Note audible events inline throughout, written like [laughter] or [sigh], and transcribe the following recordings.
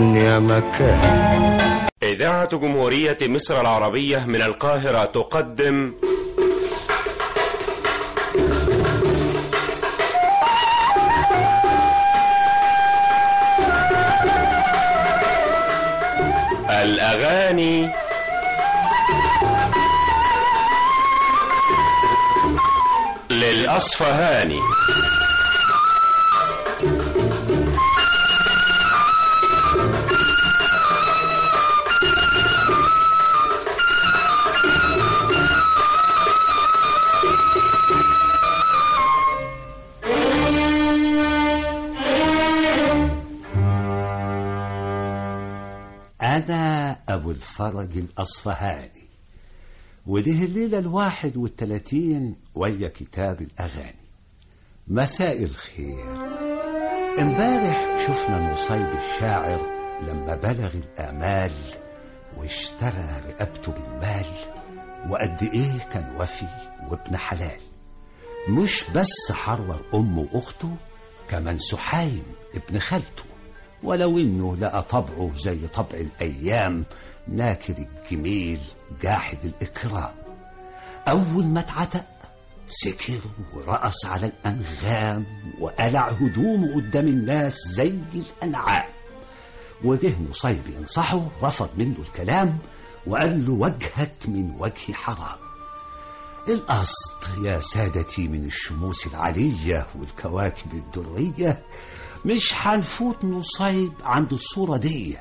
مكان يا مكان إذاعة جمهورية مصر العربية من القاهرة تقدم الأغاني. للأصفهاني. أنا أبو الفرج الأصفهاني. وده الليلة الواحد والتلاتين ويا كتاب الأغاني. مساء الخير. امبارح شفنا نصيب الشاعر لما بلغ الآمال واشترى رقبته بالمال. وقد إيه كان وفي وابن حلال. مش بس حرر أمه وأخته كمان سحايم ابن خالته. ولو إنه لقى طبعه زي طبع الأيام ناكر الجميل جاحد الإكرام. أول ما اتعتق سكر ورقص على الأنغام وقلع هدومه قدام الناس زي الأنعام. وجه نصيب ينصحه رفض منه الكلام وقال له وجهك من وجه حرام. القصد يا سادتي من الشموس العلية والكواكب الدرية مش هنفوت نصيب عند الصورة دي.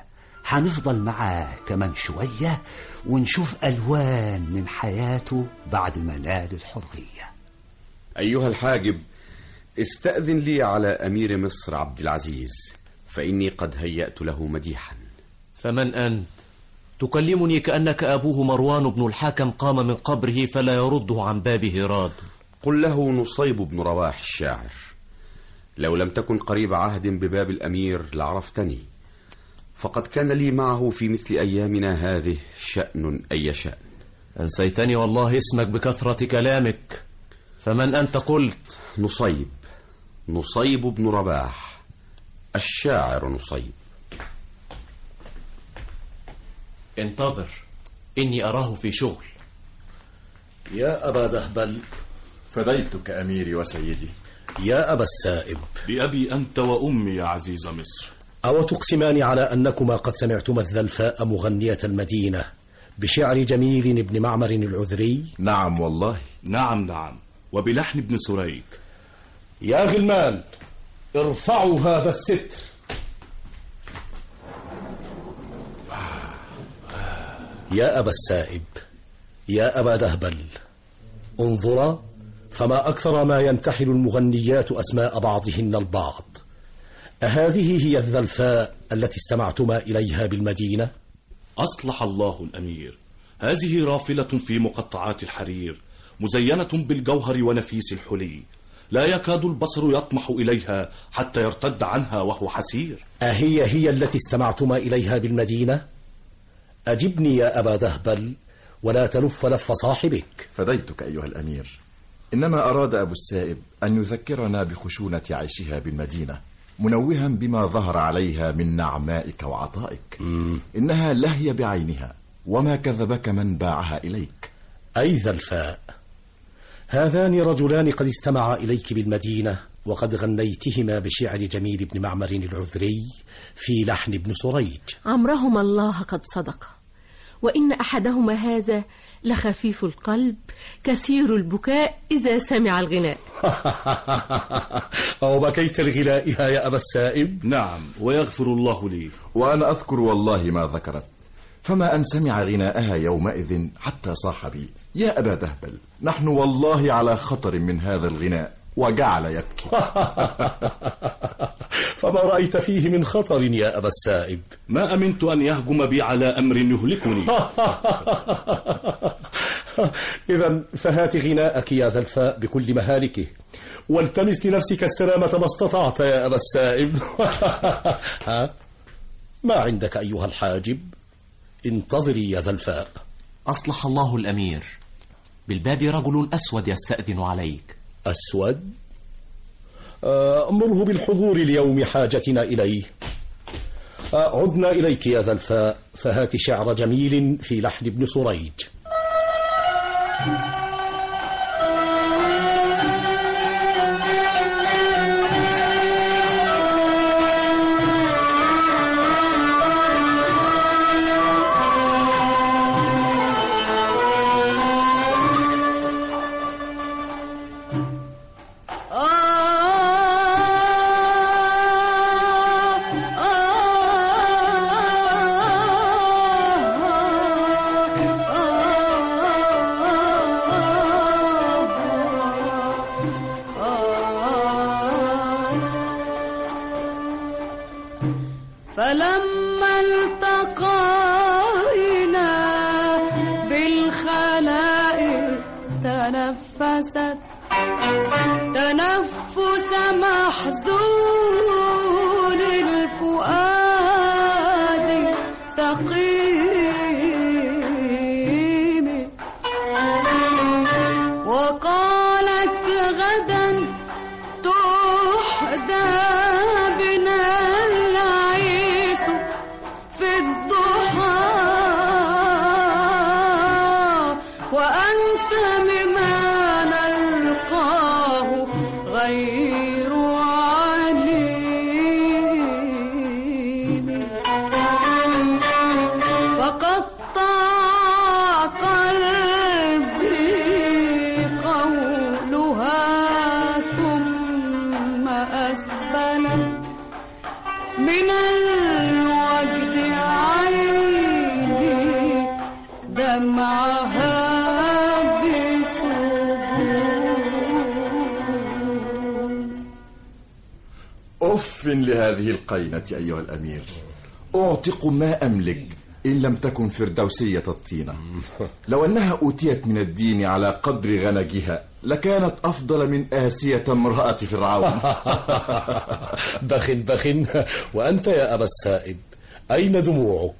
هنفضل معاه كمان شوية ونشوف ألوان من حياته بعد ما نال الحرية. أيها الحاجب استأذن لي على أمير مصر عبد العزيز فإني قد هيأت له مديحا. فمن أنت؟ تكلمني كأنك أبوه مروان بن الحكم قام من قبره فلا يرده عن بابه راد. قل له نصيب بن رواح الشاعر. لو لم تكن قريب عهد بباب الأمير لعرفتني. فقد كان لي معه في مثل أيامنا هذه شأن أي شأن. أنسيتني والله اسمك بكثرة كلامك. فمن أنت قلت؟ نصيب. نصيب بن رباح. الشاعر نصيب. انتظر. إني أراه في شغل. يا أبا دهبل. فديتك أميري وسيدي. يا أبا السائب. بأبي أنت وأمي يا عزيز مصر. أو تقسمان على أنكما قد سمعتما الذلفاء مغنية المدينة بشعر جميل بن معمر العذري؟ نعم والله. نعم نعم. وبلحن ابن سريك يا غلمان ارفعوا هذا الستر. يا أبا السائب يا أبا دهبل انظرا فما أكثر ما ينتحل المغنيات أسماء بعضهن البعض. أهذه هي الذلفاء التي استمعتما إليها بالمدينة؟ أصلح الله الأمير. هذه رافلة في مقطعات الحرير مزينة بالجوهر ونفيس الحلي. لا يكاد البصر يطمح إليها حتى يرتد عنها وهو حسير. أهي هي التي استمعتما إليها بالمدينة؟ أجبني يا أبا دهبل ولا تلف لف صاحبك. فديتك أيها الأمير. إنما أراد أبو السائب أن يذكرنا بخشونة عيشها بالمدينة منوها بما ظهر عليها من نعمائك وعطائك. مم. إنها لهي بعينها وما كذبك من باعها إليك. أي ذلفاء هذان رجلان قد استمعا إليك بالمدينة وقد غنيتهما بشعر جميل بن معمر العذري في لحن ابن سريج. عمرهما الله قد صدق وإن أحدهما هذا لخفيف القلب كثير البكاء إذا سمع الغناء. [laughs] أو بكيت لغنائها يا أبا السائب. نعم ويغفر الله لي. وأنا أذكر والله ما ذكرت. فما أن سمع غناءها يومئذ حتى صاح بي. يا أبا دهبل نحن والله على خطر من هذا الغناء. وجعل يبكي. [laughs] فما رأيت فيه من خطر يا أبا السائب. ما أمنت أن يهجم بي على أمر يهلكني. [laughs] إذا فهات غناءك يا ذلفاء بكل مهالكه. والتمس لنفسك السلامة ما استطعت يا أبا السائب. [laughs] ها؟ ما عندك أيها الحاجب؟ انتظري يا ذلفاء. أصلح الله الأمير. بالباب رجل أسود يستأذن عليك. أسود؟ آه، أمره بالحضور ليوم حاجتنا إليه. آه، عدنا إليك يا ذا الفاء فهات شعر جميل في لحن ابن سريج. وأنت مما نلقاه غير القينة أيها الأمير. أعتق ما أملك إن لم تكن فردوسية الطينة. لو أنها أوتيت من الدين على قدر غنجها لكانت أفضل من آسية امرأة فرعون. [laughs] بخ بخ وأنت يا أبا السائب أين دموعك؟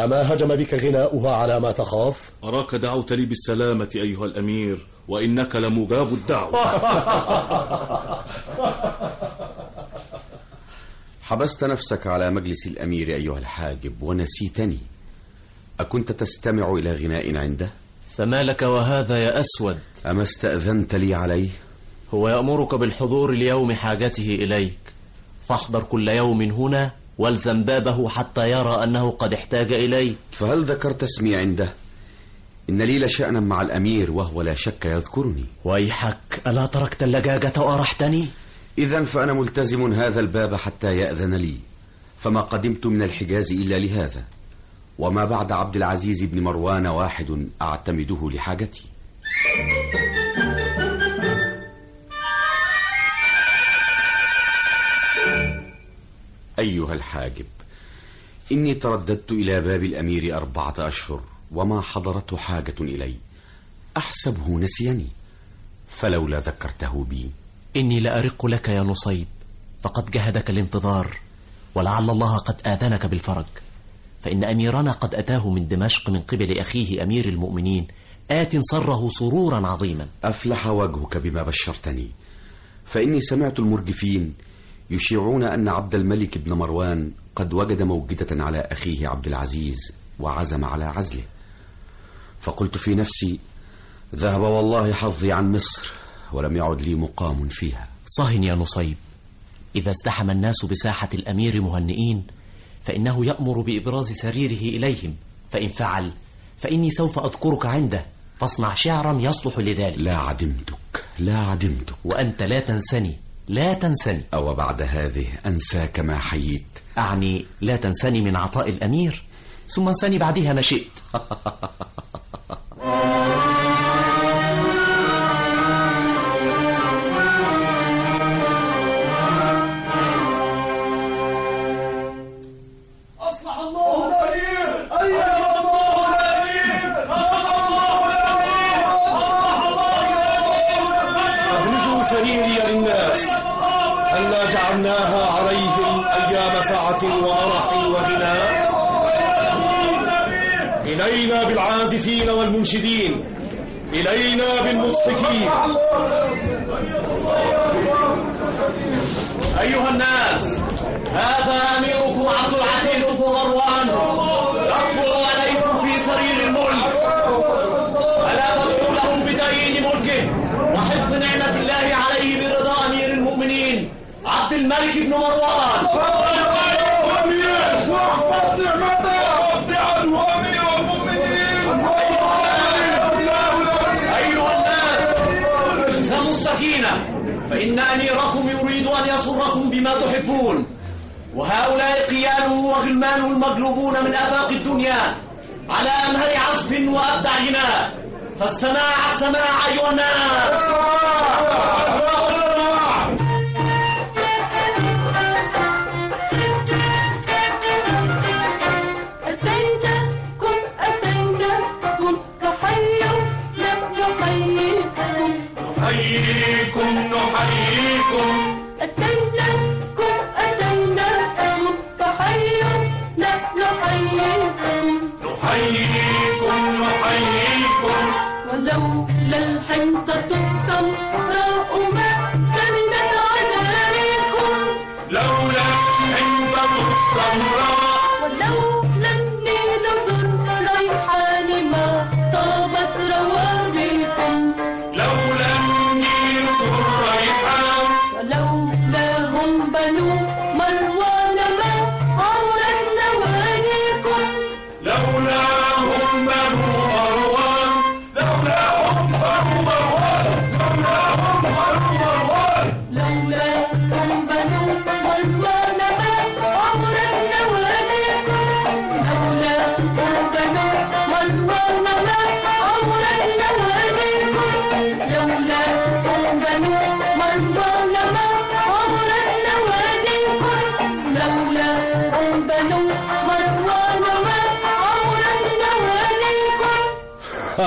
أما هجم بك غناؤها على ما تخاف؟ أراك دعوت لي بالسلامة أيها الأمير وإنك لمجاب الدعوة. [laughs] حبست نفسك على مجلس الأمير أيها الحاجب ونسيتني أكنت تستمع إلى غناء عنده؟ فما لك وهذا يا أسود أما استأذنت لي عليه؟ هو يأمرك بالحضور ليوم حاجته إليك فاحضر كل يوم هنا والزم بابه حتى يرى أنه قد احتاج إليك فهل ذكرت اسمي عنده؟ إن لي لشأنا مع الأمير وهو لا شك يذكرني ويحك ألا تركت اللجاجة وأرحتني إذا فأنا ملتزم هذا الباب حتى يأذن لي فما قدمت من الحجاز إلا لهذا وما بعد عبد العزيز بن مروان واحد أعتمده لحاجتي. أيها الحاجب إني ترددت إلى باب الأمير أربعة أشهر وما حضرته حاجة إلي أحسبه نسيني فلولا ذكرته بي. إني لأرق لك يا نصيب فقد جهدك الانتظار ولعل الله قد آذنك بالفرج. فإن أميرنا قد أتاه من دمشق من قبل أخيه أمير المؤمنين آت سره سرورا عظيما. أفلح وجهك بما بشرتني. فإني سمعت المرجفين يشيعون أن عبد الملك بن مروان قد وجد موجدة على أخيه عبد العزيز وعزم على عزله. فقلت في نفسي ذهب والله حظي عن مصر. ولم يعد لي مقام فيها. صهن يا نصيب. إذا ازدحم الناس بساحة الأمير مهنئين فإنه يأمر بإبراز سريره إليهم. فإن فعل فإني سوف أذكرك عنده. فاصنع شعرا يصلح لذلك. لا عدمتك لا عدمتك. وأنت لا تنسني لا تنسني. أو بعد هذه أنساك ما حييت. أعني لا تنسني من عطاء الأمير ثم انسني بعدها ما شئت. [laughs] جعلناها عليهم أيام سعة ومرح وغناء إلينا بالعازفين والمنشدين. إلينا بالمضحكين. أيها الناس هذا أميركم عبد العزيز بن مروان. يطلع عليكم في سرير الملك فلا تدعوا له بدين ملكه وحفظ نعمة الله عليه برضا أمير المؤمنين عبد الملك بن مروان. واحفظ نعمته وابدعا وامير المؤمنين أيها الناس الزموا السكينة. فإن أميركم يريد أن يسركم بما تحبون. وهؤلاء قياده وغلمانه المغلوبون من آفاق الدنيا على أمهر عزف وأبدع غناء. فالسماع السماع أيها الناس. نحييكم نحييكم. أتيناكم أتيناكم فحيوا لم نحييكم نحييكم نحييكم. ولولا الحنطة السمراء ما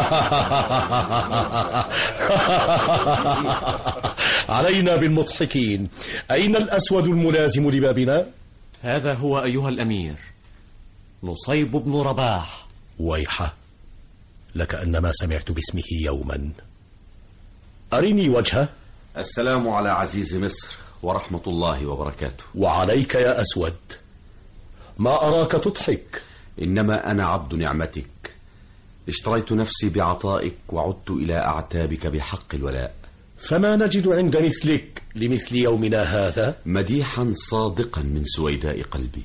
[laughs] علينا بالمضحكين. أين الأسود الملازم لبابنا؟ هذا هو أيها الأمير نصيب بن رباح. ويحة لكأنما سمعت باسمه يوما. أرني وجهه. السلام على عزيز مصر ورحمة الله وبركاته. وعليك يا أسود. ما أراك تضحك؟ إنما أنا عبد نعمتك. اشتريت نفسي بعطائك وعدت إلى أعتابك بحق الولاء. فما نجد عند مثلك لمثل يومنا هذا؟ مديحا صادقا من سويداء قلبي.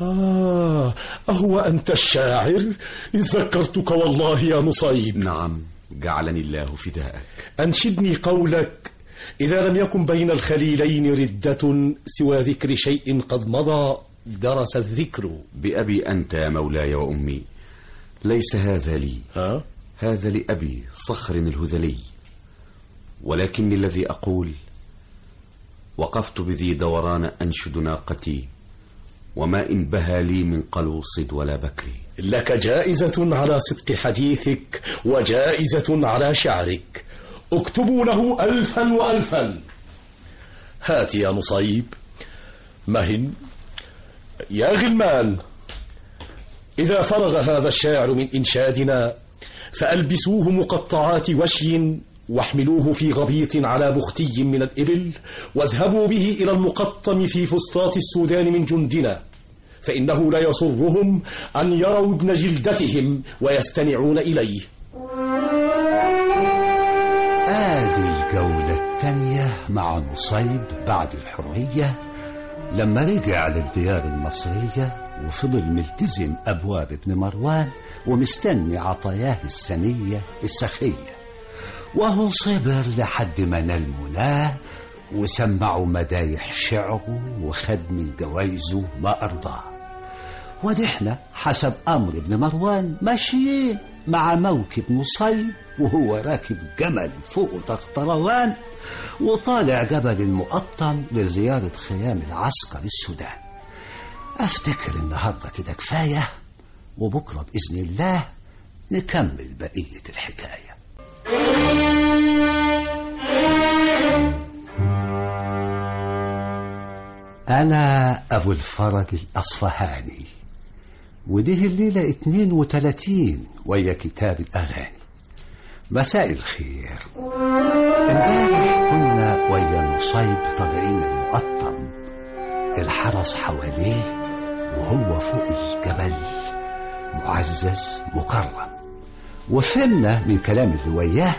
آه أهو أنت الشاعر. إذ ذكرتك والله يا نصيب نعم جعلني الله فداءك. أنشدني قولك. إذا لم يكن بين الخليلين ردة سوى ذكر شيء قد مضى درس الذكر. بأبي أنت يا مولاي وأمي. ليس هذا لي. ها؟ هذا لأبي صخر الهذلي. ولكني الذي أقول وقفت بذي دوران أنشد ناقتي وما إن بها لي من قلوصد ولا بكري. لك جائزة على صدق حديثك وجائزة على شعرك. اكتبوا له ألفا وألفا. هات يا نصيب مهن. يا غلمان. إذا فرغ هذا الشاعر من إنشادنا فألبسوه مقطعات وشي واحملوه في غبيط على بختي من الإبل واذهبوا به إلى المقطم في فسطاط السودان من جندنا فإنه لا يسرهم أن يروا ابن جلدتهم ويستمعون إليه. آدي الجولة التانية مع نصيب بعد الحرية لما رجع للديار المصرية وفضل ملتزم أبواب ابن مروان ومستني عطاياه السنية السخية. وهو صبر لحد ما نال مناه وسمعوا مدايح شعره وخد من جوايزه ما أرضاه. ودحنا حسب أمر ابن مروان ماشيين مع موكب نصيب وهو راكب جمل فوق تختروان وطالع جبل المقطم لزيارة خيام العسكر السودان. أفتكر النهاردة كده كفاية وبكرة بإذن الله نكمل بقية الحكاية. أنا أبو الفرج الأصفهاني ودي الليلة 32 ويا كتاب الأغاني. مساء الخير. امبارح كنا ويا نصيب طالعين المقطم الحرس حواليه وهو فوق الجبل معزز مكرم. وفهمنا من كلام اللي وياه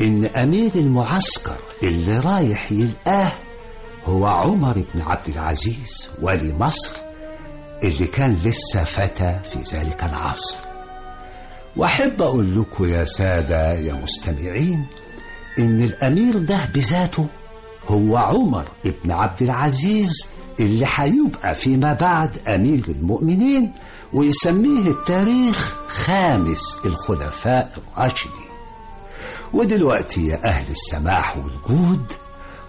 إن أمير المعسكر اللي رايح يلقاه هو عمر بن عبد العزيز ولي مصر اللي كان لسه فتى في ذلك العصر. وأحب أقول لكم يا سادة يا مستمعين إن الأمير ده بذاته هو عمر بن عبد العزيز اللي هيبقى فيما بعد أمير المؤمنين ويسميه التاريخ خامس الخلفاء الراشدين. ودلوقتي يا أهل السماح والجود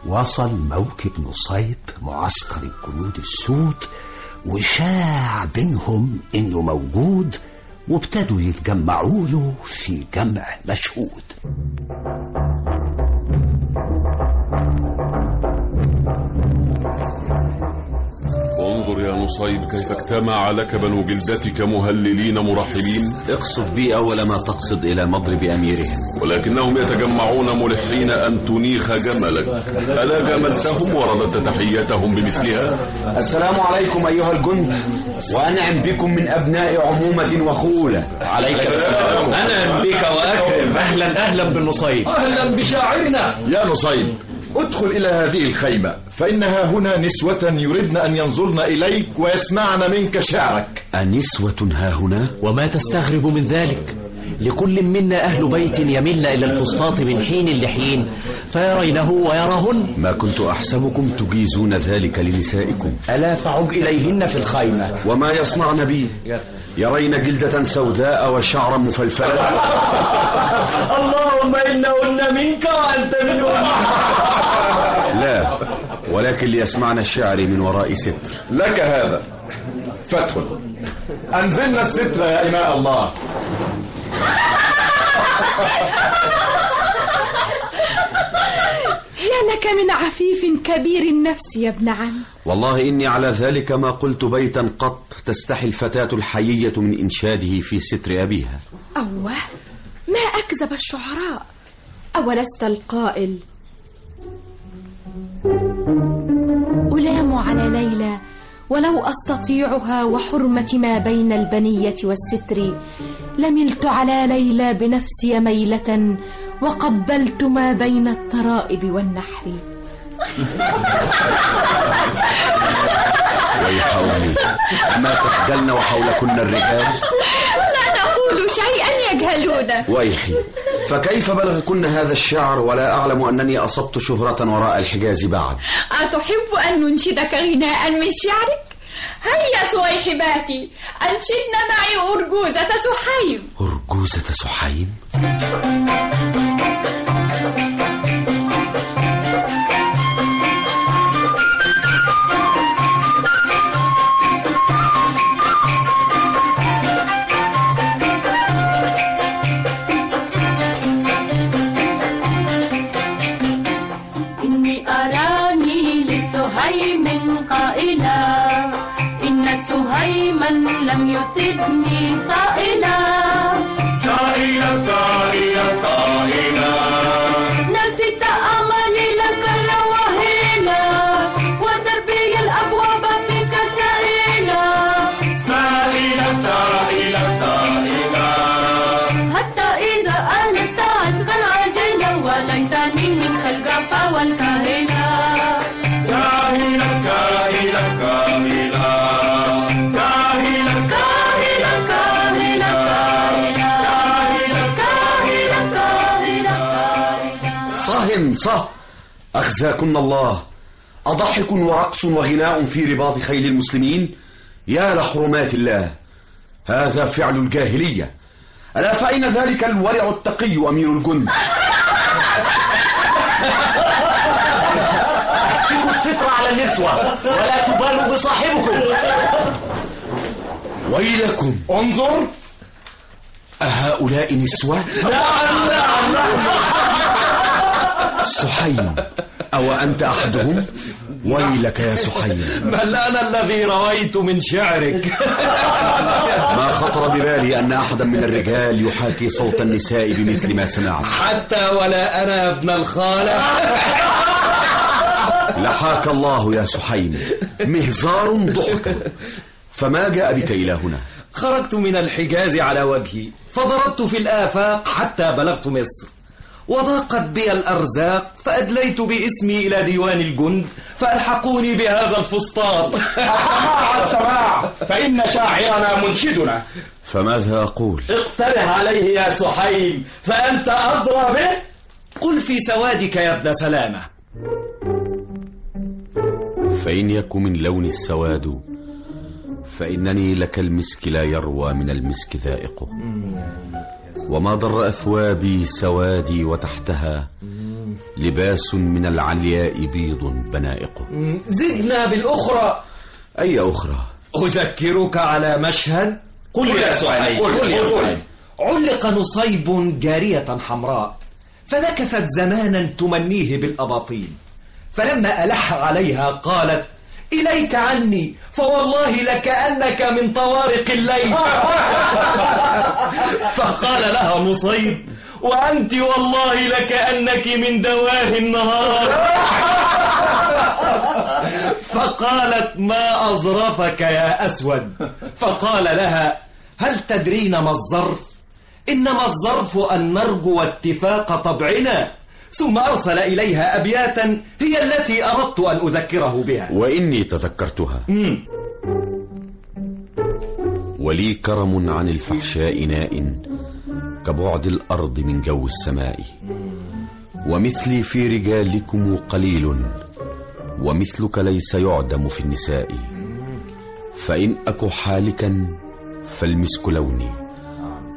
وصل موكب نصيب معسكر الجنود السود وشاع بينهم إنه موجود وابتدوا يتجمعوا له في جمع مشهود. نصيب كيف اجتمع لك بنو جلدتك مهللين مرحبين اقصد بي أول ما تقصد إلى مضرب أميرهم. ولكنهم يتجمعون ملحين أن تنيخ جملك. ألا جملتهم ورددت تحيتهم بمثلها؟ السلام عليكم أيها الجند. وأنعم بكم من أبناء عمومة وخولة. عليك السلام. أنعم بك وأكرم. أهلا أهلا بالنصيب أهلا بشاعرنا. يا نصيب ادخل إلى هذه الخيمة فإنها هنا نسوة يردن أن ينظرن إليك ويسمعن منك شعرك. أنسوة ها هنا؟ وما تستغرب من ذلك. لكل منا أهل بيت يملن إلى الفسطاط من حين لحين فيرينه ويرهن ما كنت أحسبكم تجيزون ذلك لنسائكم. ألا فعج إليهن في الخيمة. وما يصنعن بي يرين جلدة سوداء وشعرا مفلفلا. [laughs] اللهم إنهن منك وأنت منهن لا ولكن ليسمعن الشعر من وراء ستر. لك هذا. فادخل أنزلنا الستر يا إماء الله. يا لك من عفيف كبير النفس يا ابن عم. والله إني على ذلك ما قلت بيتا قط تستحي الفتاة الحيية من إنشاده في ستر أبيها. أوه ما أكذب الشعراء. أولست القائل؟ ألام على ليلى ولو أستطيعها وحرمة ما بين البنية والستر لملت على ليلى بنفسي ميلة وقبلت ما بين الترائب والنحر. [laughs] ويح أمي أما تخجلن وحولكن الرجال؟ لا نقول شيئا يجهلون. ويحي فكيف بلغكن هذا الشعر ولا أعلم أنني أصبت شهرة وراء الحجاز بعد؟ أتحب أن ننشدك غناء من شعرك؟ هيا صويحباتي أنشدن معي أرجوزة سحيم. أرجوزة سحيم؟ Sydney. أخزاكن الله. أضحك ورقص وغناء في رباط خيل المسلمين. يا لحرمات الله. هذا فعل الجاهلية. ألا فأين ذلك الورع التقي أمير الجند أحكوا الستر على النسوة ولا تبالوا بصاحبكم. ويلكم. انظر. أهؤلاء نسوة؟ نعم نعم نعم سحيم. أو أنت أحدهم؟ ويلك يا سحيم. بل أنا الذي رويت من شعرك؟ [laughs] ما خطر ببالي أن أحدا من الرجال يحاكي صوت النساء بمثل ما سمعت. حتى ولا أنا ابن الخالة. لحاك الله يا سحيم. مهزار ضحك. فما جاء بك إلى هنا؟ خرجت من الحجاز على وجهي فضربت في الآفاق حتى بلغت مصر. وضاقت بي الأرزاق فأدليت باسمي إلى ديوان الجند فألحقوني بهذا الفسطاط. السماع السماع فإن شاعرنا منشدنا. فماذا أقول؟ اقترح عليه يا سحيم فأنت أدرى به؟ قل في سوادك يا ابن سلامة. فإن يك من لون السواد فإنني لك المسك لا يروى من المسك ذائقه. وما ضر أثوابي سوادي وتحتها لباس من العلياء بيض بنائقه زدنا بالأخرى. أي أخرى؟ أذكرك على مشهد. قل يا سحيم قل يا علق نصيب جارية حمراء فنكثت زمانا تمنيه بالأباطيل فلما ألح عليها قالت إليك عني فوالله لكأنك من طوارق الليل. [laughs] فقال لها نصيب وأنت والله لكأنك من دواه النهار. [laughs] فقالت ما أظرفك يا أسود؟ فقال لها هل تدرين ما الظرف؟ إنما الظرف أن نرجو اتفاق طبعنا. ثم أرسل إليها أبياتا هي التي أردت أن أذكره بها. وإني تذكرتها. ولي كرم عن الفحشاء ناء كبعد الأرض من جو السماء. ومثلي في رجالكم قليل ومثلك ليس يعدم في النساء. فإن أك حالكا فالمسك لوني.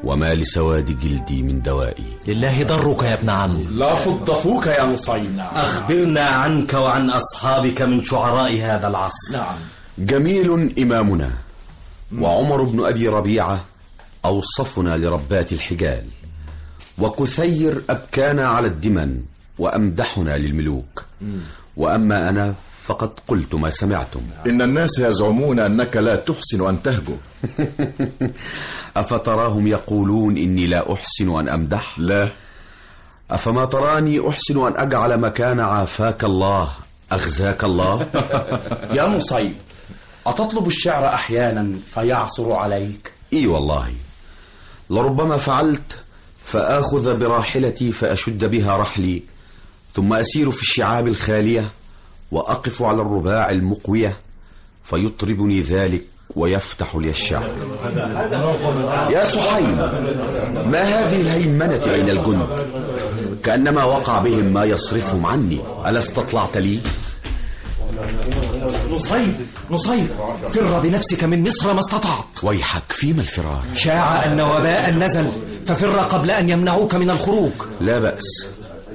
وما لسواد جلدي من دوائي. لله ضرك يا ابن عم. لا فضفوك يا نصيب أخبرنا عنك وعن أصحابك من شعراء هذا العصر. نعم. جميل إمامنا. وعمر بن أبي ربيعة أوصفنا لربات الحجال. وكثير أبكانا على الدمن وأمدحنا للملوك. وأما أنا فقد قلت ما سمعتم. إن الناس يزعمون أنك لا تحسن أن تهجو. [laughs] أفتراهم يقولون إني لا أحسن أن أمدح؟ لا. أفما تراني أحسن أن أجعل مكان عافاك الله؟ أغزاك الله؟ [laughs] يا نصيب أتطلب الشعر أحيانا فيعصر عليك؟ إي والله. لربما فعلت فآخذ براحلتي فأشد بها رحلي ثم أسير في الشعاب الخالية. وأقف على الرباع المقوية فيطربني ذلك ويفتح لي الشعر. يا سحيم ما هذه الهيمنة بين الجند؟ كأنما وقع بهم ما يصرفهم عني. ألا استطلعت لي؟ نصيب نصيب. فر بنفسك من مصر ما استطعت. ويحك فيما الفرار. شاع أن وباء نزل ففر قبل أن يمنعوك من الخروج. لا بأس.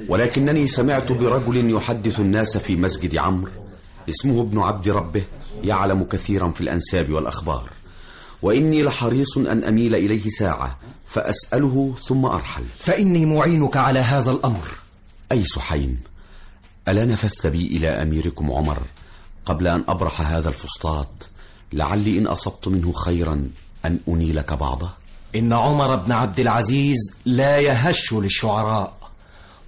ولكنني سمعت برجل يحدث الناس في مسجد عمرو اسمه ابن عبد ربه يعلم كثيرا في الأنساب والأخبار. وإني لحريص أن أميل إليه ساعة فأسأله ثم أرحل. فإني معينك على هذا الأمر. أي سحيم ألا نفثت بي إلى أميركم عمر قبل أن أبرح هذا الفسطاط؟ لعلي إن أصبت منه خيرا أن أنيلك بعضه؟ إن عمر بن عبد العزيز لا يهش للشعراء.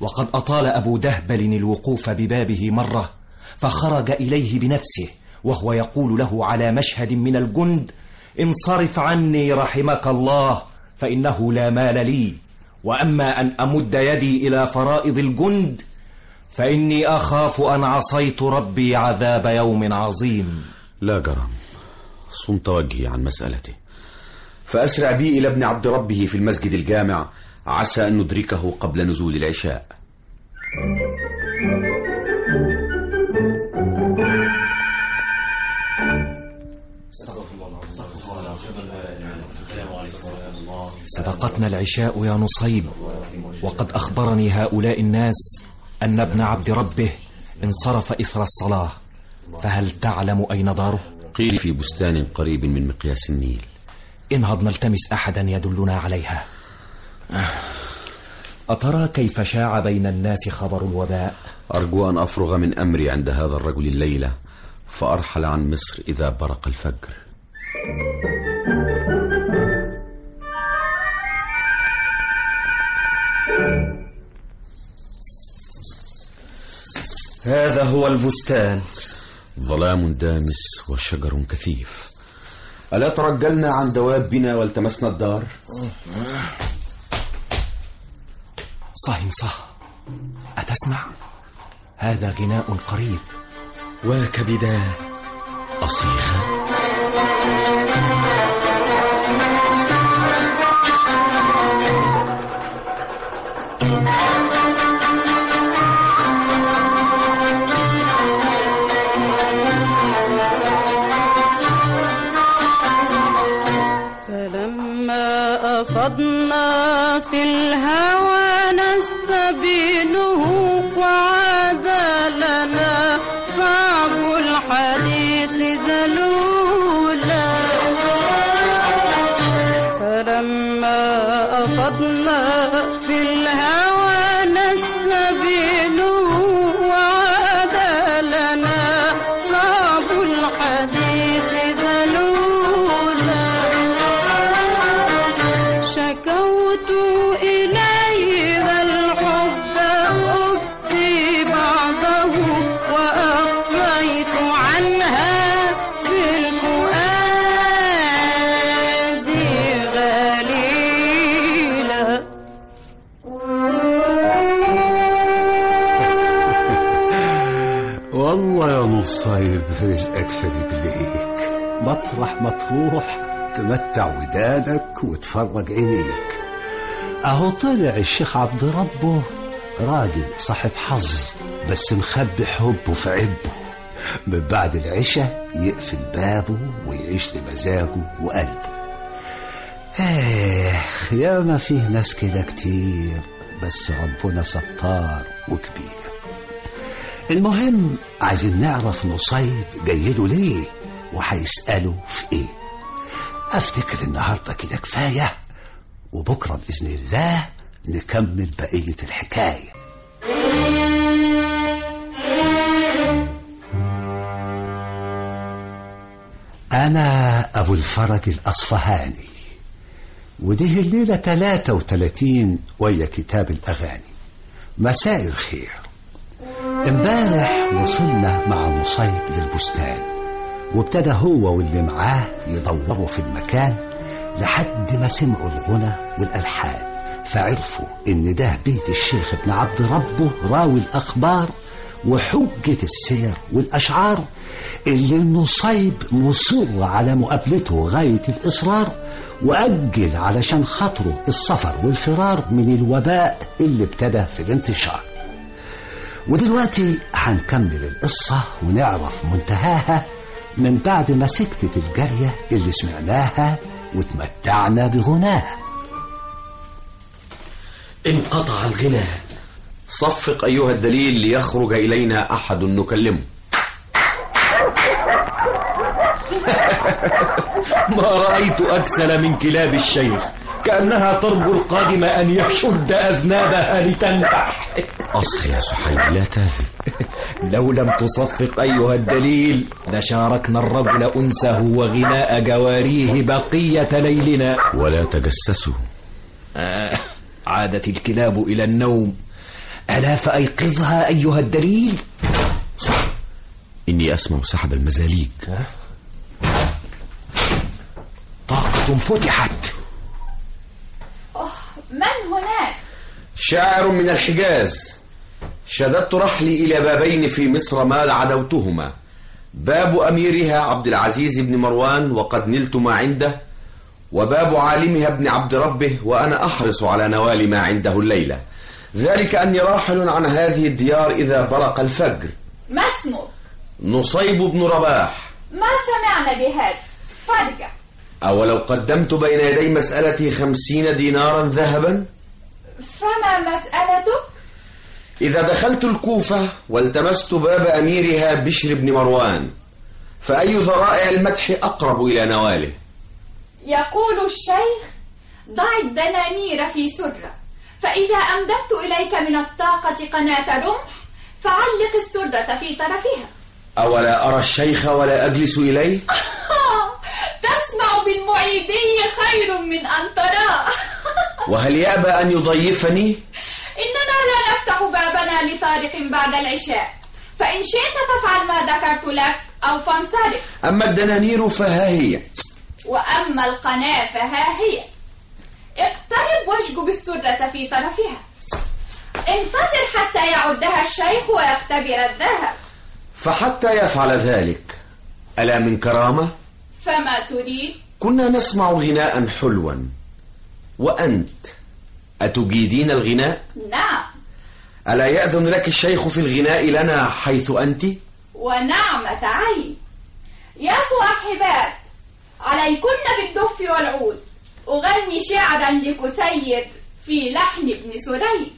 وقد أطال أبو دهبل الوقوف ببابه مرة فخرج إليه بنفسه وهو يقول له على مشهد من الجند انصرف عني رحمك الله فإنه لا مال لي. وأما أن أمد يدي إلى فرائض الجند فإني أخاف أن عصيت ربي عذاب يوم عظيم. لا جرم صمت وجهي عن مسألته. فأسرع بي إلى ابن عبد ربه في المسجد الجامع عسى أن ندركه قبل نزول العشاء. سبقتنا العشاء يا نصيب وقد أخبرني هؤلاء الناس أن ابن عبد ربه انصرف إثر الصلاة فهل تعلم أين داره؟ قيل في بستان قريب من مقياس النيل. انهض نلتمس أحدا يدلنا عليها. أترى كيف شاع بين الناس خبر الوباء؟ أرجو أن أفرغ من أمري عند هذا الرجل الليلة فأرحل عن مصر إذا برق الفجر. هذا هو البستان. ظلام دامس وشجر كثيف. ألا ترجلنا عن دوابنا والتمسنا الدار؟ صاهم صح أتسمع؟ هذا غناء قريب. وكبدا أصيخا the رجليك مطرح ما تروح تمتع ودانك وتفرج عينيك. أهو طلع الشيخ عبد ربه راجل صاحب حظ بس مخبي حبه في عبه. من بعد العشاء يقفل بابه ويعيش لمزاجه وقلبه. إيه ياما فيه ناس كده كتير بس ربنا ستار وكبير. المهم عايزين نعرف نصيب جيده ليه وهيسأله في إيه. أفتكر النهارده كده كفاية وبكرة بإذن الله نكمل بقية الحكاية. أنا أبو الفرج الأصفهاني ودي الليلة 33 ويا كتاب الأغاني. مساء الخير. امبارح وصلنا مع مصيب للبستان. وابتدى هو واللي معاه يدوروا في المكان لحد ما سمعوا الغنى والألحان. فعرفوا إن ده بيت الشيخ ابن عبد ربه راوي الأخبار وحجة السير والأشعار اللي النصيب مصر على مقابلته غاية الإصرار وأجل علشان خاطره السفر والفرار من الوباء اللي ابتدى في الانتشار. ودلوقتي هنكمل القصة ونعرف منتهاها من بعد ما سكتت الجارية اللي سمعناها وتمتعنا بغناها. انقطع الغناء. صفق أيها الدليل ليخرج إلينا أحد نكلمه. [laughs] ما رأيت أكسل من كلاب الشيخ. كأنها ترجو القادم أن يشد أذنابها لتنبح أصخ يا سحيب لا تاذي لو لم تصفق أيها الدليل لشاركنا الرجل أنسه وغناء جواريه بقية ليلنا. ولا تجسسوا آه عادت الكلاب إلى النوم. ألا فأيقظها أيها الدليل؟ إني أسمع سحب المزاليج طاقة فتحت. من هناك؟ شاعر من الحجاز. شددت رحلي إلى بابين في مصر ما عدوتهما. باب أميرها عبد العزيز بن مروان وقد نلت ما عنده وباب عالمها ابن عبد ربه وأنا أحرص على نوال ما عنده الليلة. ذلك أني راحل عن هذه الديار إذا برق الفجر. ما اسمك؟ نصيب بن رباح. ما سمعنا بهذا؟ فارجع أولو قدمت بين يدي مسألتي خمسين دينارا ذهبا؟ فما مسألته؟ إذا دخلت الكوفة والتمست باب أميرها بشر بن مروان فأي ذرائع المدح أقرب إلى نواله؟ يقول الشيخ ضع الدنانير في سرة فإذا أمددت إليك من الطاقة قناة رمح فعلق السرة في طرفها. أولا أرى الشيخ ولا أجلس إليه؟ [laughs] تسمع بالمعيدي خير من أن تراه [laughs] وهل يأبى أن يضيفني؟ إننا لا نفتح بابنا لطارق بعد العشاء. فإن شئت فافعل ما ذكرت لك أو فانصرف أما الدنانير فها هي. وأما القناة فها هي. اقترب واشجب السرة في طرفها. انتظر حتى يعدها الشيخ ويختبر الذهب. فحتى يفعل ذلك. ألا من كرامة؟ فما تريد؟ كنا نسمع غناء حلوا. وأنت أتجيدين الغناء؟ نعم. ألا يأذن لك الشيخ في الغناء لنا حيث أنت؟ ونعمة عين يا صاحبات عليكن بالدف والعود. أغني شعرا لكسير في لحن ابن سريج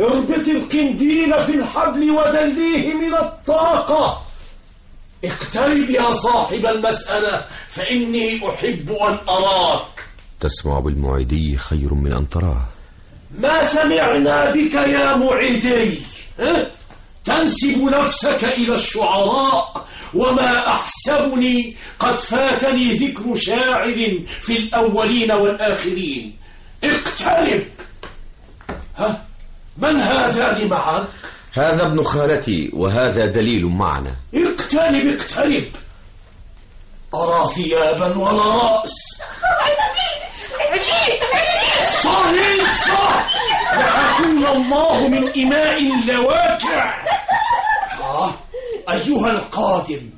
اربط القنديل في الحبل ودليه من الطاقة. اقترب يا صاحب المسألة فإني أحب أن أراك. تسمع بالمعيدي خير من أن تراه. ما سمعنا بك يا معيدي؟ تنسب نفسك إلى الشعراء وما أحسبني قد فاتني ذكر شاعر في الأولين والآخرين. اقترب. ها؟ من هذان معك؟ هذا ابن خالتي وهذا دليل معنا. اقترب اقترب. أرى ثيابا ولا رأس. صهيد صح لحكم الله من إماء لواكع. أيها القادم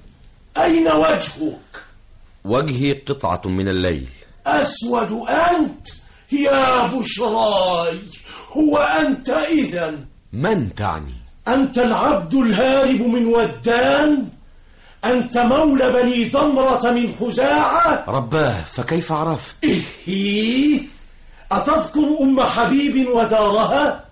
أين وجهك؟ وجهي قطعة من الليل. أسود أنت يا بشراي. هو أنت إذا من تعني؟ أنت العبد الهارب من ودان. أنت مولى بني ضمرة من خزاعة. رباه فكيف عرفت؟ إيه أتذكر أم حبيب ودارها؟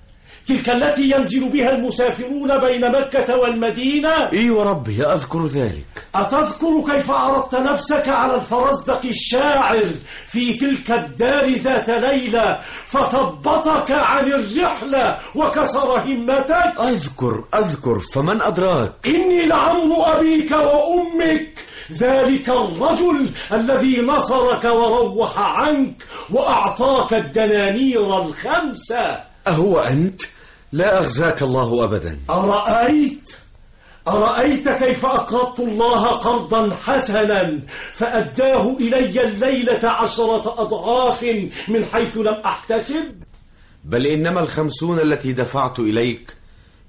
تلك التي ينزل بها المسافرون بين مكة والمدينة. إي وربي أذكر ذلك. أتذكر كيف عرضت نفسك على الفرزدق الشاعر في تلك الدار ذات ليلة فثبطك عن الرحلة وكسر همتك؟ أذكر أذكر فمن أدراك؟ إني لعمر أبيك وأمك ذلك الرجل الذي نصرك وروح عنك وأعطاك الدنانير الخمسة. أهو أنت؟ لا أغزاك الله أبدا. أرأيت؟ أرأيت كيف أقرضت الله قرضا حسنا فأداه إلي الليلة عشرة أضعاف من حيث لم أحتسب؟ بل إنما الخمسون التي دفعت إليك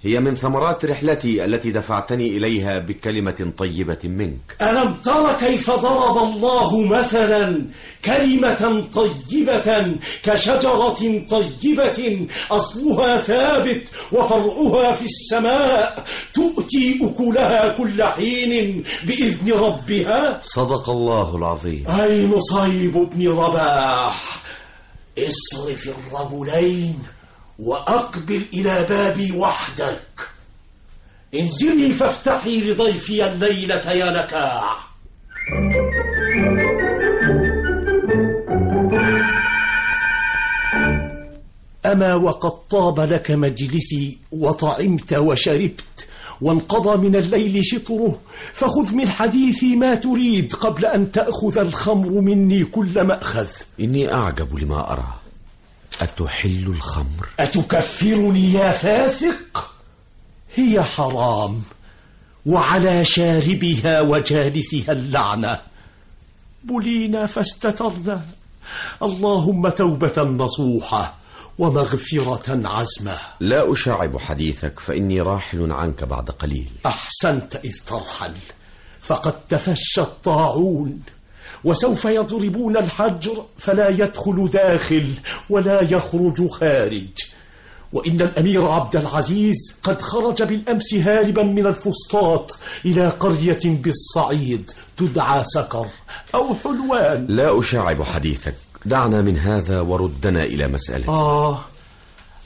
هي من ثمرات رحلتي التي دفعتني إليها بكلمة طيبة منك. ألم تر كيف ضرب الله مثلا كلمة طيبة كشجرة طيبة؟ أصلها ثابت وفرعها في السماء. تؤتي أكلها كل حين بإذن ربها. صدق الله العظيم. أي نصيب بن رباح؟ اصرف الرجلين. وأقبل إلى بابي وحدك. انزلي فافتحي لضيفي الليلة يا نكاع أما وقد طاب لك مجلسي وطعمت وشربت وانقضى من الليل شطره فخذ من حديثي ما تريد قبل أن تأخذ الخمر مني كل مأخذ. إني أعجب لما أرى أتحل الخمر؟ أتكفرني يا فاسق؟ هي حرام وعلى شاربها وجالسها اللعنة. بلينا فاستترنا. اللهم توبة نصوحة ومغفرة عزمة. لا أشاعب حديثك فإني راحل عنك بعد قليل. أحسنت إذ ترحل فقد تفشى الطاعون. وسوف يضربون الحجر فلا يدخل داخل ولا يخرج خارج. وإن الأمير عبد العزيز قد خرج بالأمس هاربا من الفسطاط إلى قرية بالصعيد تدعى سكر أو حلوان. لا أشاعب حديثك. دعنا من هذا وردنا إلى مسألة. آه.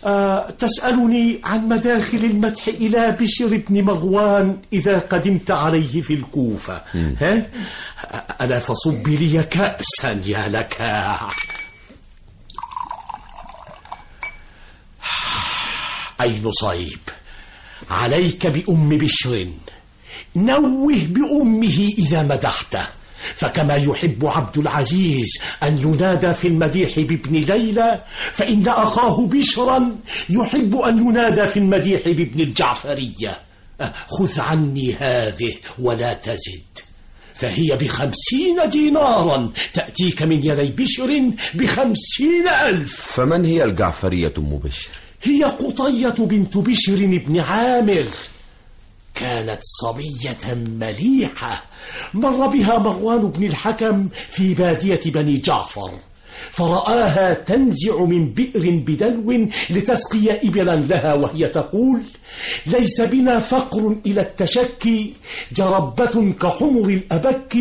آه تسألني عن مداخل المدح إلى بشر بن مروان إذا قدمت عليه في الكوفة. ها؟ ألا فصب لي كأسا يا لكاع أي نصيب عليك بأم بشر. نوه بأمه إذا مدحته. فكما يحب عبد العزيز أن ينادى في المديح بابن ليلى فإن أخاه بشرا يحب أن ينادى في المديح بابن الجعفرية. خذ عني هذه ولا تزد. فهي بخمسين دينارا تأتيك من يدي بشر بخمسين ألف. فمن هي الجعفرية أم بشر؟ هي قطية بنت بشر بن عامر. كانت صبية مليحة. مر بها مروان بن الحكم في بادية بني جعفر. فرآها تنزع من بئر بدلو لتسقي إبلا لها وهي تقول ليس بنا فقر إلى التشكي جربة كحمر الأبك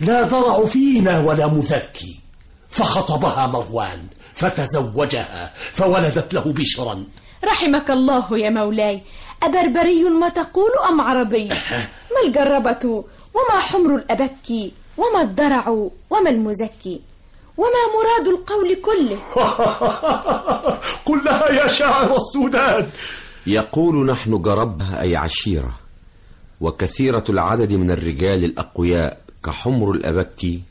لا ضرع فينا ولا مذكي فخطبها مروان فتزوجها فولدت له بشرا. رحمك الله يا مولاي. أبربري ما تقول أم عربي؟ [laughs] ما الجربة وما حمر الأبكي وما الضرع وما المزكي؟ وما مراد القول كله؟ [laughs] قل لها يا شاعر السودان. يقول نحن جربها أي عشيرة وكثيرة العدد من الرجال الأقوياء كحمر الأبكي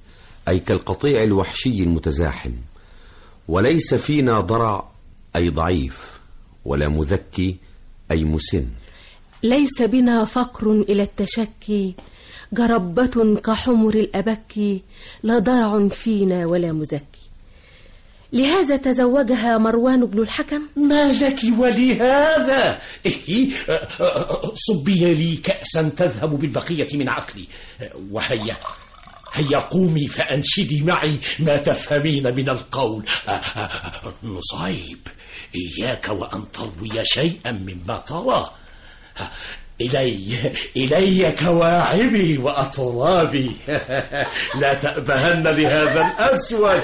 أي كالقطيع الوحشي المتزاحم. وليس فينا ضرع أي ضعيف ولا مذكي أي مسن. ليس بنا فقر إلى التشكي جربة كحمر الأبكي لا ضرع فينا ولا مزكي. لهذا تزوجها مروان بن الحكم؟ ما لك ولهذا؟ إيه صبي لي كأسا تذهب بالبقية من عقلي. وهيا هيا قومي فأنشدي معي ما تفهمين من القول. نصيب. إياك وأن تروي شيئا مما ترى. إلي إلي كواعبي وأطرابي [laughs] لا تأبهن لهذا الأسود. [laughs]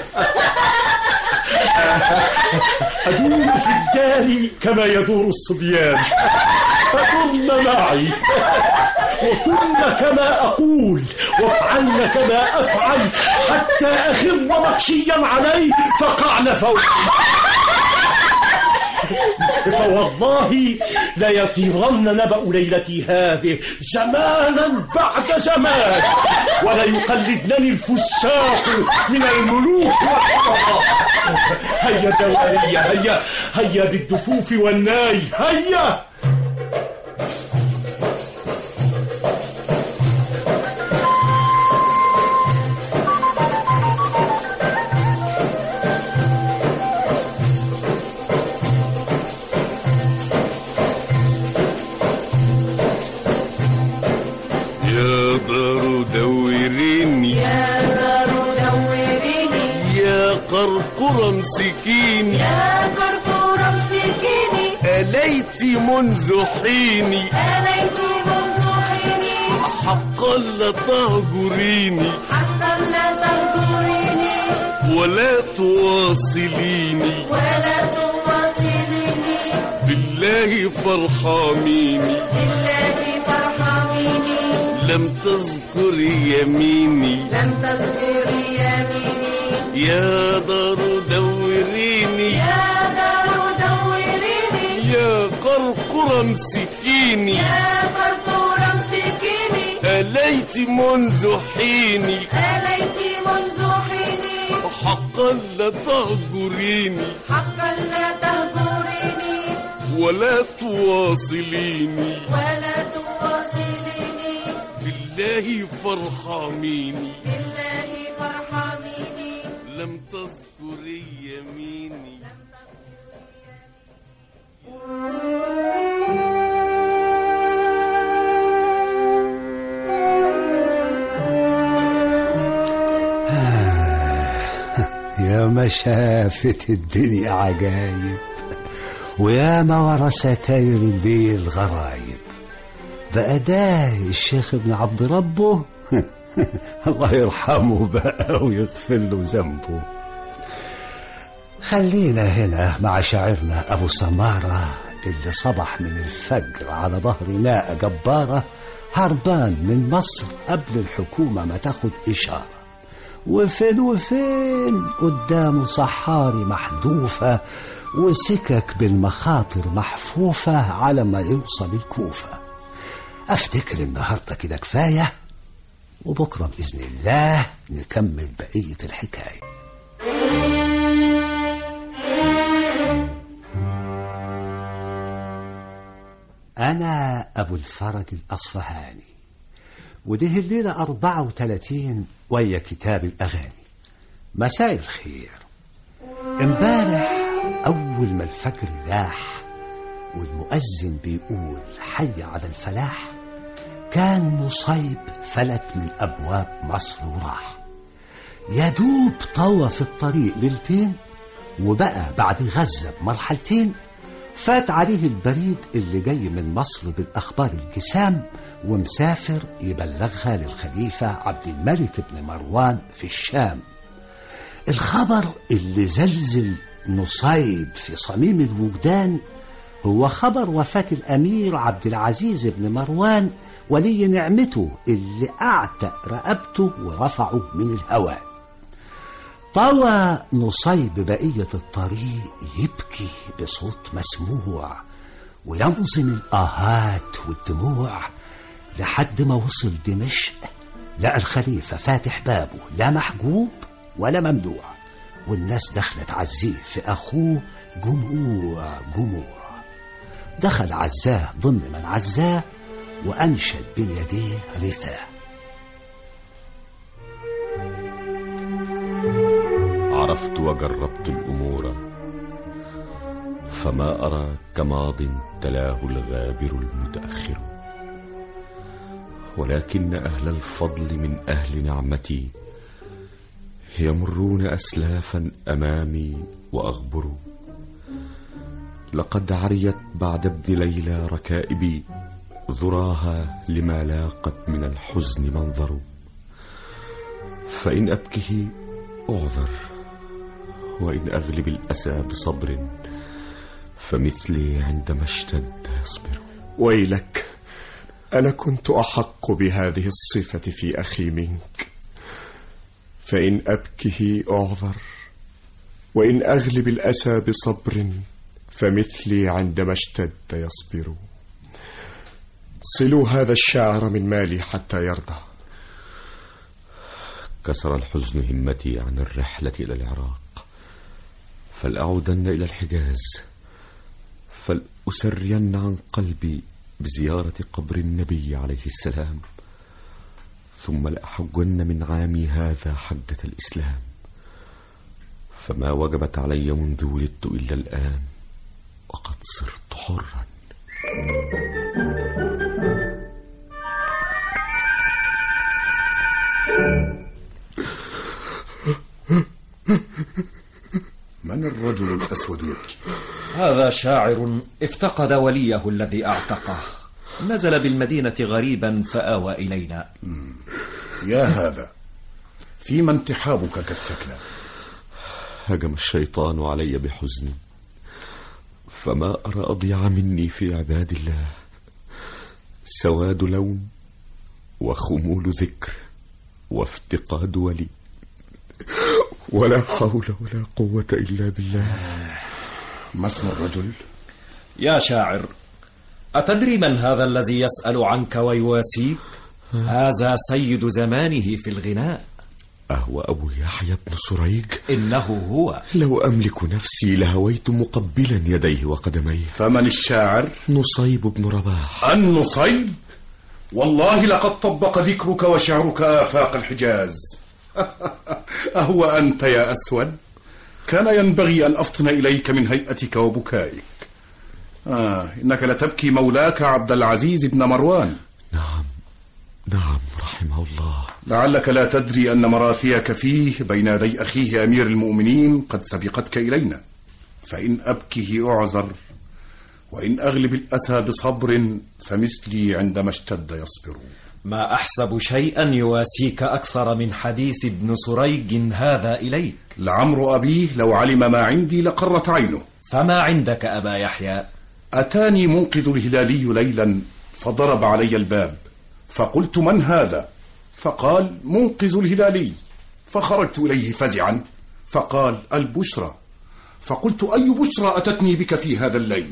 أدور في الدار كما يدور الصبيان. فكن معي. وكن كما أقول. وافعلن كما أفعل. حتى أخر مغشيا علي فقعن فوقي. [laughs] فوالله ليطيرن نبأ ليلتي هذه زمانا بعد زمان. وليقلدنني الفساق من الملوك والحضراء هيا جوارية هيا. هيا بالدفوف والناي هيا. امسكيني يا كركور امسكيني أليت منذ حيني أليت منذ حيني حقا لا تهجريني حتى لا تهجريني ولا تواصليني ولا تواصليني بالله فارحميني. بالله فارحميني. لم تذكر يميني. لم تذكري يميني. يا دار دار دوريني يا قرقر امسكيني. يا فرفورة مسكيني أليت منذ حيني. أليت منذ حيني. حقا لا تهجريني. حقا لا تهجريني. ولا تواصليني. ولا تواصليني. بالله فارحميني. بالله فارحميني. يا ما شافت الدنيا عجايب ويا ما ورا ستاير الليل غرايب. بقى ده الشيخ ابن عبد ربه [laughs] الله يرحمه بقى ويغفر له ذنبه. خلينا هنا مع شاعرنا أبو سمارة اللي صبح من الفجر على ظهر ناقة جبارة هربان من مصر قبل الحكومة ما تاخد إشارة. وفين وفين؟ قدامه صحاري محذوفة وسكك بالمخاطر محفوفة على ما يوصل الكوفة. أفتكر النهاردة كده كفاية وبكرة بإذن الله نكمل بقية الحكاية. أنا أبو الفرج الأصفهاني وده الليلة 34 ويا كتاب الأغاني. مساء الخير. امبارح أول ما الفجر لاح والمؤذن بيقول حي على الفلاح كان مصيب فلت من أبواب مصر وراح. يا دوب طوى في الطريق ليلتين وبقى بعد غزة بمرحلتين فات عليه البريد اللي جاي من مصر بالأخبار الجسام ومسافر يبلغها للخليفة عبد الملك بن مروان في الشام. الخبر اللي زلزل نصيب في صميم الوجدان هو خبر وفاة الأمير عبد العزيز بن مروان ولي نعمته اللي أعتق رقبته ورفعه من الهوان طوى نصيب بقية الطريق يبكي بصوت مسموع وينظم الآهات والدموع لحد ما وصل دمشق لقى الخليفة فاتح بابه لا محجوب ولا ممنوع والناس دخلت عزيه في أخوه جموع جموع. دخل عزاه ضمن من عزاه وأنشد بين يديه رثاه عرفت وجربت الأمور فما أرى كماض تلاه الغابر المتأخر. ولكن أهل الفضل من أهل نعمتي يمرون أسلافا أمامي وأغبر. لقد عريت بعد ابن ليلى ركائبي ذراها لما لاقت من الحزن منظر. فإن أبكه أعذر. وإن أغلب الأسى بصبر فمثلي عندما اشتد يصبر ويلك أنا كنت أحق بهذه الصفة في أخي منك. فإن أبكه أعذر وإن أغلب الأسى بصبر فمثلي عندما اشتد يصبر. صلوا هذا الشاعر من مالي حتى يرضى. كسر الحزن همتي عن الرحلة إلى العراق. فلأعودن إلى الحجاز فلأسرين عن قلبي بزيارة قبر النبي عليه السلام ثم لأحجن من عامي هذا حجة الإسلام. فما وجبت علي منذ ولدت إلا الآن وقد صرت حرا. من الرجل الأسود يبكي؟ هذا شاعر افتقد وليه الذي اعتقه. نزل بالمدينة غريبا فآوى إلينا. يا هذا فيما انتحابك كالثكلى؟ هجم الشيطان علي بحزن. فما أرى أضيع مني في عباد الله؟ سواد لون وخمول ذكر وافتقاد ولي. ولا حول ولا قوة إلا بالله. ما اسم الرجل؟ يا شاعر أتدري من هذا الذي يسأل عنك ويواسيك؟ هذا سيد زمانه في الغناء. أهو أبو يحيى بن سريج. إنه هو. لو أملك نفسي لهويت مقبلا يديه وقدميه. فمن الشاعر؟ نصيب بن رباح. النصيب؟ والله لقد طبق ذكرك وشعرك آفاق الحجاز. [laughs] أهو أنت يا أسود. كان ينبغي أن أفطن إليك من هيئتك وبكائك. آه إنك لتبكي مولاك عبد العزيز بن مروان. نعم. نعم رحمه الله. لعلك لا تدري أن مراثيك فيه بين يدي أخيه أمير المؤمنين قد سبقتك إلينا. فإن أبكه أعذر وإن أغلب الأسى بصبر فمثلي عندما اشتد يصبر ما أحسب شيئا يواسيك أكثر من حديث ابن سريج هذا إليك. لعمر أبيه لو علم ما عندي لقرت عينه. فما عندك أبا يحيى؟ أتاني منقذ الهلالي ليلا فضرب علي الباب. فقلت من هذا؟ فقال منقذ الهلالي. فخرجت إليه فزعا فقال البشرى. فقلت أي بشرى أتتني بك في هذا الليل؟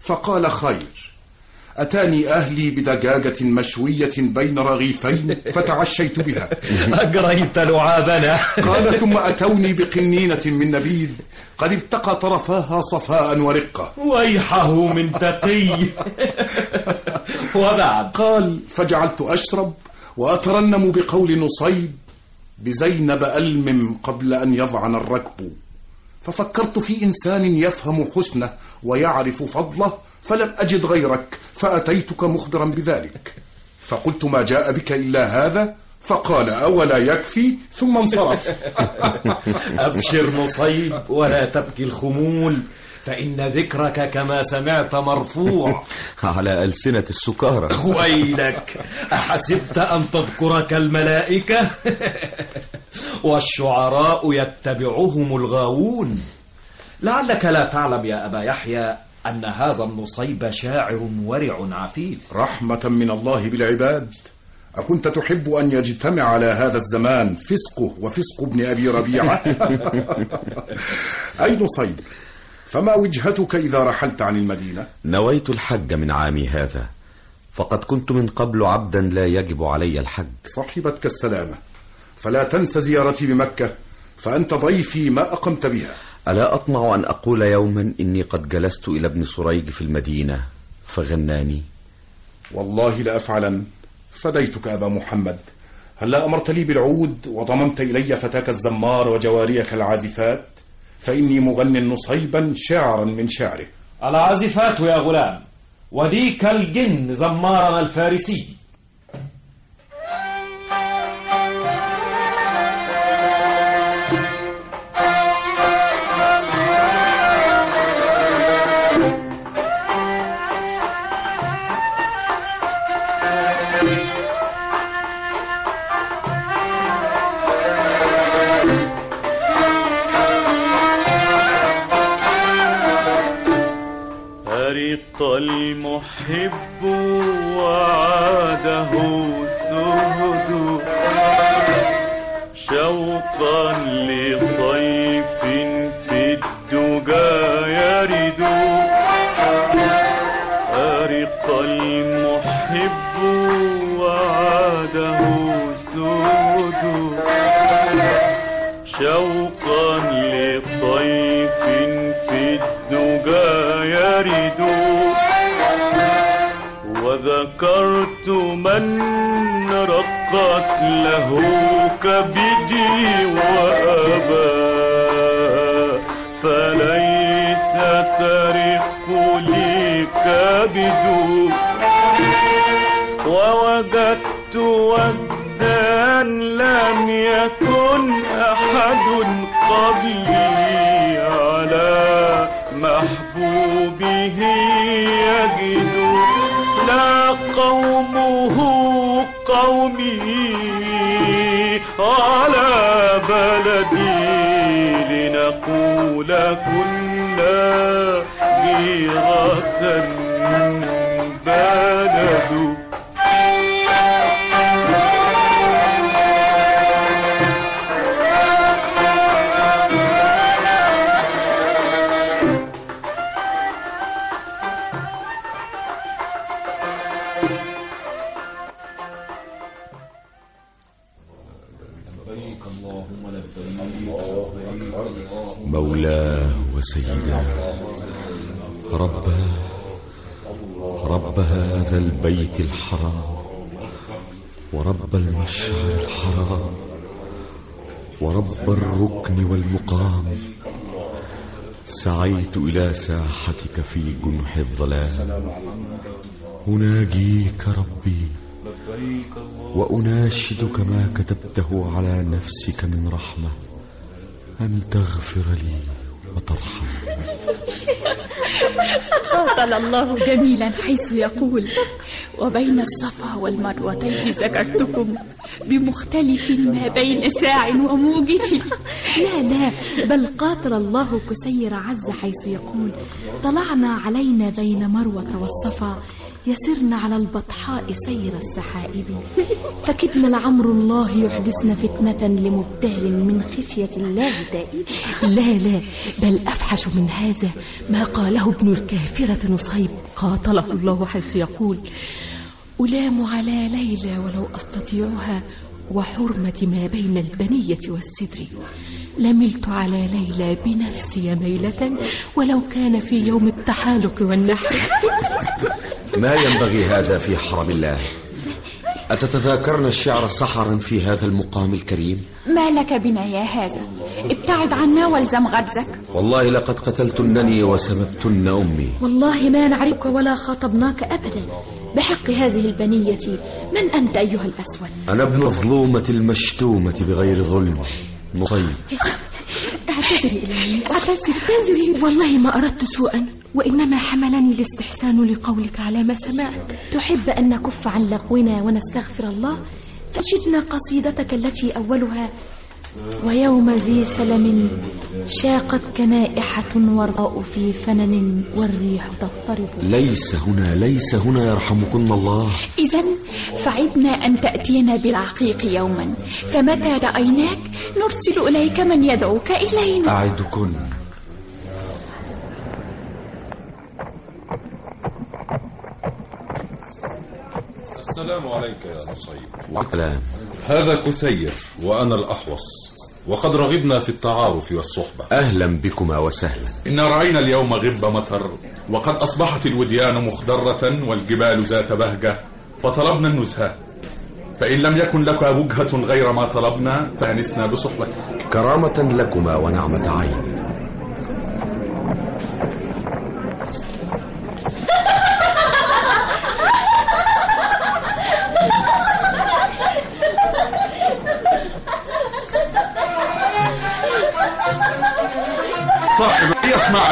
فقال خير. أتاني أهلي بدجاجة مشوية بين رغيفين فتعشيت بها. [laughs] أجريت لعابنا. [laughs] قال ثم أتوني بقنينة من نبيذ. قد التقى طرفاها صفاء ورقة. ويحه من تقي. [laughs] وبعد. قال فجعلت أشرب وأترنم بقول نصيب. بزينب ألمم قبل أن يضعن الركب. ففكرت في إنسان يفهم حسنه ويعرف فضله. فلم أجد غيرك فأتيتك مخبرا بذلك. فقلت ما جاء بك إلا هذا فقال أولا يكفي ثم انصرف. [laughs] أبشر نصيب ولا تبكي الخمول فإن ذكرك كما سمعت مرفوع. [laughs] على ألسنة السكارى. [laughs] ويلك أحسبت أن تذكرك الملائكة؟ والشعراء يتبعهم الغاوون. لعلك لا تعلم يا أبا يحيى أن هذا النصيب شاعر ورع عفيف. رحمة من الله بالعباد. أكنت تحب أن يجتمع على هذا الزمان فسقه وفسق ابن أبي ربيعة؟ [laughs] أي نصيب؟ فما وجهتك إذا رحلت عن المدينة؟ نويت الحج من عامي هذا فقد كنت من قبل عبدا لا يجب علي الحج. صحبتك السلامة فلا تنس زيارتي بمكة فأنت ضيفي ما أقمت بها. ألا أطمع أن أقول يوما إني قد جلست إلى ابن سريج في المدينة؟ فغناني. والله لأفعلن فديتك أبا محمد. هلا أمرت لي بالعود وضممت إلي فتاك الزمار وجواريك العازفات؟ فإني مغن نصيبا شعرا من شعره. العازفات يا غلام وديك الجن زمارنا الفارسي. أرق المحب وعاده سهد. شوقا لطيف في الدجى يرد. أرق المحب وعاده سهد. شوقا الدجى يرد وذكرت من رقت له كبدي وأبى. فليس ترق لي كبد. ووجدت ودا لم يكن أحد قبلي على محبوبه يجد. لا قومه قومي على بلدي لنقول كنا جيرة بلد. وسيداه رباه رب هذا البيت الحرام ورب المشعر الحرام ورب الركن والمقام. سعيت إلى ساحتك في جنح الظلام. أناجيك ربي وأناشدك ما كتبته على نفسك من رحمة. أن تغفر لي وترحم قاتل الله جميلا حيث يقول وبين الصفا والمروتين ذكرتكم بمختلف ما بين ساع وموجف لا لا بل قاتل الله كسير عز حيث يقول طلعنا علينا بين مروة والصفا يسرن على البطحاء سير السحائب. فكدنا لعمر الله يحدثن فتنة لمبتهل من خشية الله تائب لا لا بل أفحش من هذا ما قاله ابن الكافرة نصيب. قاتله الله حيث يقول ألام على ليلى ولو أستطيعها وحرمة ما بين البنية والسدر لملت على ليلى بنفسي ميلة ولو كان في يوم التحالق والنحر. [laughs] ما ينبغي هذا في حرم الله؟ أتتذاكرن الشعر سحرا في هذا المقام الكريم؟ ما لك بنا يا هذا؟ ابتعد عنا والزم غرزك. والله لقد قتلتنني وسببتن أمي. والله ما نعرفك ولا خاطبناك أبدا. بحق هذه البنية من أنت أيها الأسود؟ أنا ابن الظلومة المشتومة بغير ظلم. نصيب. اعتذري إلهي اعتذري اعتذري. والله ما أردت سوءا. وإنما حملني الاستحسان لقولك على ما سمعت. تحب أن نكف عن لغونا ونستغفر الله؟ فأنشدنا قصيدتك التي أولها ويوم ذي سلم شاقت كنائحة والراء في فنن والريح تضطرب. ليس هنا ليس هنا يرحمكن الله. إذا فعدنا أن تأتينا بالعقيق يوما. فمتى رأيناك؟ نرسل إليك من يدعوك إلينا. أعدكن. السلام عليك يا نصيب. وكلام هذا كثير وأنا الأحوص وقد رغبنا في التعارف والصحبة. أهلا بكما وسهلا. إن رأينا اليوم غب مطر وقد أصبحت الوديان مخضرة والجبال ذات بهجة فطلبنا النزهة فإن لم يكن لك وجهة غير ما طلبنا فأنسنا بصحبتك. كرامة لكما ونعمة عين.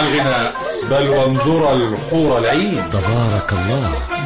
الغناء بل وانظر الحور العين. تبارك الله.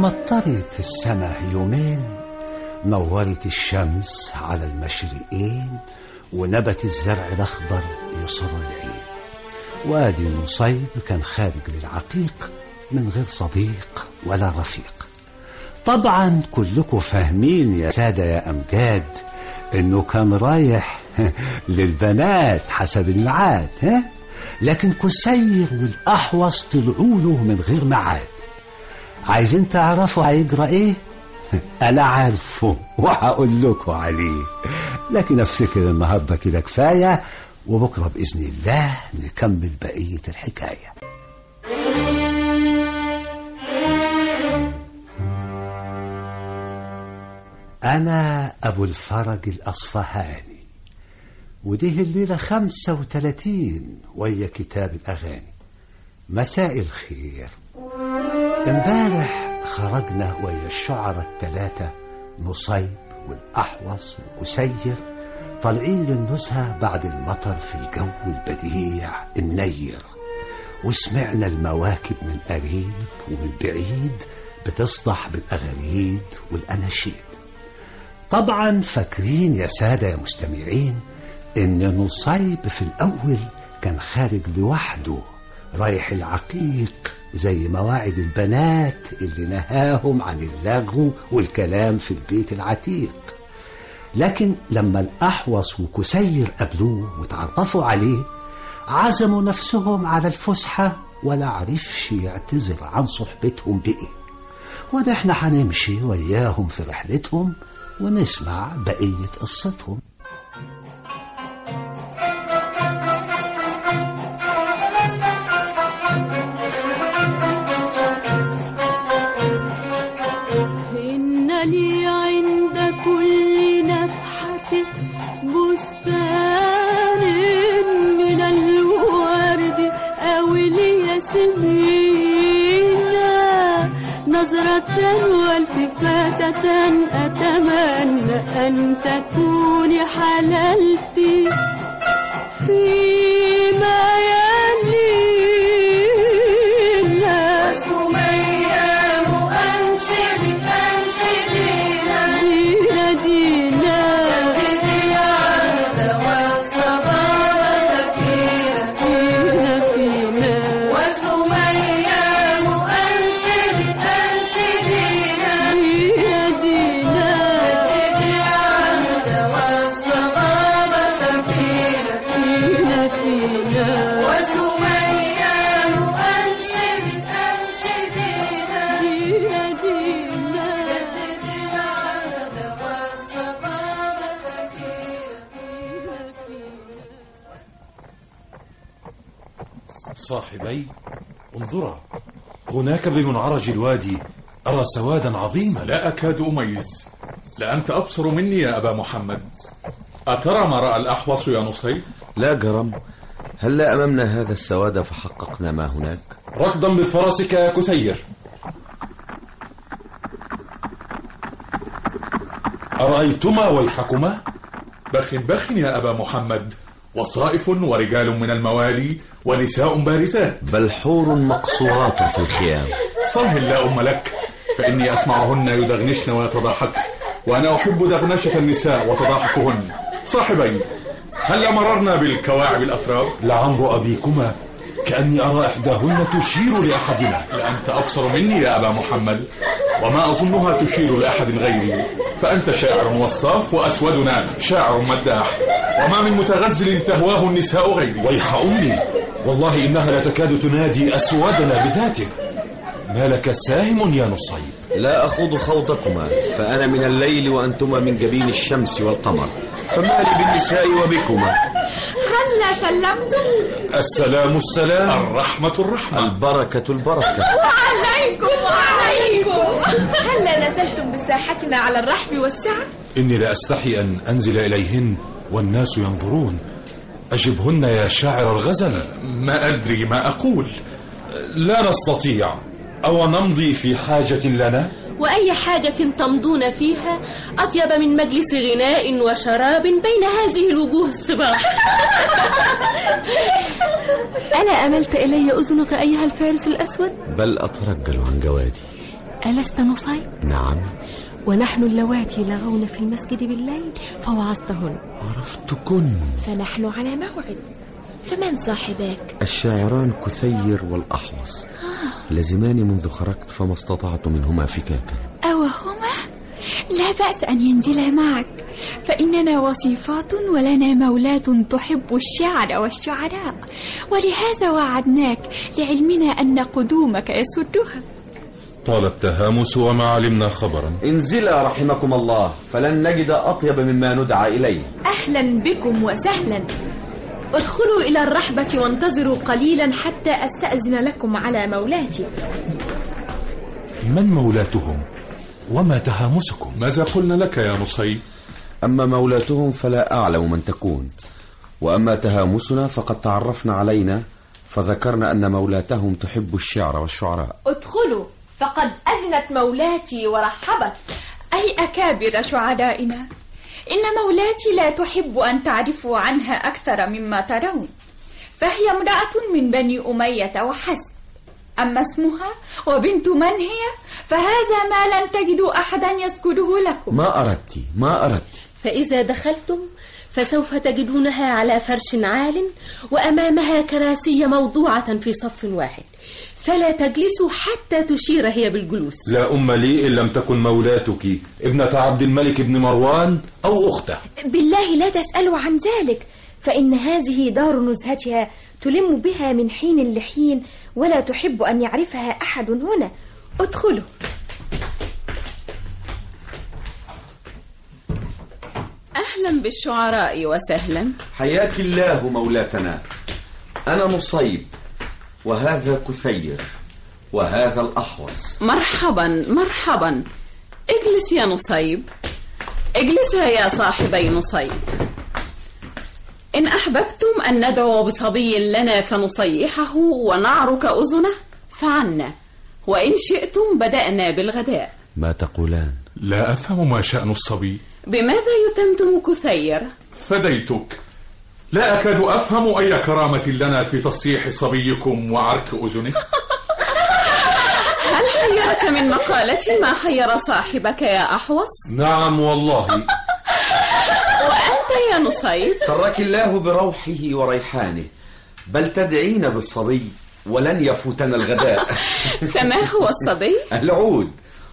مطرت السماء يومين نورت الشمس على المشرقين ونبت الزرع الأخضر يصر العين. وادي نصيب كان خارج للعقيق من غير صديق ولا رفيق. طبعا كلكم فاهمين يا سادة يا أمجاد إنه كان رايح [laughs] للبنات حسب الميعاد ها؟ لكن كسير والأحوص طلعوا له من غير ميعاد. عايزين تعرفوا هيجرى إيه؟ [laughs] أنا عارفه وهقول لكم عليه. لكن أفتكر النهاردة كده كفاية وبكرة بإذن الله نكمل بقية الحكاية. أنا أبو الفرج الأصفهاني وديه الليلة خمسة وتلاتين ويا كتاب الأغاني. مساء الخير. امبارح خرجنا ويا الشعراء التلاتة نصيب والأحوص وأسير طالعين للنزهة بعد المطر في الجو البديع النير. وسمعنا المواكب من قريب ومن بعيد بتصدح بالأغانيد والأناشيد. طبعا فاكرين يا سادة يا مستمعين إن نصيب في الأول كان خارج لوحده رايح العقيق زي مواعيد البنات اللي نهاهم عن اللغو والكلام في البيت العتيق. لكن لما الأحوص وكسير قابلوه وتعرفوا عليه عزموا نفسهم على الفسحة ولا عرفش يعتذر عن صحبتهم بإيه. وده إحنا هنمشي وياهم في رحلتهم ونسمع بقية قصتهم. أتمنى أن تكوني حللتي فيما صاحبي انظرا. هناك بمنعرج الوادي أرى سوادا عظيما. لا أكاد أميز. لأنت أبصر مني يا أبا محمد. أترى ما رأى الأحوص يا نصيب؟ لا جرم. هلا أمامنا هذا السواد فحققنا ما هناك؟ ركضا بفرسك يا كثير. أرأيتما ويحكما؟ بخ بخ يا أبا محمد. وصائف ورجال من الموالي ونساء بارزات. بل حور مقصورات في الخيام. صلهم لا أم لك فإني أسمعهن يدغنشن ويتضاحكن وأنا أحب دغنشة النساء وتضاحكهن. صاحبي هل مررنا بالكواعب الأتراب؟ لعمر أبيكما كأني أرى إحداهن تشير لأحدنا. لأنت أبصر مني يا أبا محمد وما أظنها تشير لأحد غيري. فأنت شاعر وصاف وأسودنا شاعر مداح. وما من متغزل تهواه النساء غيري. ويح أمي والله إنها لا تكاد تنادي أسودنا بذاته. ما لك ساهم يا نصيب؟ لا أخوض خوضكما فأنا من الليل وأنتما من جبين الشمس والقمر. فما لي بالنساء وبكما. هلا سلمتم. السلام السلام. الرحمة الرحمة. البركة البركة. وعليكم وعليكم. هلا نزلتم بساحتنا على الرحب والسعة؟ إني لا أستحي أن أنزل إليهن والناس ينظرون. أجبهن يا شاعر الغزل. ما أدري ما أقول. لا نستطيع. أو نمضي في حاجة لنا؟ وأي حاجة تمضون فيها؟ أطيب من مجلس غناء وشراب بين هذه الوجوه الصباح. [laughs] ألا أملت إلي أذنك أيها الفارس الأسود؟ بل أترجل عن جوادي. ألست نصيب؟ نعم. ونحن اللواتي لغون في المسجد بالليل فوعظتهن عرفتكن. فنحن على موعد. فمن صاحباك الشاعران كثير والأحوص. لزماني منذ خرجت فما استطعت منهما فكاكا. أوهما؟ لا بأس أن ينزلا معك. فإننا وصيفات ولنا مولاة تحب الشعر والشعراء. ولهذا وعدناك لعلمنا أن قدومك يسدها. طال التهامس وما علمنا خبرا. انزلا رحمكم الله فلن نجد أطيب مما ندعى إليه. أهلا بكم وسهلا. ادخلوا إلى الرحبة وانتظروا قليلا حتى أستأذن لكم على مولاتي. من مولاتهم؟ وما تهامسكم؟ ماذا قلنا لك يا نصيب أما مولاتهم فلا أعلم من تكون. وأما تهامسنا فقد تعرفنا علينا فذكرنا أن مولاتهم تحب الشعر والشعراء. ادخلوا. فقد أذنت مولاتي ورحبت. أي أكابر شعرائنا إن مولاتي لا تحب أن تعرفوا عنها أكثر مما ترون. فهي امرأة من بني أمية وحسب. أما اسمها وبنت من هي؟ فهذا ما لن تجدوا أحدا يذكره لكم. ما أردت ما أردت. فإذا دخلتم فسوف تجدونها على فرش عال وأمامها كراسي موضوعة في صف واحد. فلا تجلسوا حتى تشير هي بالجلوس. لا أم لي إن لم تكن مولاتك ابنة عبد الملك بن مروان أو أخته. بالله لا تسألوا عن ذلك فإن هذه دار نزهتها تلم بها من حين لحين ولا تحب أن يعرفها أحد هنا. ادخلوا. أهلا بالشعراء وسهلا. حياك الله مولاتنا أنا نصيب وهذا كثير وهذا الأحوص. مرحبا مرحبا. اجلس يا نصيب. اجلسا يا صاحبي نصيب. إن أحببتم أن ندعو بصبي لنا فنصيحه ونعرك أذنه فعنا. وإن شئتم بدأنا بالغداء. ما تقولان؟ لا أفهم ما شأن الصبي. بماذا يتمتم كثير؟ فديتك. لا أكاد أفهم أي كرامة لنا في تصيح صبيكم وعرك أذنه. هل حيرك من مقالتي ما حير صاحبك يا أحوص؟ نعم والله. [laughs] وأنت يا نصيب. سرك الله بروحه وريحانه. بل تدعين بالصبي ولن يفوتنا الغداء. [laughs] فما هو الصبي؟ العود.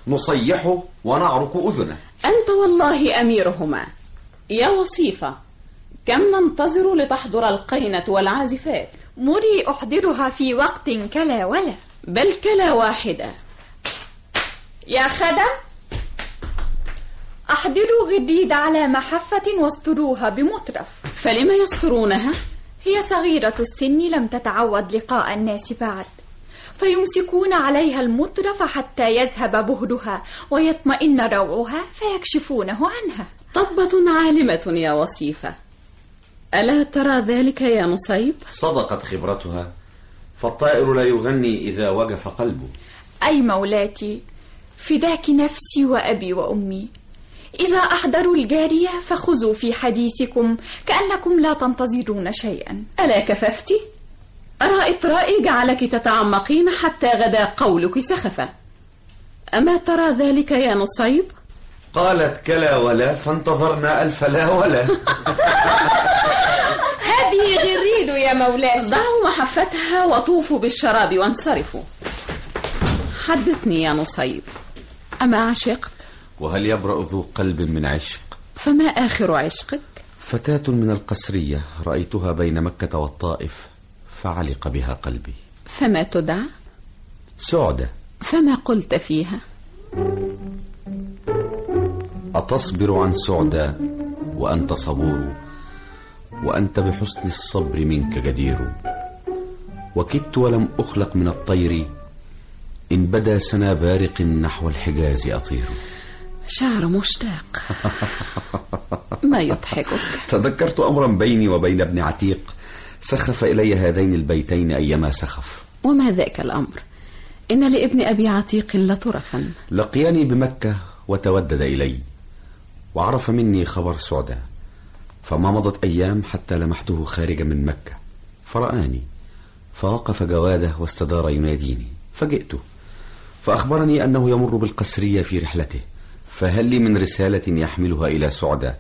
نصيحه ونعرك أذنه. أنت والله أميرهما. يا وصيفة. كم ننتظر لتحضر القينة والعازفات؟ مري أحضرها في وقت كلا ولا. بل كلا واحدة. يا خدم! أحضروا غديد على محفة واستروها بمطرف فلم يسترونها؟ هي صغيرة السن لم تتعود لقاء الناس بعد. فيمسكون عليها المطرف حتى يذهب بهدها ويطمئن روعها فيكشفونه عنها. طبة عالمة يا وصيفة. ألا ترى ذلك يا نصيب؟ صدقت خبرتها فالطائر لا يغني إذا وقف قلبه أي مولاتي فداك نفسي وأبي وأمي إذا أحضروا الجارية فخذوا في حديثكم كأنكم لا تنتظرون شيئا ألا كففت؟ أرى إطرائي جعلك تتعمقين حتى غدا قولك سخفة أما ترى ذلك يا نصيب؟ قالت كلا ولا فانتظرنا ألف لا ولا [laughs] هذه غريد يا مولاتي ضعوا محفتها وطوفوا بالشراب وانصرفوا حدثني يا نصيب أما عشقت؟ وهل يبرأ ذو قلب من عشق فما آخر عشقك؟ فتاة من القصرية رأيتها بين مكة والطائف فعلق بها قلبي فما تدعى؟ سعدة فما قلت فيها؟ أتصبر عن سعدة وأنت صبور وأنت بحسن الصبر منك جدير. وكدت ولم أخلق من الطير إن بدا سنا بارق نحو الحجاز أطير. شعر مشتاق. ما يضحكك؟ تذكرت أمرا بيني وبين ابن عتيق سخف إلي هذين البيتين أيما سخف. وما ذاك الأمر؟ إن لابن أبي عتيق لطرفا. لقياني بمكة وتودد إلي. وعرف مني خبر سعدة فما مضت أيام حتى لمحته خارجا من مكة. فرآني فوقف جواده واستدار يناديني فجئته فأخبرني أنه يمر بالقسرية في رحلته فهل لي من رسالة يحملها إلى سعدة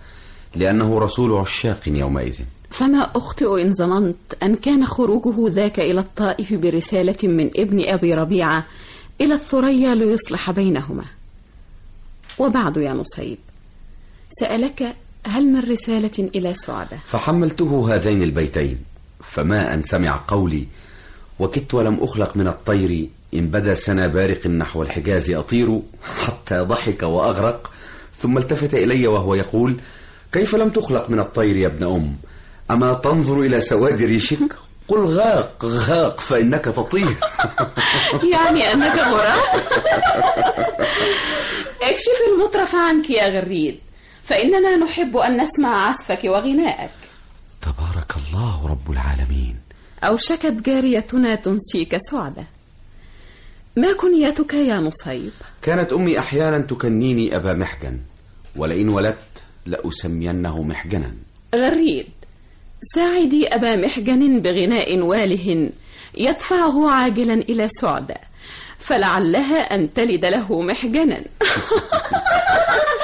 لأنه رسول عشاق يومئذ. فما أخطئ إن ظننت أن كان خروجه ذاك إلى الطائف برسالة من ابن أبي ربيعة إلى الثريا ليصلح بينهما. وبعد يا نصيب. سألك هل من رسالة إلى سعدة فحملته هذين البيتين فما أن سمع قولي وكدت ولم أخلق من الطير إن بدا سنا بارق نحو الحجاز أطير حتى ضحك وأغرق ثم التفت إلي وهو يقول كيف لم تخلق من الطير يا ابن أم؟ أما تنظر إلى سواد ريشك؟ قل غاق غاق فإنك تطير. [laughs] يعني أنك غراب؟ [laughs] اكشف المطرف عنك يا غريد فإننا نحب أن نسمع عزفك وغناءك تبارك الله رب العالمين. أوشكت جاريتنا تنسيك سعدة. ما كنيتك يا نصيب؟ كانت أمي أحيانا تكنيني أبا محجن ولئن ولدت لأسمينه محجنا. غريد ساعدي أبا محجن بغناء واله يدفعه عاجلا إلى سعدة فلعلها أن تلد له محجنا. [laughs]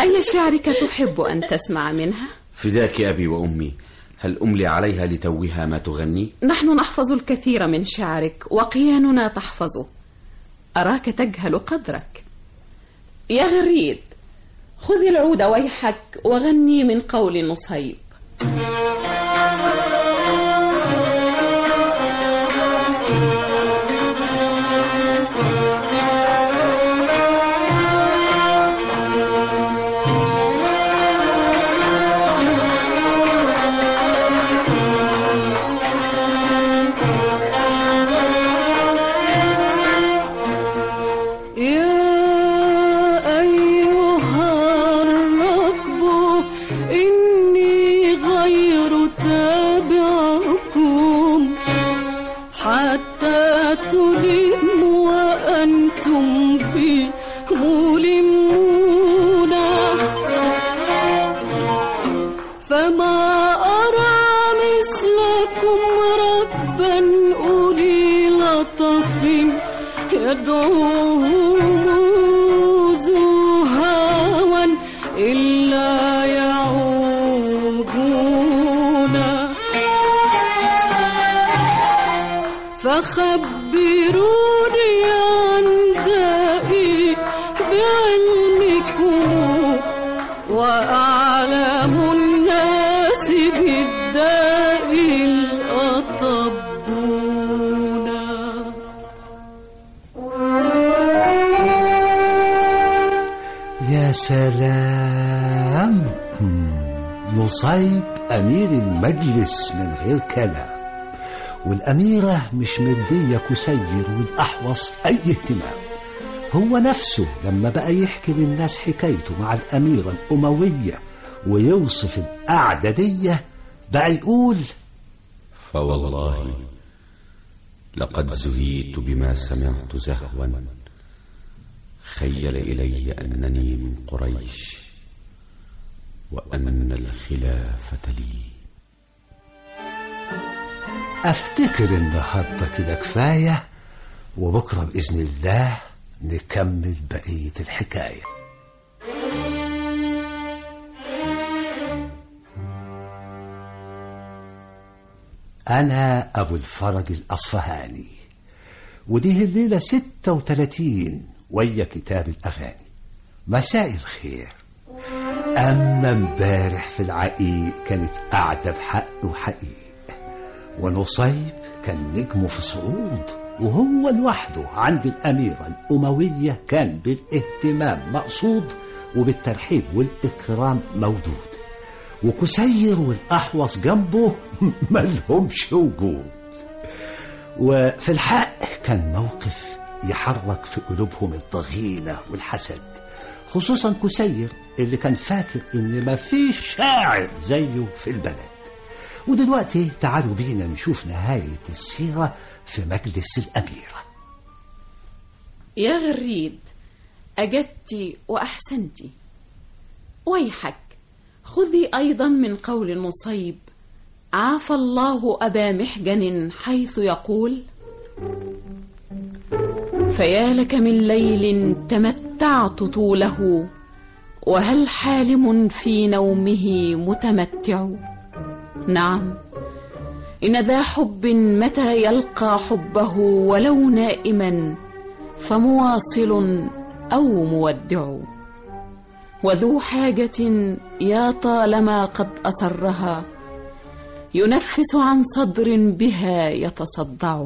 أي شعرك تحب أن تسمع منها؟ فداك أبي وأمي هل أملي عليها لتوها ما تغني؟ نحن نحفظ الكثير من شعرك وقياننا تحفظه أراك تجهل قدرك يا غريد خذ العود ويحك وغني من قول نصيب ذو هوى إلا يعودون فخبروني عن دائي بعلمكم وأعلم سلام. نصيب أمير المجلس من غير كلام. والأميرة مش مدية كسير والأحوص أي اهتمام. هو نفسه لما بقى يحكي للناس حكايته مع الأميرة الأموية ويوصف القعدة دي بقى يقول فوالله لقد زهيت بما سمعت زهوا. خيل إلي أنني من قريش وأن الخلافة لي. أفتكر النهاردة كده كفاية وبكرة بإذن الله نكمل بقية الحكاية. أنا أبو الفرج الأصفهاني ودي الليلة ستة وتلاتين ويا كتاب الأغاني. مساء الخير. أما امبارح في العقيق كانت قاعدة بحق وحقيق ونصيب كان نجمه في صعود وهو لوحده عند الأميرة الأموية كان بالاهتمام مقصود وبالترحيب والإكرام مودود. وكسير والأحوص جنبه [laughs] ملهمش وجود. وفي الحق كان موقف يحرك في قلوبهم الضغينة والحسد خصوصا كسير اللي كان فاكر إن مفيش شاعر زيه في البلد. ودلوقتي تعالوا بينا نشوف نهاية السيرة في مجلس الأميرة. يا غريد أجدت وأحسنت ويحك خذي أيضا من قول النصيب عافى الله أبا محجن حيث يقول فيا لك من ليل تمتعت طوله وهل حالم في نومه متمتع؟ نعم إن ذا حب متى يلقى حبه ولو نائما فمواصل أو مودع. وذو حاجة يا طالما قد اسرها ينفس عن صدر بها يتصدع.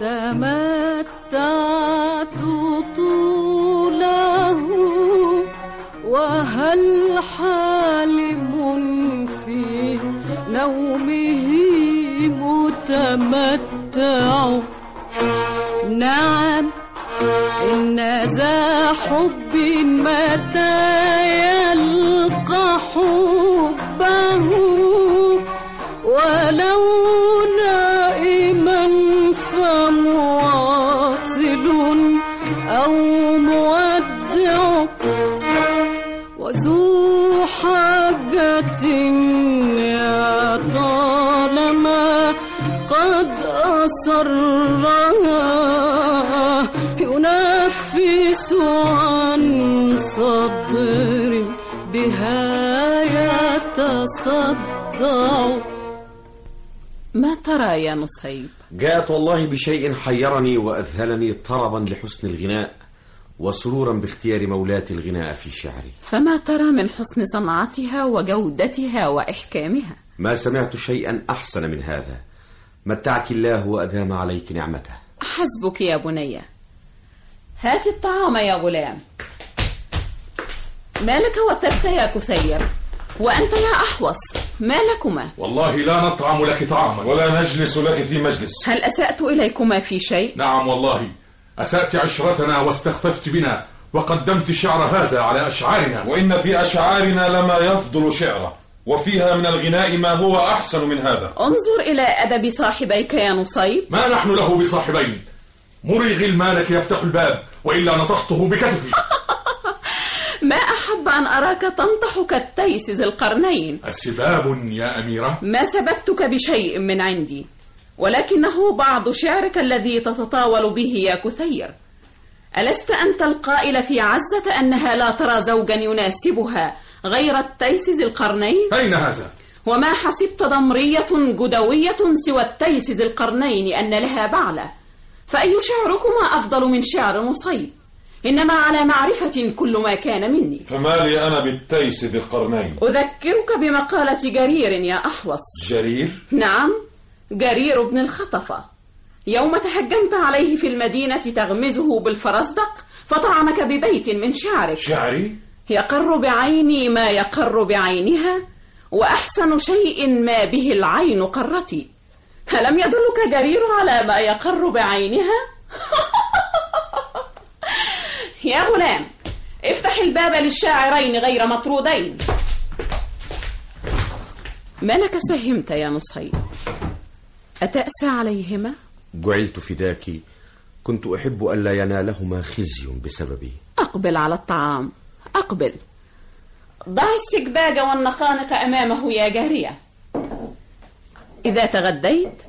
تمتعت طوله وهل حالم في نومه متمتع؟ نعم إن ذا حب متى صدر بها يتصدع. ما ترى يا نصيب؟ جاءت والله بشيء حيرني وأذهلني طربا لحسن الغناء وسرورا باختيار مولاتي الغناء في شعري. فما ترى من حسن صنعتها وجودتها وإحكامها؟ ما سمعت شيئا أحسن من هذا. متعك الله وأدام عليك نعمته. حسبك يا بني. هات الطعام يا غلام. ما لك وثبت يا كثير. وأنت يا أحوص. ما لكما؟ والله لا نطعم لك طعاما. ولا نجلس لك في مجلس. هل أسأت إليكما في شيء؟ نعم والله. أسأت عشرتنا واستخففت بنا وقدمت الشعر هذا على أشعارنا. وإن في أشعارنا لما يفضل شعره وفيها من الغناء ما هو أحسن من هذا. انظر إلى أدب صاحبيك يا نصيب. ما نحن له بصاحبين. مري غلمانك يفتح الباب وإلا نطخته بكتفي. [laughs] ما أحب أن أراك تنطح كالتيس ذي القرنين. أسباب يا أميرة. ما سببتك بشيء من عندي ولكنه بعض شعرك الذي تتطاول به يا كثير. ألست أنت القائل في عزة أنها لا ترى زوجا يناسبها غير التيس ذي القرنين؟ أين هذا؟ وما حسبت ضمرية جدوية سوى التيس ذي القرنين أن لها بعلا؟ فأي شعركما أفضل من شعر نصيب إنما على معرفة كل ما كان مني. فما لي أنا بالتيس ذي القرنين؟ أذكرك بمقالة جرير يا أحوص. جرير؟ نعم جرير بن الخطفى يوم تهجمت عليه في المدينة تغمزه بالفرزدق فطعنك ببيت من شعرك. شعري؟ يقر بعيني ما يقر بعينها وأحسن شيء ما به العين قرتي. ألم يدلك جرير على ما يقر بعينها؟ [laughs] يا غلام افتح الباب للشاعرين غير مطرودين. ما لك سهمت يا نصيب أتأسى عليهما؟ جعلت فداك. كنت أحب ألا ينالهما خزي بسببي. أقبل على الطعام. أقبل. ضع السكباج والنقانق أمامه يا جارية. إذا تغديت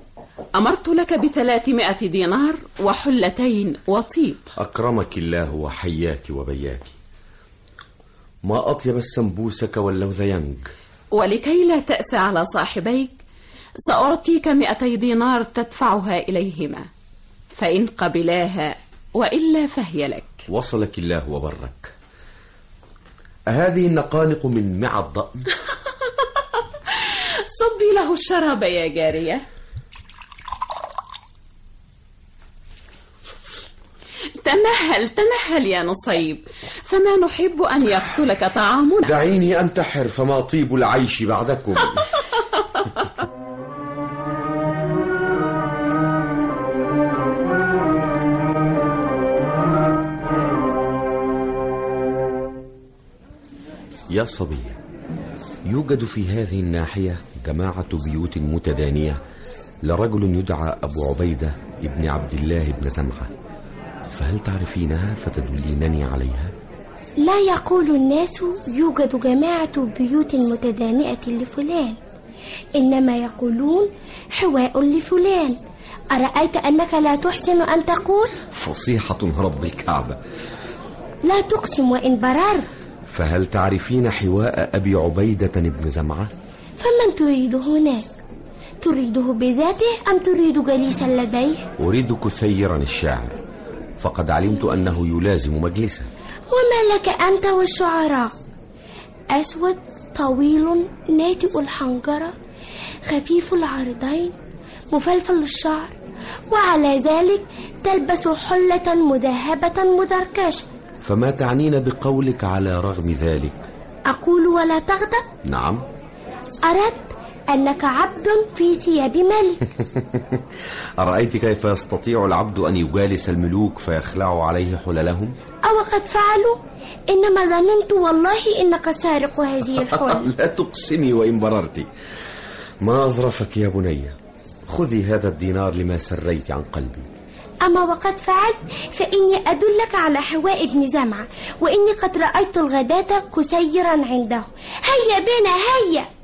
أمرت لك بثلاثمائة دينار وحلتين وطيب. أكرمك الله وحياك وبياك. ما أطيب السنبوسك واللوزينج ولكي لا تأسى على صاحبيك سأعطيك مئتي دينار تدفعها إليهما فإن قبلاها وإلا فهي لك. وصلك الله وبرك. أهذه النقانق من مع الضأن [laughs] صبي له الشراب يا جارية. تمهل تمهل يا نصيب. فما نحب أن يقتلك طعامنا. دعيني أنتحر فما طيب العيش بعدكم. يا صبي يوجد في هذه الناحية جماعة بيوت متدانية لرجل يدعى أبو عبيدة ابن عبد الله بن زمعة فهل تعرفينها فتدلينني عليها؟ لا يقول الناس يوجد جماعة بيوت متدانئة لفلان. إنما يقولون حواء لفلان. أرأيت أنك لا تحسن أن تقول؟ فصيحة رب الكعبة. لا تقسم وإن بررت. فهل تعرفين حواء أبي عبيدة بن زمعة؟ فمن تريد هناك؟ تريده بذاته أم تريد جليسا لديه؟ أريد كثيرا الشاعر. فقد علمت أنه يلازم مجلسه وما لك أنت والشعراء؟ أسود طويل ناتئ الحنجرة خفيف العرضين مفلفل الشعر وعلى ذلك تلبس حلة مذهبة مدركشة. فما تعنين بقولك على رغم ذلك؟ أقول ولا تغضب نعم. أردت أنك عبد في ثياب ملك. [laughs] أرأيت كيف يستطيع العبد أن يجالس الملوك فيخلع عليه حللهم؟ أو قد فعلوا. إنما ظننت والله إنك سارق هذه الحلة [laughs] لا تقسمي وإن بررت. ما أظرفك يا بني؟ خذي هذا الدينار لما سريت عن قلبي. أما وقد فعلت فإني أدلك على حواء بن زمعة وإني قد رأيت الغداة كسيرا عنده. هيا بنا هيا!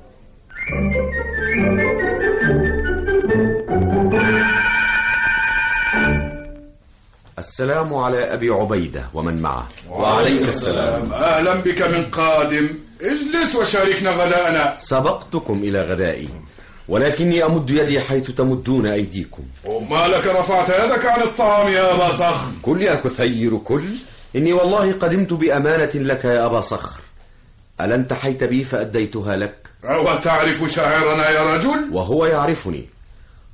السلام على أبي عبيدة ومن معه. وعليك السلام. أهلا بك من قادم. اجلس وشاركنا غداءنا. سبقتكم إلى غدائي ولكني أمد يدي حيث تمدون أيديكم. وما لك رفعت يدك عن الطعام يا أبا صخر؟ كل يا كثير كل. إني والله قدمت بأمانة لك يا أبا صخر. ألا انتحيت بي فأديتها لك؟ أو تعرف شاعرنا يا رجل؟ وهو يعرفني.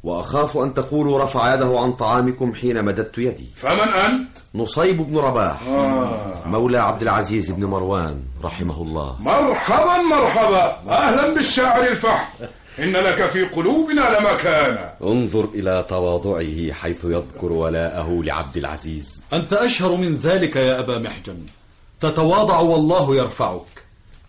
وأخاف أن تقولوا رفع يده عن طعامكم حين مددت يدي. فمن أنت؟ نصيب بن رباح. آه. مولى عبد العزيز بن مروان رحمه الله. مرحبا مرحبا. أهلا بالشاعر الفح إن لك في قلوبنا لمكانا انظر إلى تواضعه حيث يذكر ولاءه لعبد العزيز. أنت أشهر من ذلك يا أبا محجن. تتواضع والله يرفعك.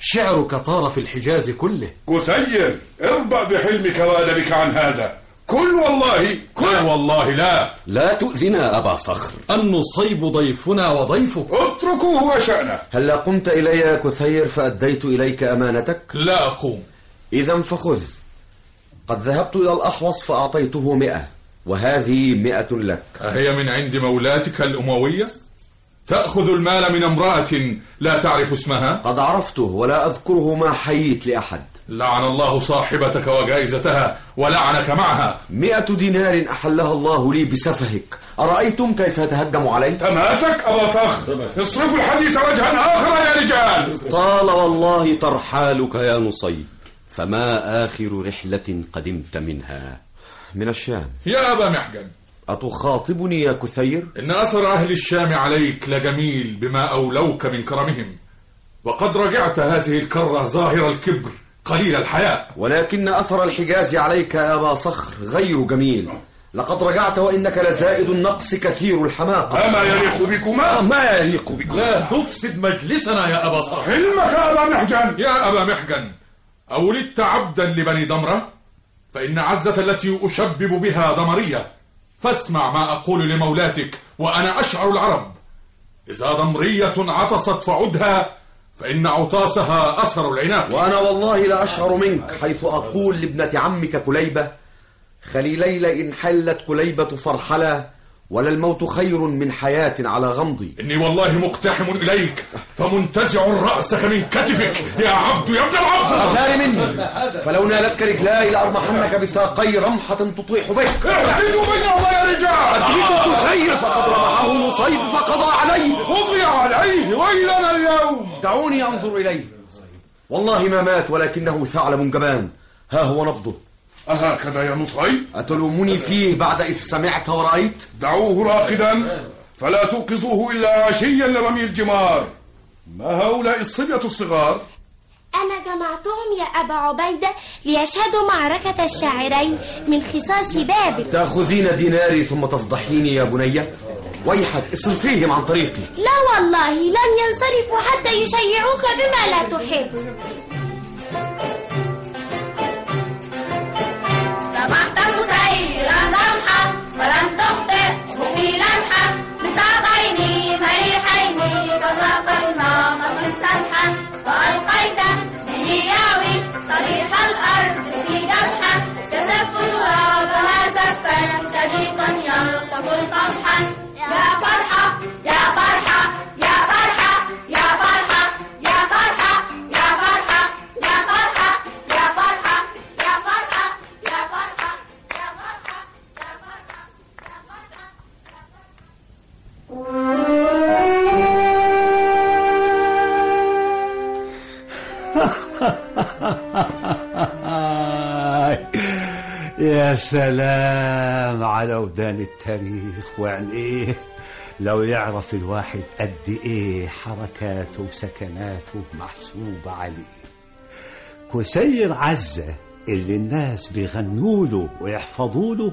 شعرك طار في الحجاز كله. كثير أربع بحلمك وأدبك عن هذا. كل والله كل لا. والله لا. لا تؤذنا أبا صخر. النصيب ضيفنا وضيفك. اتركوه وشأنه. هل قمت إلي يا كثير فأديت إليك أمانتك؟ لا أقوم. إذا فخذ. قد ذهبت إلى الأحوص فأعطيته مئة وهذه مئة لك. أهي من عند مولاتك الأموية؟ تأخذ المال من امرأة لا تعرف اسمها؟ قد عرفته ولا أذكره ما حييت لأحد. لعن الله صاحبتك وجائزتها ولعنك معها. مئة دينار أحلها الله لي بسفهك. أرأيتم كيف يتهجم علي؟ تماسك أبا صخر اصرفوا الحديث وجها آخر يا رجال. طال والله ترحالك يا نصيب فما آخر رحلة قدمت منها؟ من الشام. يا أبا محجن أتخاطبني يا كثير؟ إن أثر أهل الشام عليك لجميل بما أولوك من كرمهم. وقد رجعت هذه الكرة ظاهر الكبر قليل الحياء. ولكن أثر الحجاز عليك يا أبا صخر غير جميل. لقد رجعت وإنك لزائد النقص كثير الحماقة. أما يليق بكما؟ ما يليق بكما؟ لا تفسد مجلسنا يا أبا صخر. حلمك يا أبا محجن. يا أبا محجن أولدت عبدا لبني دمرة؟ فإن عزة التي أشبب بها دمرية فاسمع ما أقول لمولاتك وأنا أشعر العرب. إذا دمرية عطست فعدها فإن عطاسها أثر العناق. وأنا والله لا أشعر منك حيث أقول لابنة عمك كليبة خليلي لئن حلت كليبة فرحلا ولا الموت خير من حياة على غمضي. إني والله مقتحم إليك فمنتزع رأسك من كتفك. يا عبد يا ابن العبد! أغار مني. فلو نالتك رجلاي لأرمحنك بساقي رمحة تطيح بك. احتجوا بينهما يا رجال! أدريت كثير فقد رمحه نصيب فقضى عليه. قضي عليه ويلنا اليوم. دعوني أنظر إليه. والله ما مات ولكنه ثعلب جبان. ها هو نبضه. أهكذا يا نصيب أتلومني فيه بعد إذ سمعت ورأيت؟ دعوه راقدا. فلا توقظوه إلا عشيا لرمي الجمار. ما هؤلاء الصبية الصغار؟ أنا جمعتهم يا أبا عبيدة ليشهدوا معركة الشاعرين من خصاص بابل تأخذين ديناري ثم تفضحيني يا بني. ويحك اصرفيهم عن طريقي. لا والله لن ينصرفوا حتى يشيعوك بما لا تحب. ولم تخطئ. لمحة فساق الناقة السمحة فألقيت به صريح الأرض في دمحة. يزف زفا يا فرحة يا فرحة يا يا سلام على ودان التاريخ وعينيه لو يعرف الواحد قد إيه حركاته وسكناته محسوبة عليه. كسير عزة اللي الناس بيغنوا له ويحفظوا له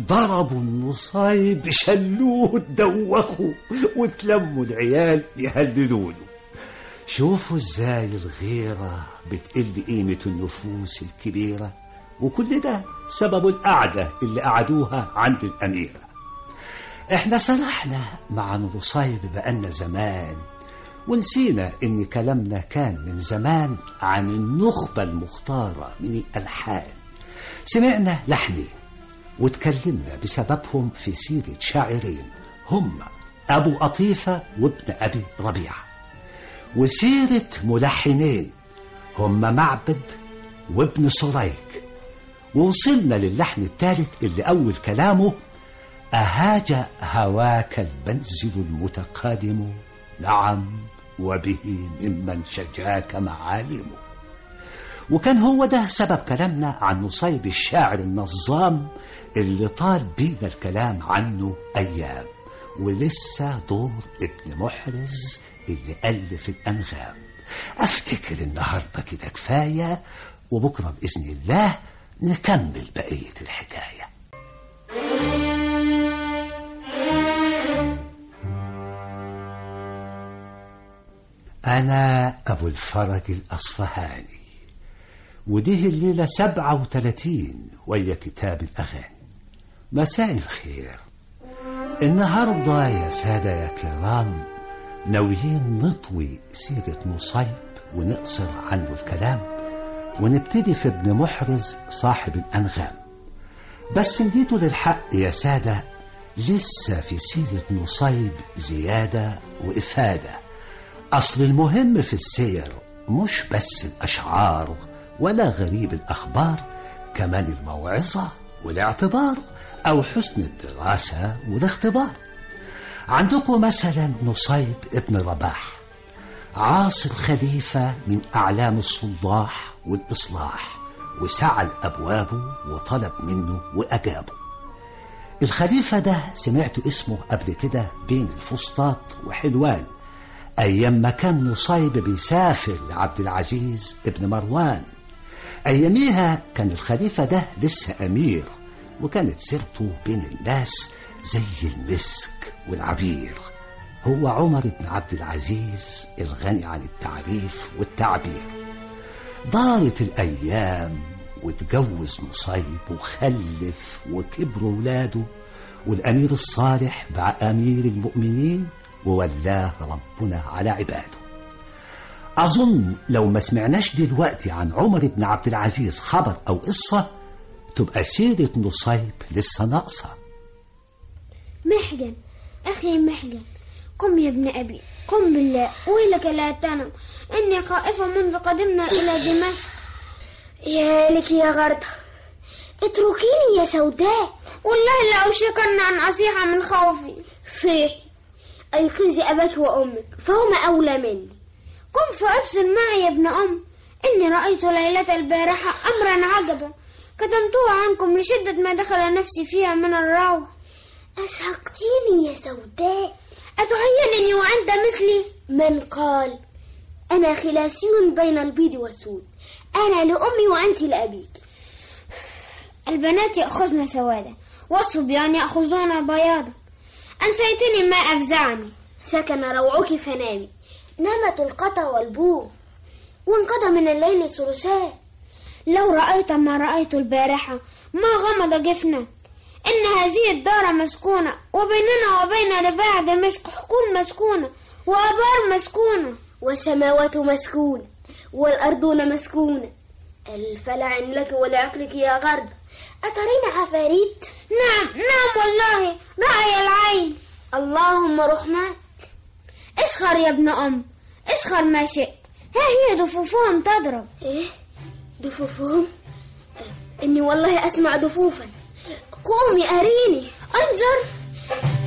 ضربوا النصايب شلوه ودوخوا وتلموا العيال يهللوا له. شوفوا إزاي الغيرة بتقل قيمة النفوس الكبيرة. وكل ده سبب القعدة اللي قعدوها عند الأميرة إحنا سرحنا مع نصايب بقالنا زمان ونسينا إن كلامنا كان من زمان عن النخبة المختارة من الألحان. سمعنا لحنين وتكلمنا بسببهم في سيرة شاعرين هم أبو قطيفة وابن أبي ربيعة. وسيرة ملحنين هم معبد وابن سريك ووصلنا للحن الثالث اللي أول كلامه أهاج هواك المنزل المتقادم. نعم وبه ممن شجاك معالمه وكان هو ده سبب كلامنا عن نصيب الشاعر النظام اللي طال بينا الكلام عنه أيام. ولسه دور ابن محرز اللي ألف الأنغام. أفتكر النهاردة كده كفاية وبكرة بإذن الله نكمل بقية الحكاية. أنا أبو الفرج الأصفهاني وديه الليلة سبعة وتلاتين ويا كتاب الأغاني. مساء الخير. النهاردة يا سادة يا كرام ناويين نطوي سيرة مصيب ونقصر عنه الكلام. ونبتدي في ابن محرز صاحب الأنغام. بس نجيتوا للحق يا سادة لسه في سيرة مصيب زيادة وإفادة. أصل المهم في السير مش بس الأشعار ولا غريب الأخبار كمان الموعظة والاعتبار أو حسن الدراسة والاختبار. عندكم مثلا نصيب ابن رباح عاصر خليفة من أعلام الصلاح والإصلاح وسعى لأبوابه وطلب منه وأجابه. الخليفة ده سمعت اسمه قبل كده بين الفسطاط وحلوان أيام ما كان نصيب بيسافر لعبد العزيز ابن مروان. أياميها كان الخليفة ده لسه أمير وكانت سيرته بين الناس زي المسك والعبير. هو عمر بن عبد العزيز الغني عن التعريف والتعبير. دارت الأيام وتجوز مصيب وخلف وكبروا ولاده والأمير الصالح بقى أمير المؤمنين وولاه ربنا على عباده. أظن لو ما سمعناش دلوقتي عن عمر بن عبد العزيز خبر أو قصة تبقى سيرة نصيب لسه ناقصة. محجن أخي محجن قم يا ابن أبي. قم بالله. ويلك لا تنم. إني خائفة منذ قدمنا إلى دمشق. يا لك يا غردة اتركيني يا سوداء. والله لأوشكن أن أصيح من خوفي. صيحي أيقظي أباك وأمك. فهما أولى مني. قم فأبصر معي يا ابن أم. إني رأيت ليلة البارحة أمرا عجبا. كتمته عنكم لشدة ما دخل نفسي فيها من الروع أسهقتيني يا سوداء. أتعينني وأنت مثلي؟ من قال أنا خلاسي بين البيض والسود. أنا لأمي وأنت لأبيك. البنات يأخذن سوادا والصبيان يأخذون بياضا أنسيتني ما أفزعني. سكن روعك فنامي. نامت القطا والبوم. وانقضى من الليل ثلثان لو رأيت ما رأيت البارحة ما غمض جفنك إن هذه الدار مسكونة وبيننا وبين رباع دمشق حقول مسكونة وأبار مسكونة. والسماوات مسكونة والأرضون مسكونة. الفلع لك ولعقلك يا غرب. أترين عفاريت؟ نعم نعم والله رأي العين. اللهم رحمك. اسخر يا ابن أم اسخر ما شئت. ها هي دفوفهم تضرب. إيه؟ دفوفهم؟ إني والله أسمع دفوفا. قومي أريني. أنظر.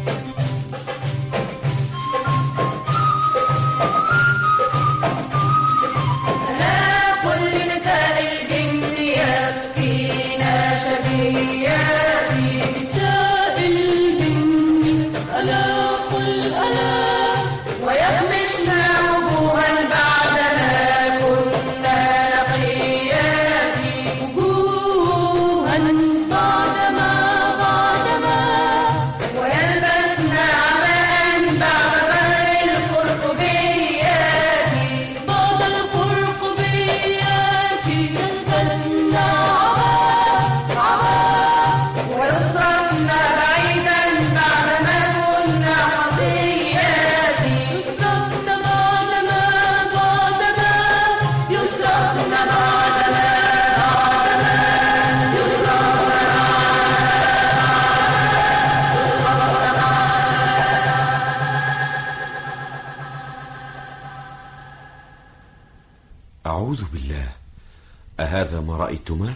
ما رأيتما؟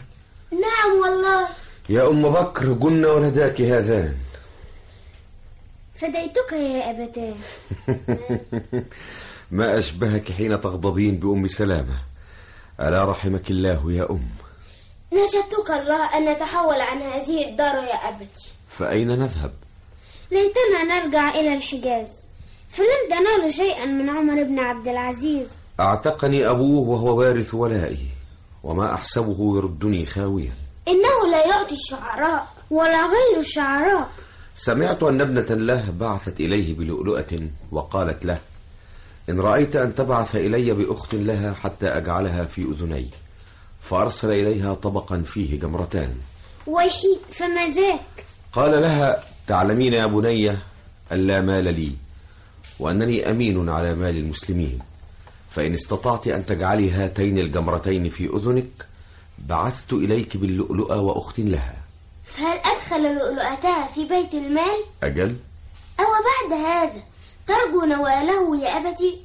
نعم والله. يا أم بكر قلنا ولداك هذان. فديتك يا أبتاه [laughs] ما أشبهك حين تغضبين بأم سلامة؟ ألا رحمك الله يا أم؟ نشدتك الله أن نتحول عن هذه الدار يا أبتي. فأين نذهب؟ ليتنا نرجع إلى الحجاز. فلن تنال شيئا من عمر بن عبد العزيز. أعتقني أبوه وهو وارث ولائي وما أحسبه يردني خاويا. إنه لا يعطي الشعراء ولا غير الشعراء سمعت أن ابنة له بعثت إليه بلؤلؤة وقالت له إن رأيت أن تبعث إلي بأخت لها حتى أجعلها في أذني فأرسل إليها طبقا فيه جمرتان. ويحي فما ذاك؟ قال لها تعلمين يا بني ألا مال لي وأنني أمين على مال المسلمين. فإن استطعت أن تجعلي هاتين الجمرتين في أذنك بعثت إليك باللؤلؤة وأخت لها. فهل أدخل لؤلؤتها في بيت المال؟ أجل. أو بعد هذا ترجو نواله يا أبتي؟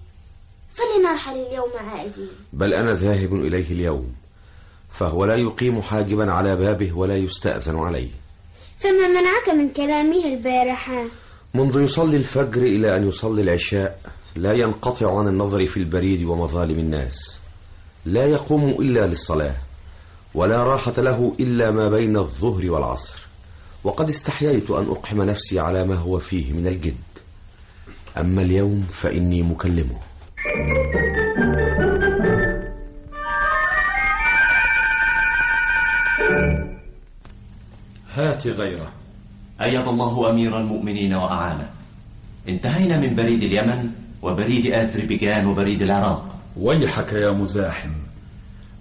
فلنرحل اليوم عائدين. بل أنا ذاهب إليه اليوم فهو لا يقيم حاجبا على بابه ولا يستأذن عليه. فما منعك من كلامه البارحة؟ منذ يصلي الفجر إلى أن يصلي العشاء لا ينقطع عن النظر في البريد ومظالم الناس. لا يقوم إلا للصلاة ولا راحة له إلا ما بين الظهر والعصر. وقد استحييت أن أقحم نفسي على ما هو فيه من الجد. أما اليوم فإني مكلمه. هات غيره. أيد الله أمير المؤمنين وأعانه. انتهينا من بريد اليمن وبريد آذربيجان وبريد العراق. ويحك يا مزاحم.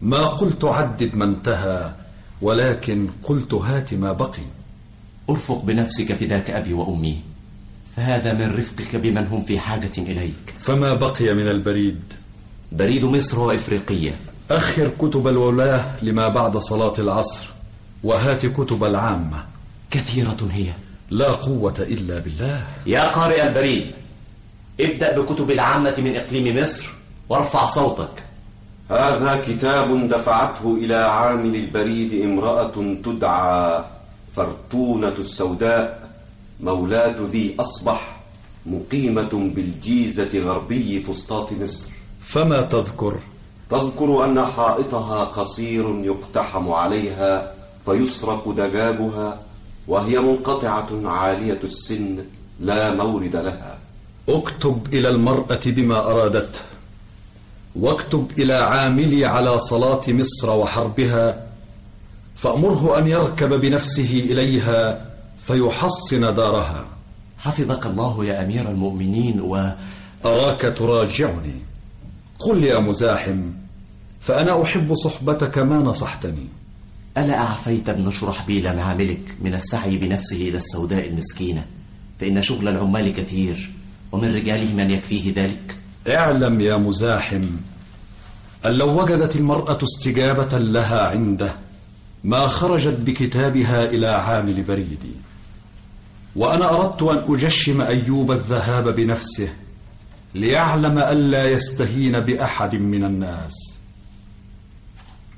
ما قلت عدد ما انتهى ولكن قلت هات ما بقي. أرفق بنفسك فداك أبي وأمي فهذا من رفقك بمن هم في حاجة إليك. فما بقي من البريد؟ بريد مصر وإفريقية أخر كتب الولاة لما بعد صلاة العصر وهات كتب العامة. كثيرة هي. لا قوة إلا بالله. يا قارئ البريد ابدأ بكتب العامة من إقليم مصر وارفع صوتك. هذا كتاب دفعته إلى عامل البريد امرأة تدعى فرتونة السوداء مولاة ذي أصبح مقيمة بالجيزة غربي فسطاط مصر. فما تذكر؟ تذكر أن حائطها قصير يقتحم عليها فيسرق دجاجها وهي منقطعة عالية السن لا مورد لها. اكتب إلى المرأة بما أرادته واكتب إلى عاملي على صلاة مصر وحربها فأمره أن يركب بنفسه إليها فيحصن دارها. حفظك الله يا أمير المؤمنين و أراك تراجعني. قل يا مزاحم فأنا أحب صحبتك ما نصحتني. ألا أعفيت ابن شرحبيل عن عاملك من السعي بنفسه إلى السوداء المسكينة؟ فإن شغل العمال كثير. ومن رجاله من يكفيه ذلك. اعلم يا مزاحم أن لو وجدت المرأة استجابة لها عنده ما خرجت بكتابها إلى عامل بريدي وأنا أردت أن أجشم أيوب الذهاب بنفسه ليعلم ألا يستهين بأحد من الناس.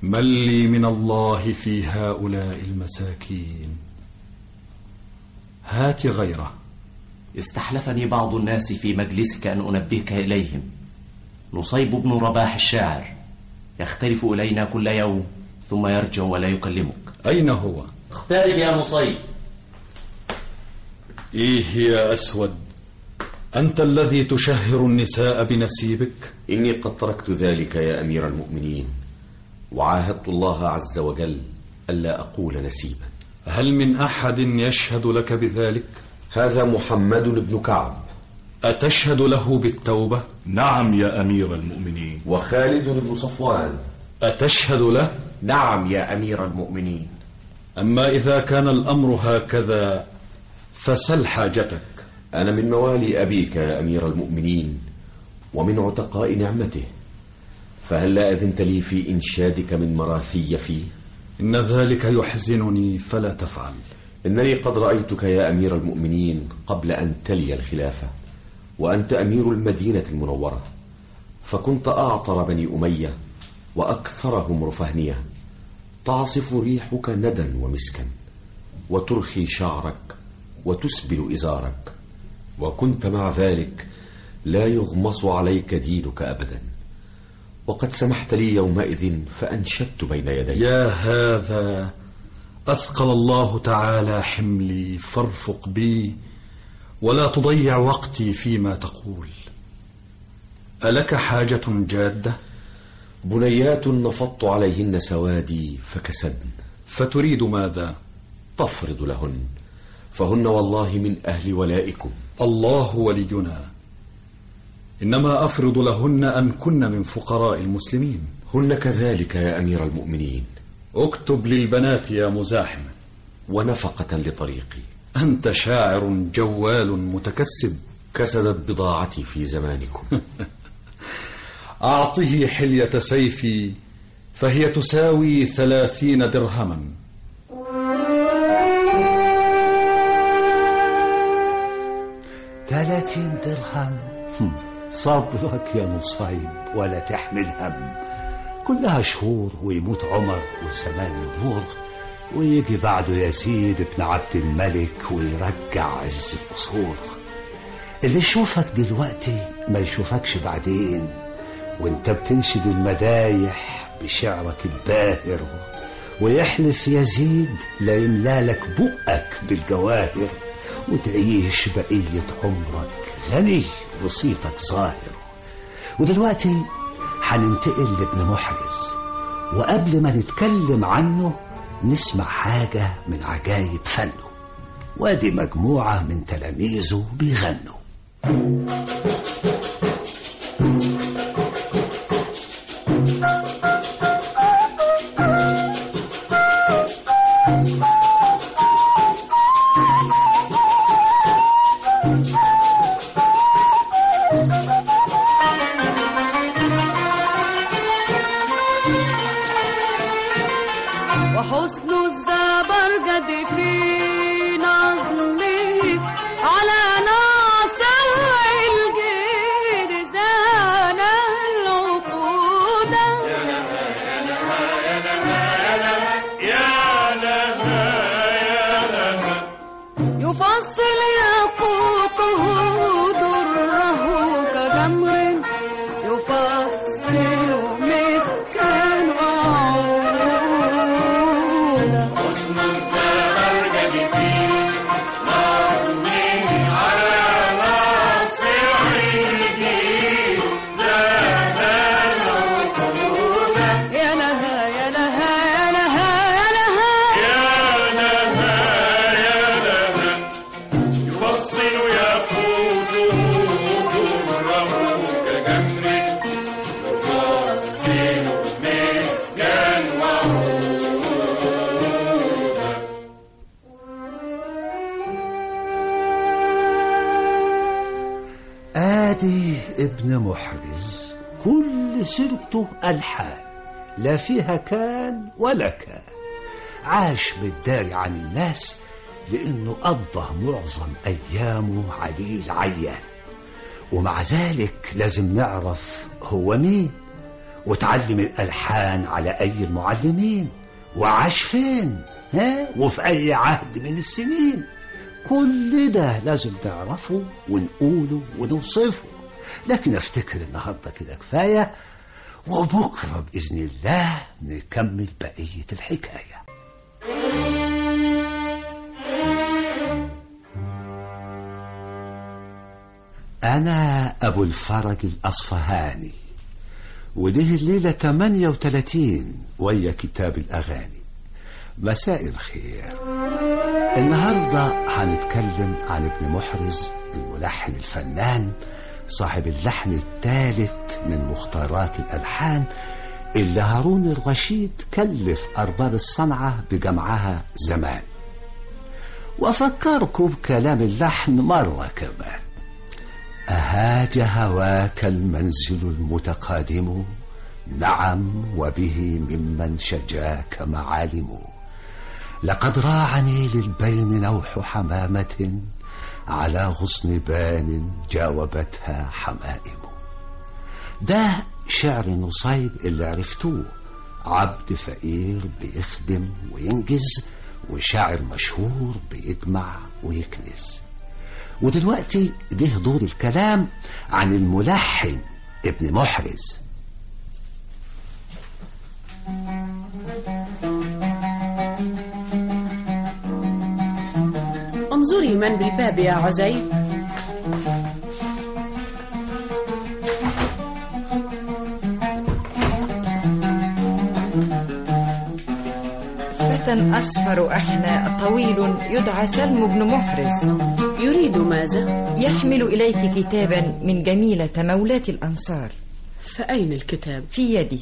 من لي من الله في هؤلاء المساكين؟ هات غيره. استحلفني بعض الناس في مجلسك أن أنبهك إليهم. نصيب بن رباح الشاعر. يختلف إلينا كل يوم ثم يرجع ولا يكلمك. أين هو؟ اقترب يا مصيب إيه يا أسود أنت الذي تشهر النساء بنسيبك؟ إني قد تركت ذلك يا أمير المؤمنين وعاهدت الله عز وجل ألا أقول نسيبا. هل من أحد يشهد لك بذلك؟ هذا محمد بن كعب. أتشهد له بالتوبة؟ نعم يا أمير المؤمنين. وخالد بن صفوان. أتشهد له؟ نعم يا أمير المؤمنين. أما إذا كان الأمر هكذا فسل حاجتك. أنا من موالي أبيك يا أمير المؤمنين ومن عتقاء نعمته. فهل لا أذنت لي في إنشادك من مراثي فيه؟ إن ذلك يحزنني فلا تفعل. إنني قد رأيتك يا أمير المؤمنين قبل أن تلي الخلافة وأنت أمير المدينة المنورة فكنت أعطر بني أمية وأكثرهم رفهنية. تعصف ريحك ندى ومسكا وترخي شعرك وتسبل إزارك وكنت مع ذلك لا يغمص عليك دينك أبدا. وقد سمحت لي يومئذ فأنشدت بين يديك. يا هذا أثقل الله تعالى حملي فارفق بي ولا تضيع وقتي فيما تقول. ألك حاجة جادة؟ بنيات نفضت عليهن سوادي فكسدن. فتريد ماذا؟ تفرض لهن فهن والله من أهل ولائكم. الله ولينا. إنما أفرض لهن أن كن من فقراء المسلمين. هن كذلك يا أمير المؤمنين. اكتب للبنات يا مزاحم. ونفقة لطريقي. أنت شاعر جوال متكسب. كسدت بضاعتي في زمانكم. [laughs] أعطه حلية سيفي فهي تساوي ثلاثين درهما. ثلاثين درهم. هم، صبرك يا مصيب ولا تحمل هم. كلها شهور ويموت عمر والزمان يدور ويجي بعده يزيد بن عبد الملك ويرجع عز الأصول اللي يشوفك دلوقتي ما يشوفكش بعدين وانت بتنشد المدايح بشعرك الباهر ويحلف يزيد لا يملالك بقك بالجواهر وتعيش بقية عمرك غني وصيتك ظاهر. ودلوقتي هننتقل لابن محرز. وقبل ما نتكلم عنه نسمع حاجة من عجايب فنه. وادي مجموعة من تلاميذه بيغنوا. لا فيها كان ولا كان. عاش بالدار عن الناس لأنه قضى معظم أيامه عليل عيان ومع ذلك لازم نعرف هو مين وتعلم الألحان على أي المعلمين وعاش فين ها؟ وفي أي عهد من السنين. كل ده لازم نعرفه ونقوله ونوصفه. لكن أفتكر النهارده كده كفاية وبكرة بإذن الله نكمل بقية الحكاية. أنا أبو الفرج الأصفهاني وده الليلة 38 ويا كتاب الأغاني. مساء الخير. النهاردة هنتكلم عن ابن محرز الملحن الفنان صاحب اللحن الثالث من مختارات الألحان اللي هارون الرشيد كلف أرباب الصنعة بجمعها زمان. وأفكركم بكلام اللحن مرة كمان. أهاج هواك المنزل المتقادم؟ نعم وبه ممن شجاك معالم. لقد راعني للبين نوح حمامة على غصن بان جاوبتها حمائم. ده شعر نصيب اللي عرفتوه. عبد فقير بيخدم وينجز وشاعر مشهور بيجمع ويكنز. ودلوقتي جه دور الكلام عن الملحن ابن محرز. انظري من بالباب يا عزيز. فتى أصفر أحنى طويل يدعى سلم بن محرز. يريد ماذا؟ يحمل إليك كتابا من جميلة مولاة الأنصار. فأين الكتاب؟ في يدي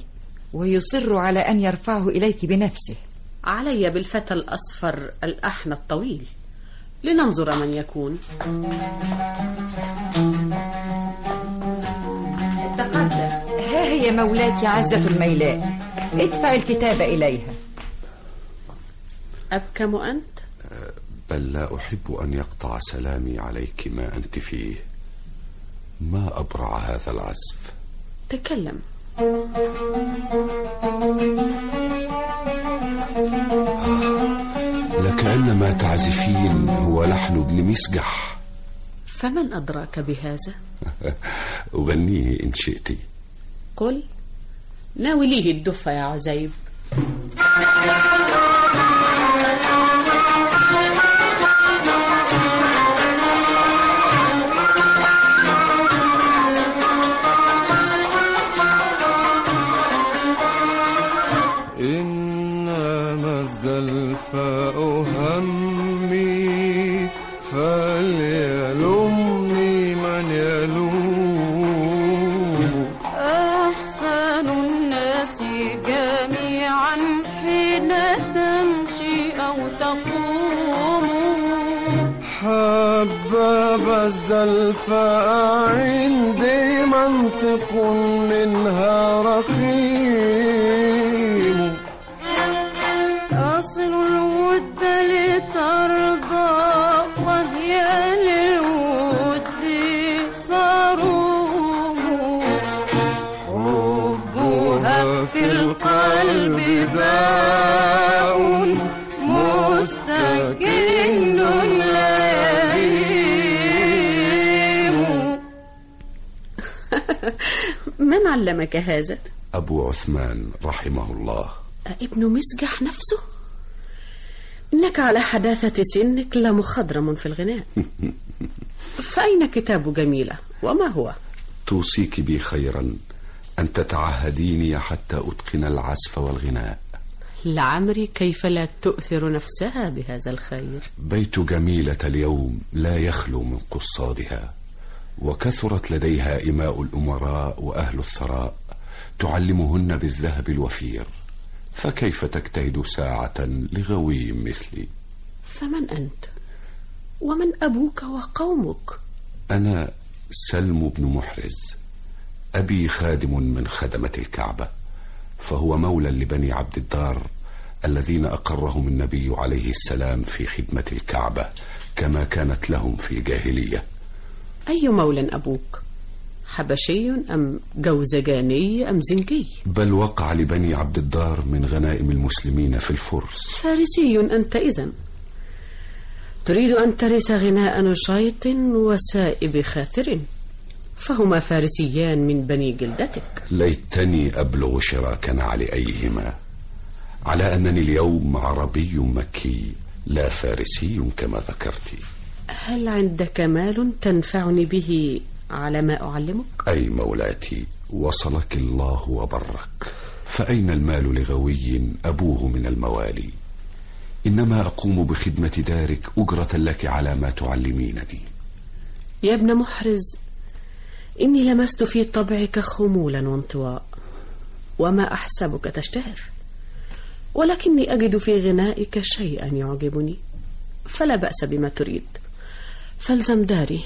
ويصر على أن يرفعه إليك بنفسه. علي بالفتى الأصفر الأحنى الطويل. لننظر من يكون. تقدم. ها هي مولاتي عزة الميلاء. ادفع الكتاب إليها. أبكم أنت؟ بل لا أحب أن يقطع سلامي عليك ما أنت فيه. ما أبرع هذا العزف؟ تكلم. لكأن ما تعزفين هو لحن ابن مسجح. فمن أدراك بهذا؟ [laughs] أغنيه إن شئت. قل. ناوليه الدفة يا عزيب الزلفاء عندي منطق منها رخيم من علمك هذا؟ أبو عثمان رحمه الله أبن مسجح نفسه؟ إنك على حداثة سنك لمخضرم في الغناء [laughs] فأين كتاب جميلة وما هو؟ توصيك بي خيرا أن تتعهديني حتى أتقن العزف والغناء لعمري كيف لا تؤثر نفسها بهذا الخير بيت جميلة اليوم لا يخلو من قصادها وكثرت لديها إماء الأمراء وأهل الثراء تعلمهن بالذهب الوفير فكيف تجتهد ساعة لغوي مثلي فمن أنت؟ ومن أبوك وقومك؟ أنا سلم بن محرز أبي خادم من خدمة الكعبة فهو مولى لبني عبد الدار الذين أقرهم النبي عليه السلام في خدمة الكعبة كما كانت لهم في الجاهلية أي مولى أبوك؟ حبشي أم جوزجاني أم زنجي؟ بل وقع لبني عبد الدار من غنائم المسلمين في الفرس. فارسي أنت إذن. تريد أن ترث غناء نشيط وسائب خاثر. فهما فارسيان من بني جلدتك. ليتني أبلغ شراك نعل أيهما. على أنني اليوم عربي مكي لا فارسي كما ذكرت. هل عندك مال تنفعني به على ما أعلمك؟ أي مولاتي وصلك الله وبرك. فأين المال لغوي أبوه من الموالي؟ إنما أقوم بخدمة دارك أجرة لك على ما تعلمينني. يا ابن محرز إني لمست في طبعك خمولا وانطواء وما أحسبك تشتهر. ولكني أجد في غنائك شيئا يعجبني فلا بأس بما تريد. فالزم داري.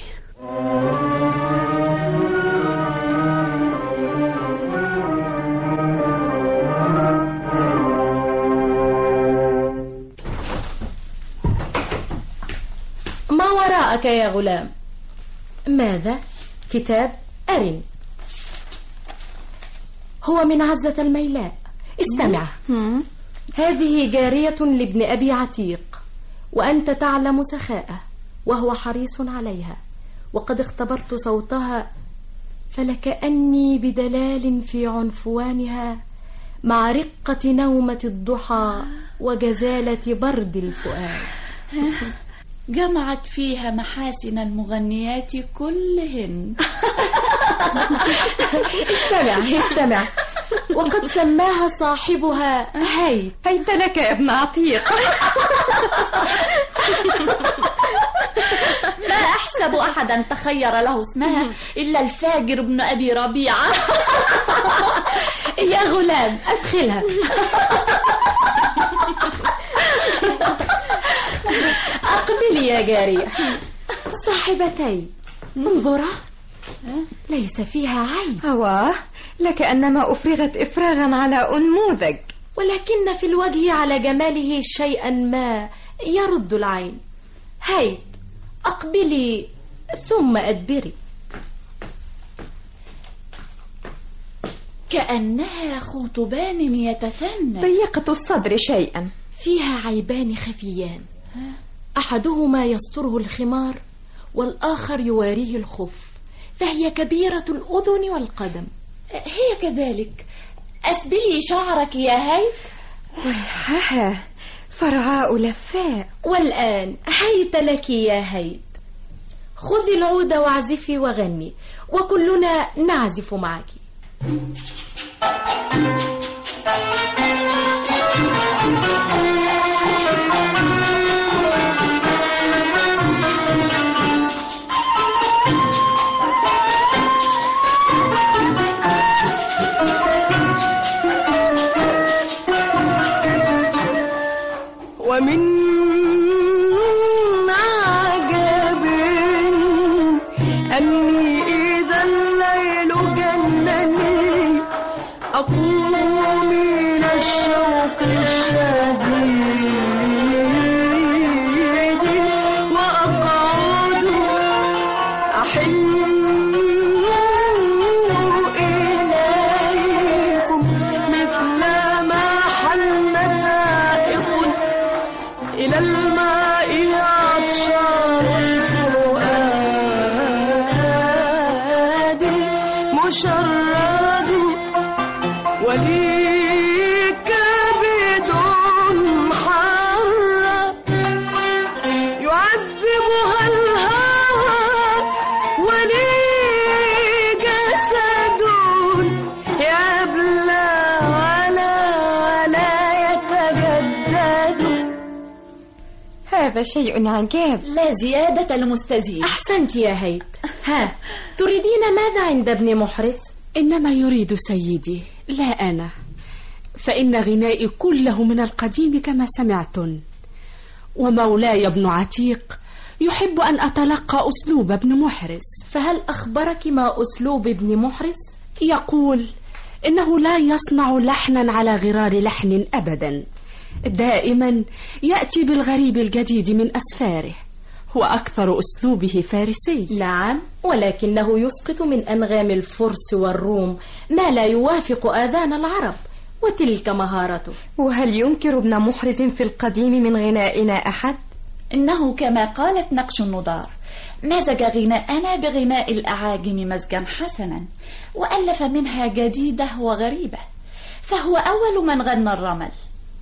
ما وراءك يا غلام؟ ماذا؟ كتاب أرن. هو من عزة الميلاء. استمع. هذه جارية لابن أبي عتيق وأنت تعلم سخاءه. وهو حريص عليها. وقد اختبرت صوتها فلكأني بدلال في عنفوانها مع رقة نومة الضحى وجزالة برد الفؤاد. جمعت فيها محاسن المغنيات كلهن. [laughs] استمع استمع. وقد سماها صاحبها هيت هيت لك يا ابن عتيق. ما أحسب أحدا تخير له اسمها إلا الفاجر ابن أبي ربيعة. يا غلام أدخلها. أقبلي يا جارية صاحبتي انظرا ليس فيها عين. هواه لكأنما أفرغت إفراغا على أنموذج. ولكن في الوجه على جماله شيئا ما يرد العين. هيت أقبلي ثم أدبري. كأنها خطبان يتثنى. ضيقة الصدر شيئا. فيها عيبان خفيان. أحدهما يستره الخمار والآخر يواريه الخف. فهي كبيرة الأذن والقدم. هي كذلك. أسبلي شعرك يا هيت. ويحها فرعاء لفاء. والآن هيت لك يا هيت. خذي العود واعزفي وغني وكلنا نعزف معك. ومن شيء عجاب لا زيادة المستزيد أحسنت يا هيت ها تريدين ماذا عند ابن محرز؟ إنما يريد سيدي لا أنا. فإن غنائي كله من القديم كما سمعتن. ومولاي ابن عتيق يحب أن أتلقى أسلوب ابن محرز. فهل أخبرك ما أسلوب ابن محرز؟ يقول إنه لا يصنع لحنا على غرار لحن أبدا. دائما يأتي بالغريب الجديد من أسفاره. وأكثر أسلوبه فارسي. نعم ولكنه يسقط من أنغام الفرس والروم ما لا يوافق آذان العرب وتلك مهارته. وهل ينكر ابن محرز في القديم من غنائنا أحد؟ إنه كما قالت نقش النضار مزج غناءنا بغناء الأعاجم مزجا حسنا وألف منها جديدة وغريبة فهو أول من غنى الرمل.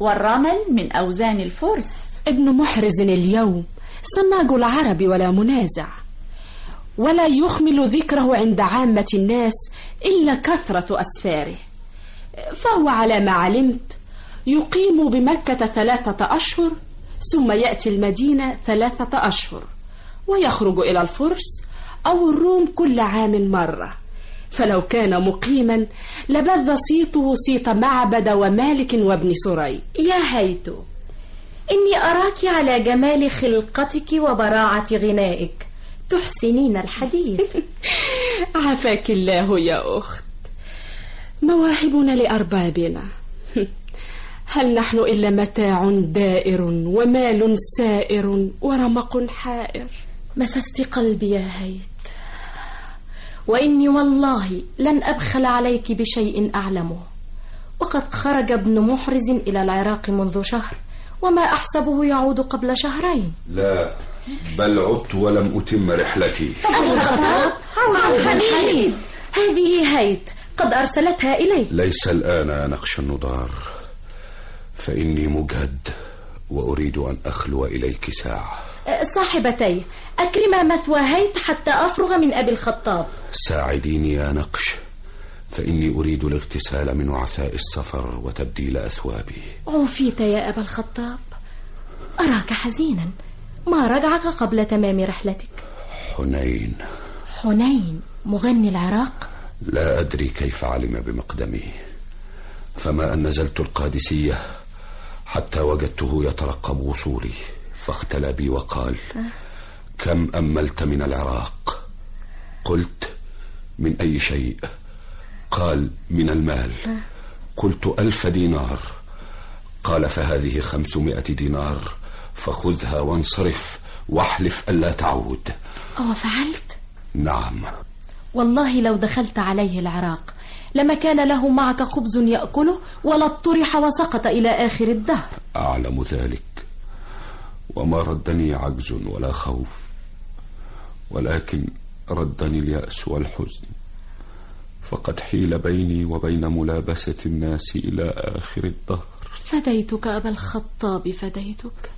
والرمل من أوزان الفرس. ابن محرز اليوم صناج العرب ولا منازع. ولا يخمل ذكره عند عامة الناس إلا كثرة أسفاره. فهو على ما علمت يقيم بمكة ثلاثة أشهر ثم يأتي المدينة ثلاثة أشهر ويخرج إلى الفرس أو الروم كل عام مرة. فلو كان مقيما لبذ صيته صيت معبد ومالك وابن سري. يا هيتو إني أراك على جمال خلقتك وبراعة غنائك. تحسنين الحديث. [laughs] عافاك الله يا أخت. مواهبنا لأربابنا. [laughs] هل نحن إلا متاع دائر ومال سائر ورمق حائر؟ مسست قلبي يا هيت. وإني والله لن أبخل عليك بشيء أعلمه. وقد خرج ابن محرز إلى العراق منذ شهر وما أحسبه يعود قبل شهرين. لا بل عدت ولم أتم رحلتي. أبو الخطاب. عبد الحميد هذه هيت قد أرسلتها إلي ليس الآن نقش النضار فإني مجهد وأريد أن أخلو إليك ساعة. صاحبتي أكرما مثوى هيت حتى أفرغ من أبي الخطاب. ساعديني يا نقش فإني أريد الاغتسال من وعثاء السفر وتبديل أثوابي. عوفيت يا أبا الخطاب. أراك حزينا. ما رجعك قبل تمام رحلتك؟ حنين. حنين مغني العراق؟ لا أدري كيف علم بمقدمي. فما أن نزلت القادسية حتى وجدته يترقب وصولي. فاختلى بي وقال كم أملت من العراق؟ قلت من أي شيء؟ قال من المال. قلت ألف دينار. قال فهذه خمسمائة دينار فخذها وانصرف واحلف ألا تعود. وفعلت نعم. والله لو دخلت عليه العراق لما كان له معك خبز يأكله ولا اطرح وسقط إلى آخر الدهر. أعلم ذلك. وما ردني عجز ولا خوف ولكن ردني اليأس والحزن. فقد حيل بيني وبين ملابسة الناس إلى آخر الدهر. فديتك أبا الخطاب فديتك.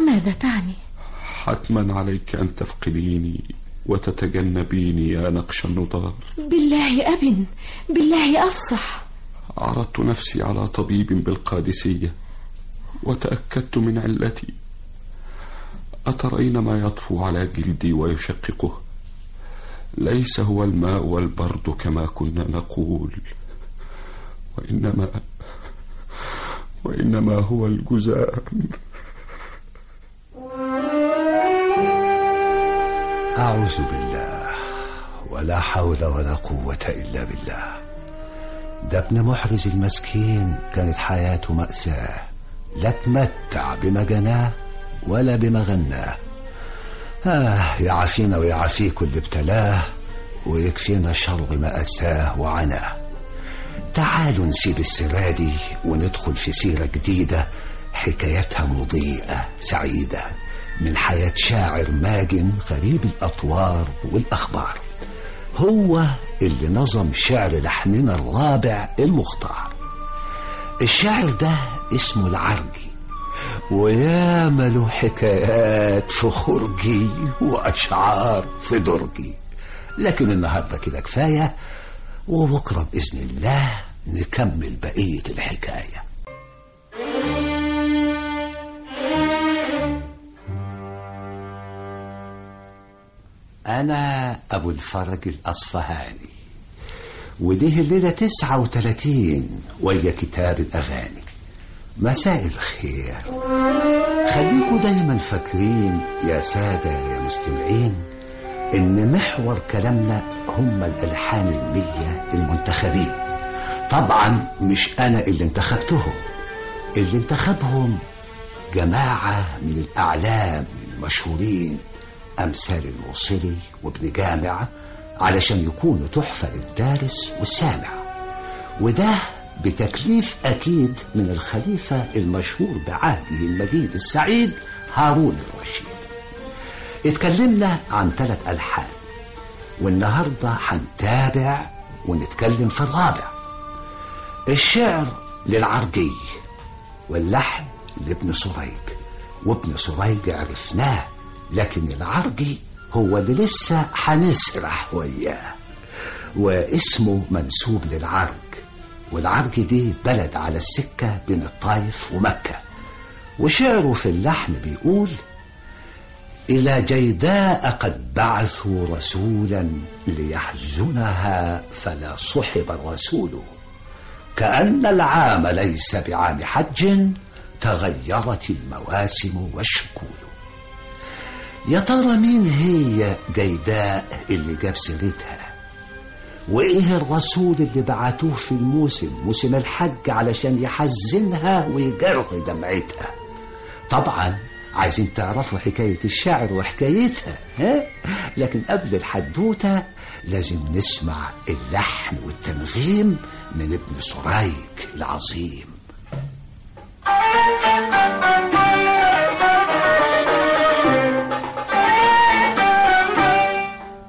ماذا تعني؟ حتما عليك أن تفقديني وتتجنبيني يا نقش النضار بالله أبن بالله أفصح. عرضت نفسي على طبيب بالقادسية وتأكدت من علتي. أترين ما يطفو على جلدي ويشققه؟ ليس هو الماء والبرد كما كنا نقول وإنما وإنما هو الجزام. أعوذ بالله ولا حول ولا قوة إلا بالله. ده ابن محرز المسكين كانت حياته مأساة لا تمتع بما جناه ولا بما غناه آه يعافينا ويعافيك اللي ابتلاه ويكفينا شر مأساه وعناه. تعالوا نسيب السيرة دي وندخل في سيرة جديدة حكايتها مضيئة سعيدة من حياة شاعر ماجن غريب الأطوار والأخبار. هو اللي نظم شعر لحننا الرابع المختار. الشاعر ده اسمه العرجي. وياما له حكايات في خرجي وأشعار في درجي لكن النهاردة كده كفاية وبكرة بإذن الله نكمل بقية الحكاية. أنا أبو الفرج الأصفهاني ودي الليلة تسعة وتلاتين ويا كتاب الأغاني. مساء الخير. خليكوا دايما فاكرين يا سادة يا مستمعين إن محور كلامنا هم الألحان المية المنتخبين. طبعا مش أنا اللي انتخبتهم. اللي انتخبهم جماعة من الأعلام المشهورين أمثال الموصلي وابن جامع علشان يكونوا تحفة للدارس والسامع. وده بتكليف أكيد من الخليفة المشهور بعهده المجيد السعيد هارون الرشيد. اتكلمنا عن ثلاث ألحان والنهاردة هنتابع ونتكلم في الرابع. الشعر للعرجي واللحن لابن سريج وابن سريج عرفناه لكن العرجي هو اللي لسه هنسرح وياه واسمه منسوب للعرج والعرج دي بلد على السكة بين الطايف ومكة. وشعره في اللحن بيقول إلى جيداء قد بعثوا رسولا ليحزنها فلا صحب الرسول. كأن العام ليس بعام حج تغيرت المواسم والشكول. يا ترى مين هي جيداء اللي جاب سيرتها؟ وايه الرسول اللي بعتوه في الموسم موسم الحج علشان يحزنها ويجرح دمعتها طبعا عايزين تعرفوا حكاية الشعر وحكايتها ها؟ لكن قبل الحدوتة لازم نسمع اللحن والتنغيم من ابن سريك العظيم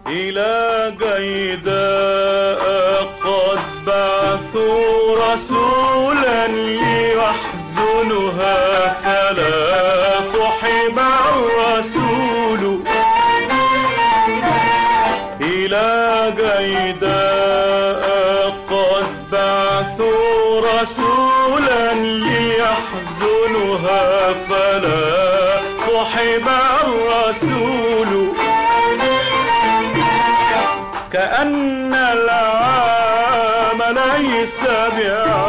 إلى جيداء رسولا ليحزنها فلا صحب الرسول إلى جيداء قد بعثوا رسولا ليحزنها فلا صحب الرسول كأن العام ليس بعام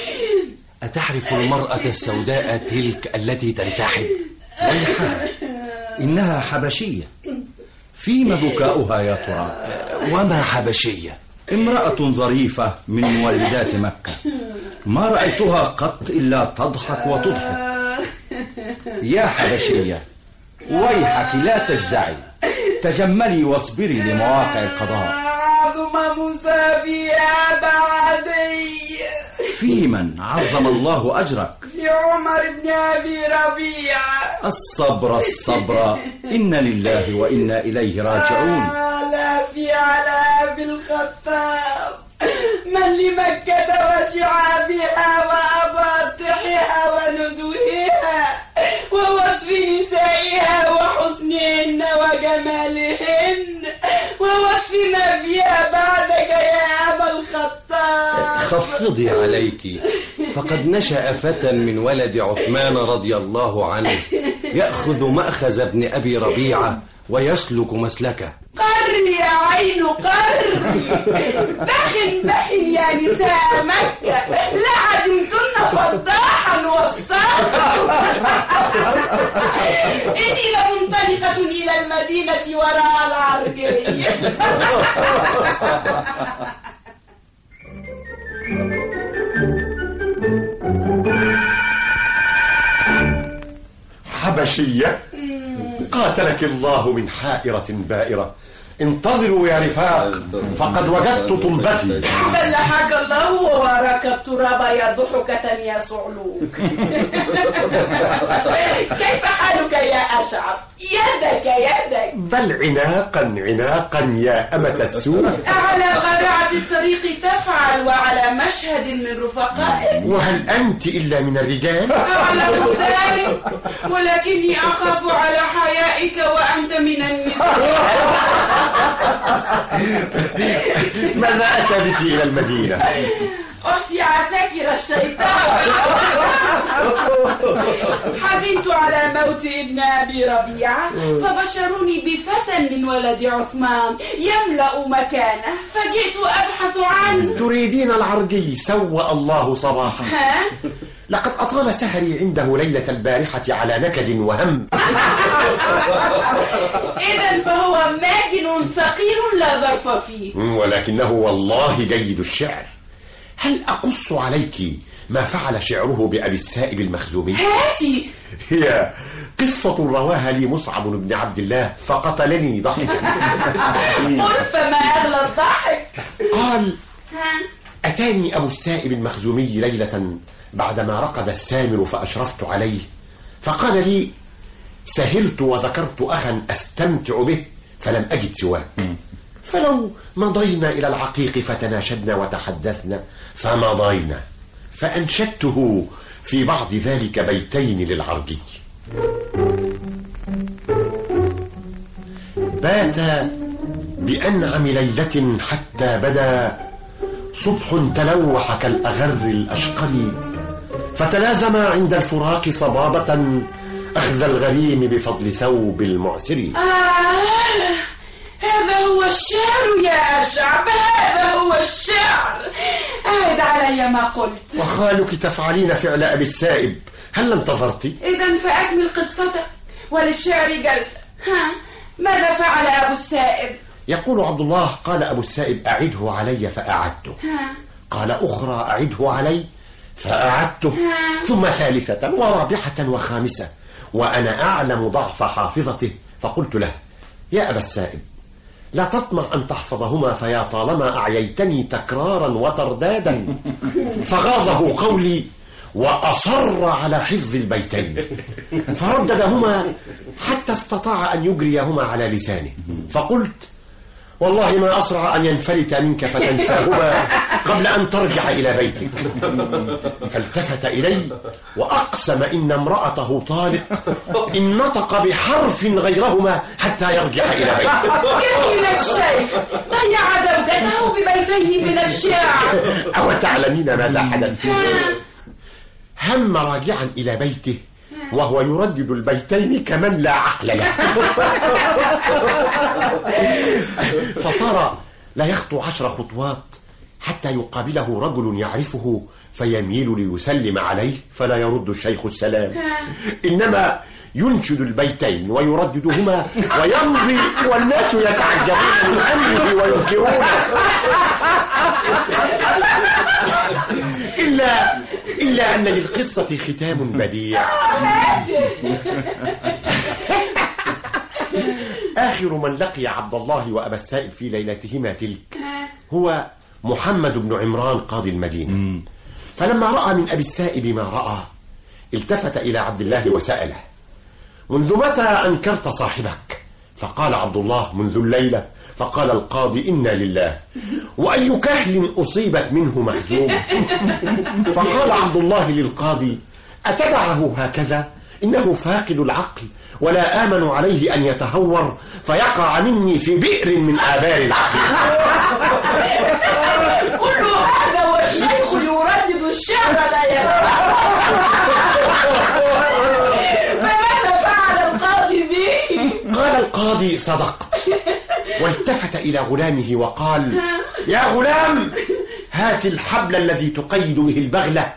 أتعرف المرأة السوداء تلك التي تنتحب؟ ويحها إنها حبشية. فيما بكاؤها يا ترى وما حبشية؟ امرأة ظريفة من مولدات مكة. ما رأيتها قط إلا تضحك وتضحك. يا حبشية ويحك لا تجزعي. تجملي واصبري لمواقع القضاء. موسى يا بعدي. في من عظم الله أجرك. لعمر بن أبي ربيعة الصبر الصبر. إن لله وإنا إليه راجعون. لا في على أبي الخطاب. [laughs] من لمكة وشعابها وأباطحها ونزوهها ووصف نسائها وحسنهن وجمالهن ووصف ما فيها بعدك يا أبا الخطاب. خفضي عليك. فقد نشأ فتى من ولد عثمان رضي الله عنه يأخذ مأخذ ابن أبي ربيعة ويسلك مسلكه. قر يا عين قر بخ بخ يا نساء مكة. لا علمتن فضاحا وصاحا. إني لمنطلقة إلى المدينة وراء العرجية حبشية. قاتلك الله من حائرة بائرة. انتظروا يا رفاق فقد وجدت طلبتي. بلحك الله ووراك التراب يا ضحكة يا صعلوك. [laughs] كيف حالك يا أشعر يدك يدك. بل عناقا عناقا يا أمة السوء. على قارعة الطريق تفعل وعلى مشهد من رفقائك. وهل أنت إلا من الرجال؟ أعلم ذلك ولكني أخاف على حيائك وأنت من النساء. [laughs] ماذا أتى بك إلى المدينة؟ أحسي عساكر الشيطان. حزنت على موت ابن أبي ربيعة. فبشروني بفتى من ولد عثمان يملأ مكانه فجئت أبحث عنه تريدين العرجي سوى الله صباحا. ها؟ لقد أطال سهري عنده ليلة البارحة على نكد وهم. [laughs] إذا فهو ماجن ثقيل لا ظرف فيه. ولكنه والله جيد الشعر. هل أقص عليك ما فعل شعره بأبي السائب المخزومي. هاتي! هي قصة رواها لي مصعب بن عبد الله فقتلني ضحكا. [laughs] فما أغلى الضحك. قال أتاني أبو السائب المخزومي ليلة بعدما رقد السامر فأشرفت عليه. فقال لي سهرت وذكرت أخا أستمتع به فلم أجد سواه فلو مضينا إلى العقيق فتناشدنا وتحدثنا فمضينا. فأنشدته في بعض ذلك بيتين للعرجي بات بأنعم ليلة حتى بدا صبح تلوح كالأغر الأشقر فتلازم عند الفراق صبابة أخذ الغريم بفضل ثوب المعسر. آه! هذا هو الشعر يا شعب هذا هو الشعر. أعد علي ما قلت. وخالك تفعلين فعل أبي السائب. هل انتظرت؟ إذا فأكمل قصتك. وللشعر جلسة ها ماذا فعل أبو السائب؟ يقول عبد الله قال أبو السائب أعده علي فأعدته. ها. قال أخرى أعده علي فأعدته. ثم ثالثة ورابعة وخامسة وأنا أعلم ضعف حافظته. فقلت له يا أبا السائب لا تطمع أن تحفظهما فيا طالما أعييتني تكرارا وتردادا. [laughs] فغاظه قولي وأصر على حفظ البيتين. فرددهما حتى استطاع أن يجريهما على لسانه. فقلت والله ما أسرع أن ينفلت منك فتنساهما قبل أن ترجع إلى بيتك. فالتفت إلي وأقسم إن امرأته طالق إن نطق بحرف غيرهما حتى يرجع إلى بيته جميل الشيخ؟ ضيع زوجته ببيتين من الشعر أو تعلمين ماذا حدث؟ هم راجعا إلى بيته وهو يردد البيتين كمن لا عقل له. [laughs] فصار لا يخطو عشر خطوات حتى يقابله رجل يعرفه فيميل ليسلم عليه فلا يرد الشيخ السلام. [laughs] إنما ينشد البيتين ويرددهما ويمضي والناس يتعجبون من أمره وينكرونه. [laughs] [laughs] إلا إلا أن للقصة ختام بديع. [laughs] آخر من لقي عبد الله وأبا السائب في ليلتهما تلك هو محمد بن عمران قاضي المدينة. فلما رأى من أبي السائب ما رأى التفت إلى عبد الله وسأله منذ متى أنكرت صاحبك؟ فقال عبد الله منذ الليلة. فقال القاضي إنا لله. وأي كهل أصيبت منه مخزوم. [laughs] فقال عبد الله للقاضي أتدعه هكذا؟ إنه فاقد العقل ولا آمن عليه أن يتهور فيقع مني في بئر من آبار العقل. [laughs] كل هذا والشيخ يردد الشعر لا يفعل. [laughs] فماذا فعل القاضي به؟ قال القاضي صدقت. والتفت إلى غلامه وقال يا غلام هات الحبل الذي تقيد به البغلة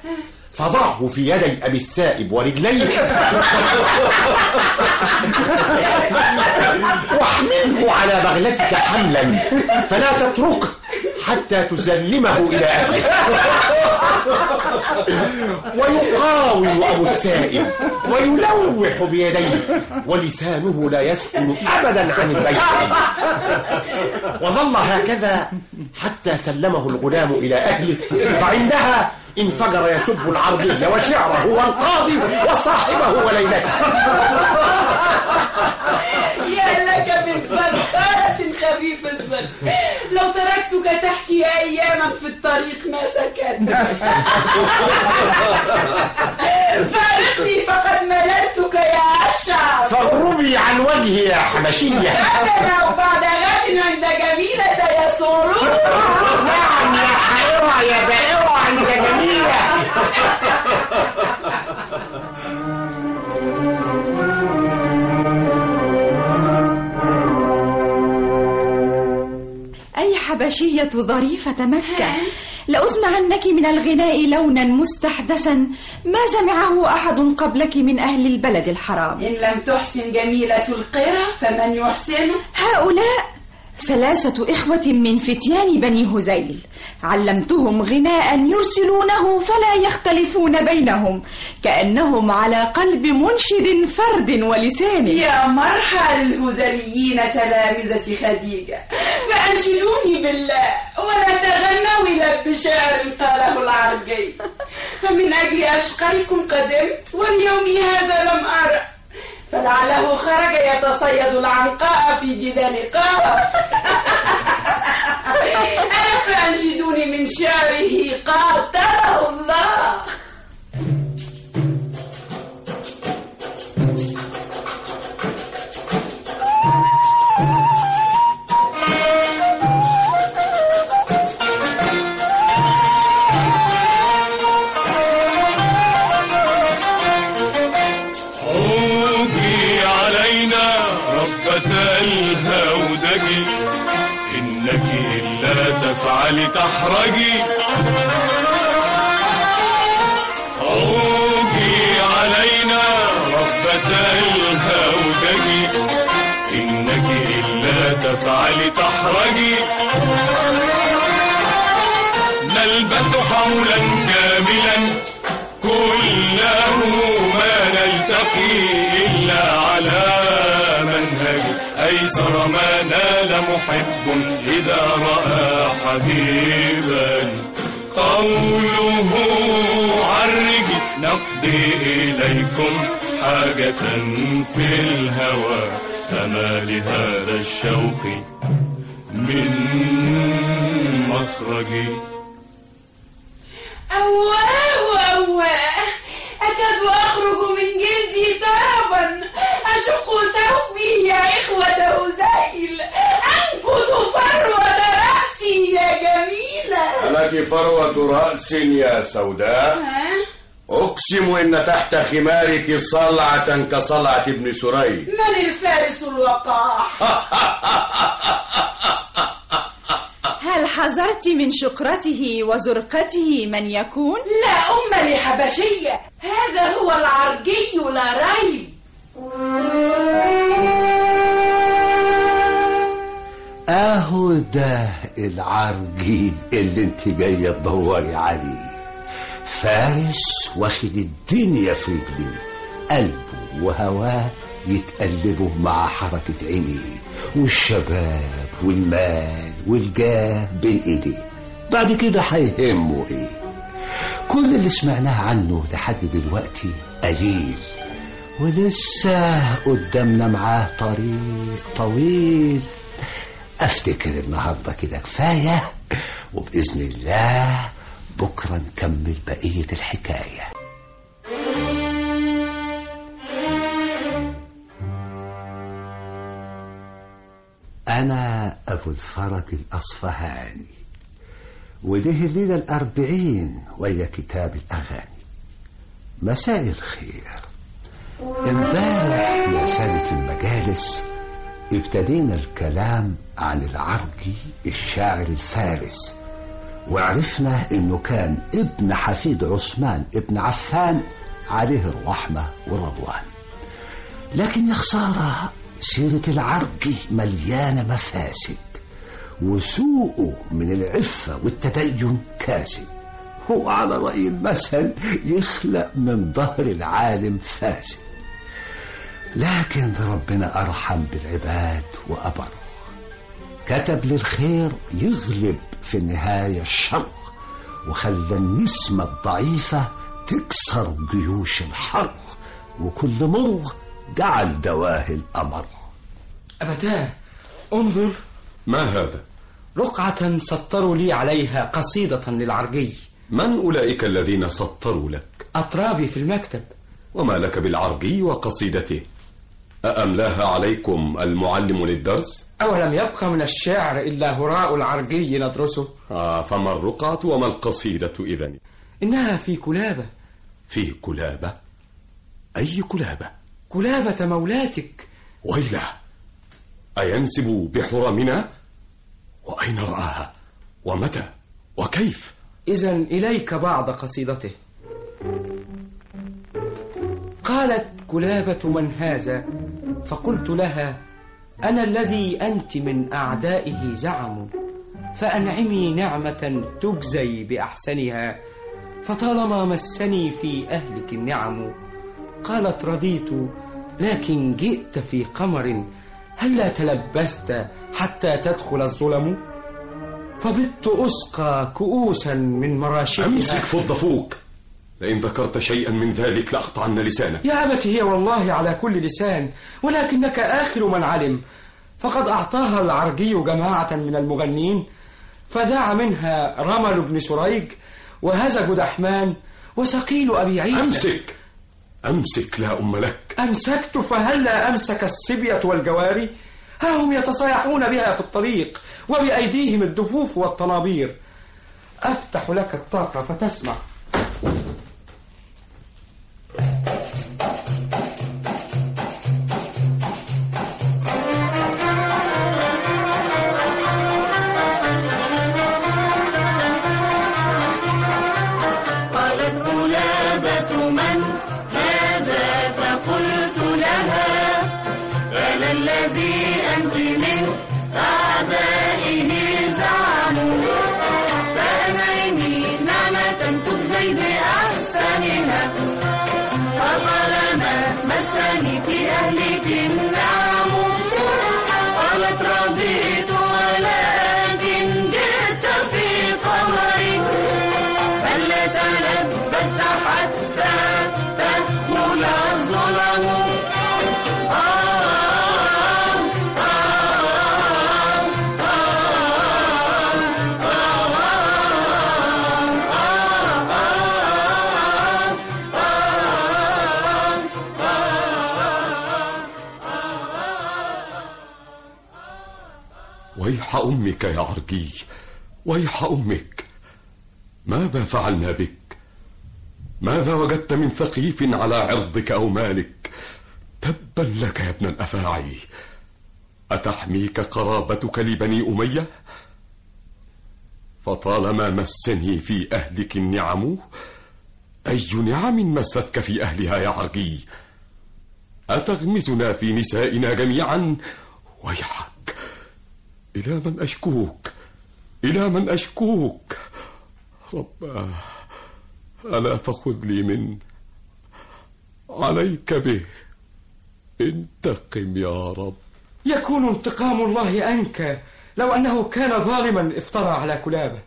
فضعه في يدي أبي السائب ورجليه. [laughs] واحمله على بغلتك حملا فلا تتركه حتى تسلمه إلى أهله. [laughs] [laughs] ويقاوم أبو السائب ويلوح بيديه ولسانه لا يسكن أبدا عن البيت. وظل هكذا حتى سلمه الغلام إلى أهله فعندها انفجر يسب العرضية وشعره والقاضي وصاحبه وليلته يا لك من فرخات خفيف الظل لو تركتك تحكي أيامك في الطريق ما سكت. فارقني فقد مللتك يا أشعر. فاغربي عن وجهي يا حبشية. أنا وبعد غد عند جميلة يسرون نعم يا حائرة يا بائرة جميلة أي حبشية ظريفة مكة لأسمعنك من الغناء لونا مستحدثا. ما سمعه أحد قبلك من أهل البلد الحرام. إن لم تحسن جميلة القرى فمن يحسنه هؤلاء ثلاثة إخوة من فتيان بني هزيل. علمتهم غناء يرسلونه فلا يختلفون بينهم كأنهم على قلب منشد فرد ولسان. يا مرحى الهزليين تلامذة خديجة فأنشدوني بالله ولا تغنوا إلى بشعر قاله العرجي فمن أجل أشقيكم قدمت واليوم هذا لم أرى. فلعله خرج يتصيد العنقاء في جبال قاف [laughs] أنا فأنشدوني من شعره قاتله الله. تفعلي تحرجي عوقي علينا ربة الهودج. إنك إلا تفعلي تحرجي نلبس حولا كاملا. كله ما نلتقي إلا على أيسر ما نال محب إذا رأى حبيبا. قوله عرج نقضي إليكم حاجة في الهوى. فما لهذا الشوق من مخرج؟ أواه أواه. أكاد أخرج من جلدي طربا أشق ثوبي يا إخوة هزيل أنكت فروة رأسي يا جميلة. لك فروة رأس يا سوداء. أقسم إن تحت خمارك صلعة كصلعة ابن سريج. من الفارس الوقاح؟ [laughs] هل حذرت من شقرته وزرقته من يكون؟ لا أم لحبشية. هذا هو العرجي لا ريب. أهو ده العرجي اللي انت جاية تدوري عليه. فارس واخد الدنيا في رجليه. قلبه وهواه يتقلبوا مع حركة عينيه. والشباب والمال والجاه بين ايديه. بعد كده هيهمه إيه؟ كل اللي سمعناه عنه لحد دلوقتي قليل. ولسه قدامنا معاه طريق طويل. أفتكر النهارده كده كفاية وبإذن الله بكرة نكمل بقية الحكاية. أنا أبو الفرج الأصفهاني وده الليلة الأربعين ويا كتاب الأغاني. مساء الخير. امبارح يا سنة المجالس ابتدينا الكلام عن العرجي الشاعر الفارس وعرفنا إنه كان ابن حفيد عثمان ابن عفان عليه الرحمة والرضوان. لكن يا خسارة سيرة العرجي مليانة مفاسد وسوءه من العفة والتدين كاسد. هو على رأي المثل يخلق من ظهر العالم فاسد. لكن ربنا أرحم بالعباد وأبر كتب للخير يغلب في النهاية الشر وخلى النسمة الضعيفة تكسر جيوش الحر وكل مر جعل دواه الأمر. أبتاه انظر. ما هذا؟ رقعة سطروا لي عليها قصيدة للعرجي من أولئك الذين سطروا لك؟ أطرابي في المكتب وما لك بالعرجي وقصيدته؟ أأملاها عليكم المعلم للدرس؟ أولم يبق من الشعر إلا هراء العرجي ندرسه آه فما الرقعة وما القصيدة إذن؟ إنها في كلابة في كلابة؟ أي كلابة؟ كلابة مولاتك ويله أينسب بحرمنا؟ وأين رآها؟ ومتى؟ وكيف؟ إذا إليك بعض قصيدته. قالت كلابة من هذا فقلت لها أنا الذي أنت من أعدائه زعموا فأنعمي نعمة تجزي بأحسنها فطالما مسني في أهلك النعم. قالت رضيت لكن جئت في قمر هلا تلبست حتى تدخل الظلم؟ فبت أسقى كؤوسا من مراشقها أمسك فض فوق. لئن ذكرت شيئا من ذلك لأقطعن لسانك. يا أبت هي والله على كل لسان ولكنك آخر من علم. فقد أعطاها العرجي جماعة من المغنين فذاع منها رمل بن سريج وهزج دحمان وسقيل أبي عيسى. أمسك. أمسك لا أم لك. أمسكت فهلا أمسك الصبية والجواري. ها هم يتصايحون بها في الطريق. وبأيديهم الدفوف والطنابير. أفتح لك الطاقة فتسمع. ويح أمك يا عرجي ويح أمك. ماذا فعلنا بك؟ ماذا وجدت من ثقيف على عرضك أو مالك؟ تبا لك يا ابن الأفاعي. أتحميك قرابتك لبني أمية؟ فطالما مسني في أهلك النعم أي نعم مستك في أهلها يا عرجي أتغمزنا في نسائنا جميعا؟ ويحك. إلى من أشكوك؟ إلى من أشكوك؟ رباه ألا فخذ لي منه عليك به. انتقم يا رب. يكون انتقام الله أنكى لو أنه كان ظالما افترى على كلابة.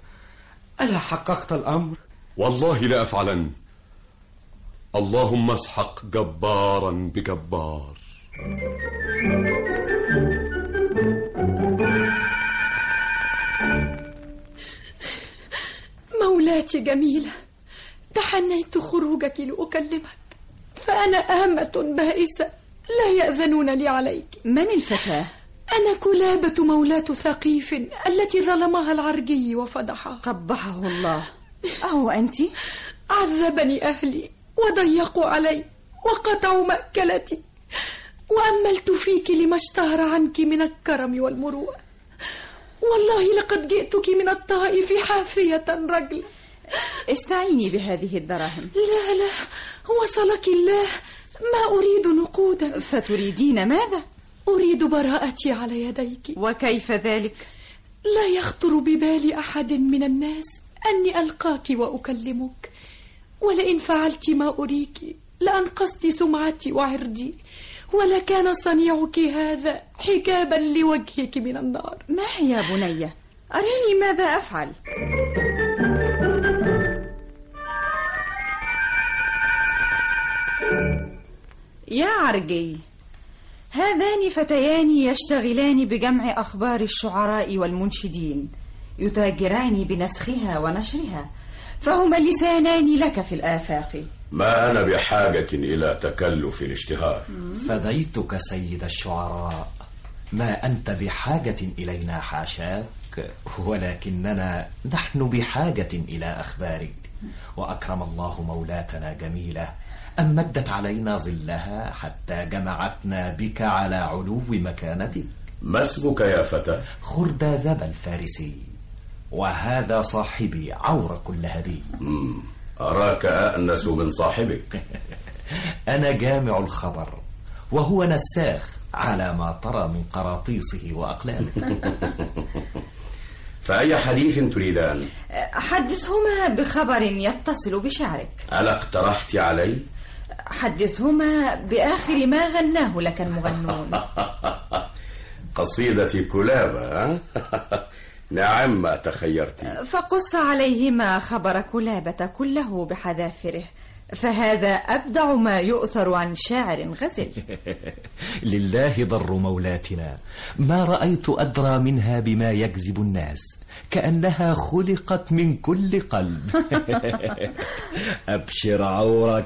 ألا حققت الأمر؟ والله لا أفعلن. اللهم اسحق جبارا بجبار. مولاتي جميلة تحنيت خروجك لأكلمك فأنا أهمة بائسة لا يأذنون لي عليك. من الفتاة؟ أنا كلابة مولاة ثقيف التي ظلمها العرجي وفضحها. قبحه الله. أهو أنت؟ عذبني أهلي وضيقوا علي وقطعوا مأكلتي. وأملت فيك لما اشتهر عنك من الكرم والمروءة. والله لقد جئتك من الطائف حافية رجلا استعيني بهذه الدراهم. لا لا. وصلك الله. ما أريد نقودا فتريدين ماذا؟ أريد براءتي على يديك. وكيف ذلك؟ لا يخطر ببال أحد من الناس أني ألقاك وأكلمك. ولئن فعلت ما أريك لأنقذت سمعتي وعرضي. ولكان صنيعك هذا حجابا لوجهك من النار. ما هي يا بنية؟ أريني ماذا أفعل؟ يا عرجي هذان فتيان يشتغلان بجمع أخبار الشعراء والمنشدين يتاجران بنسخها ونشرها فهما لسانان لك في الآفاق. ما أنا بحاجة إلى تكلف الاشتهار. فديتك سيد الشعراء ما أنت بحاجة إلينا حاشاك ولكننا نحن بحاجة إلى أخبارك. وأكرم الله مولاتنا جميلة. أن مدت علينا ظلها حتى جمعتنا بك على علو مكانتك. ما اسمك يا فتى؟ خرداذب الفارسي وهذا صاحبي عور كل هدي مم. أراك أأنس من صاحبك. [laughs] أنا جامع الخبر وهو نساخ على ما ترى من قراطيسه وأقلامه. [laughs] فأي حديث تريدان؟ حدثهما بخبر يتصل بشعرك. ألا اقترحت علي؟ حدثهما بآخر ما غناه لك المغنون. [laughs] قصيدة كلابة ها؟ [laughs] نعم ما تخيرت. فقص عليهما خبر كلابة كله بحذافره فهذا أبدع ما يؤثر عن شاعر غزل. [laughs] لله ضر مولاتنا ما رأيت أدرى منها بما يجذب الناس كأنها خلقت من كل قلب. أبشر عورك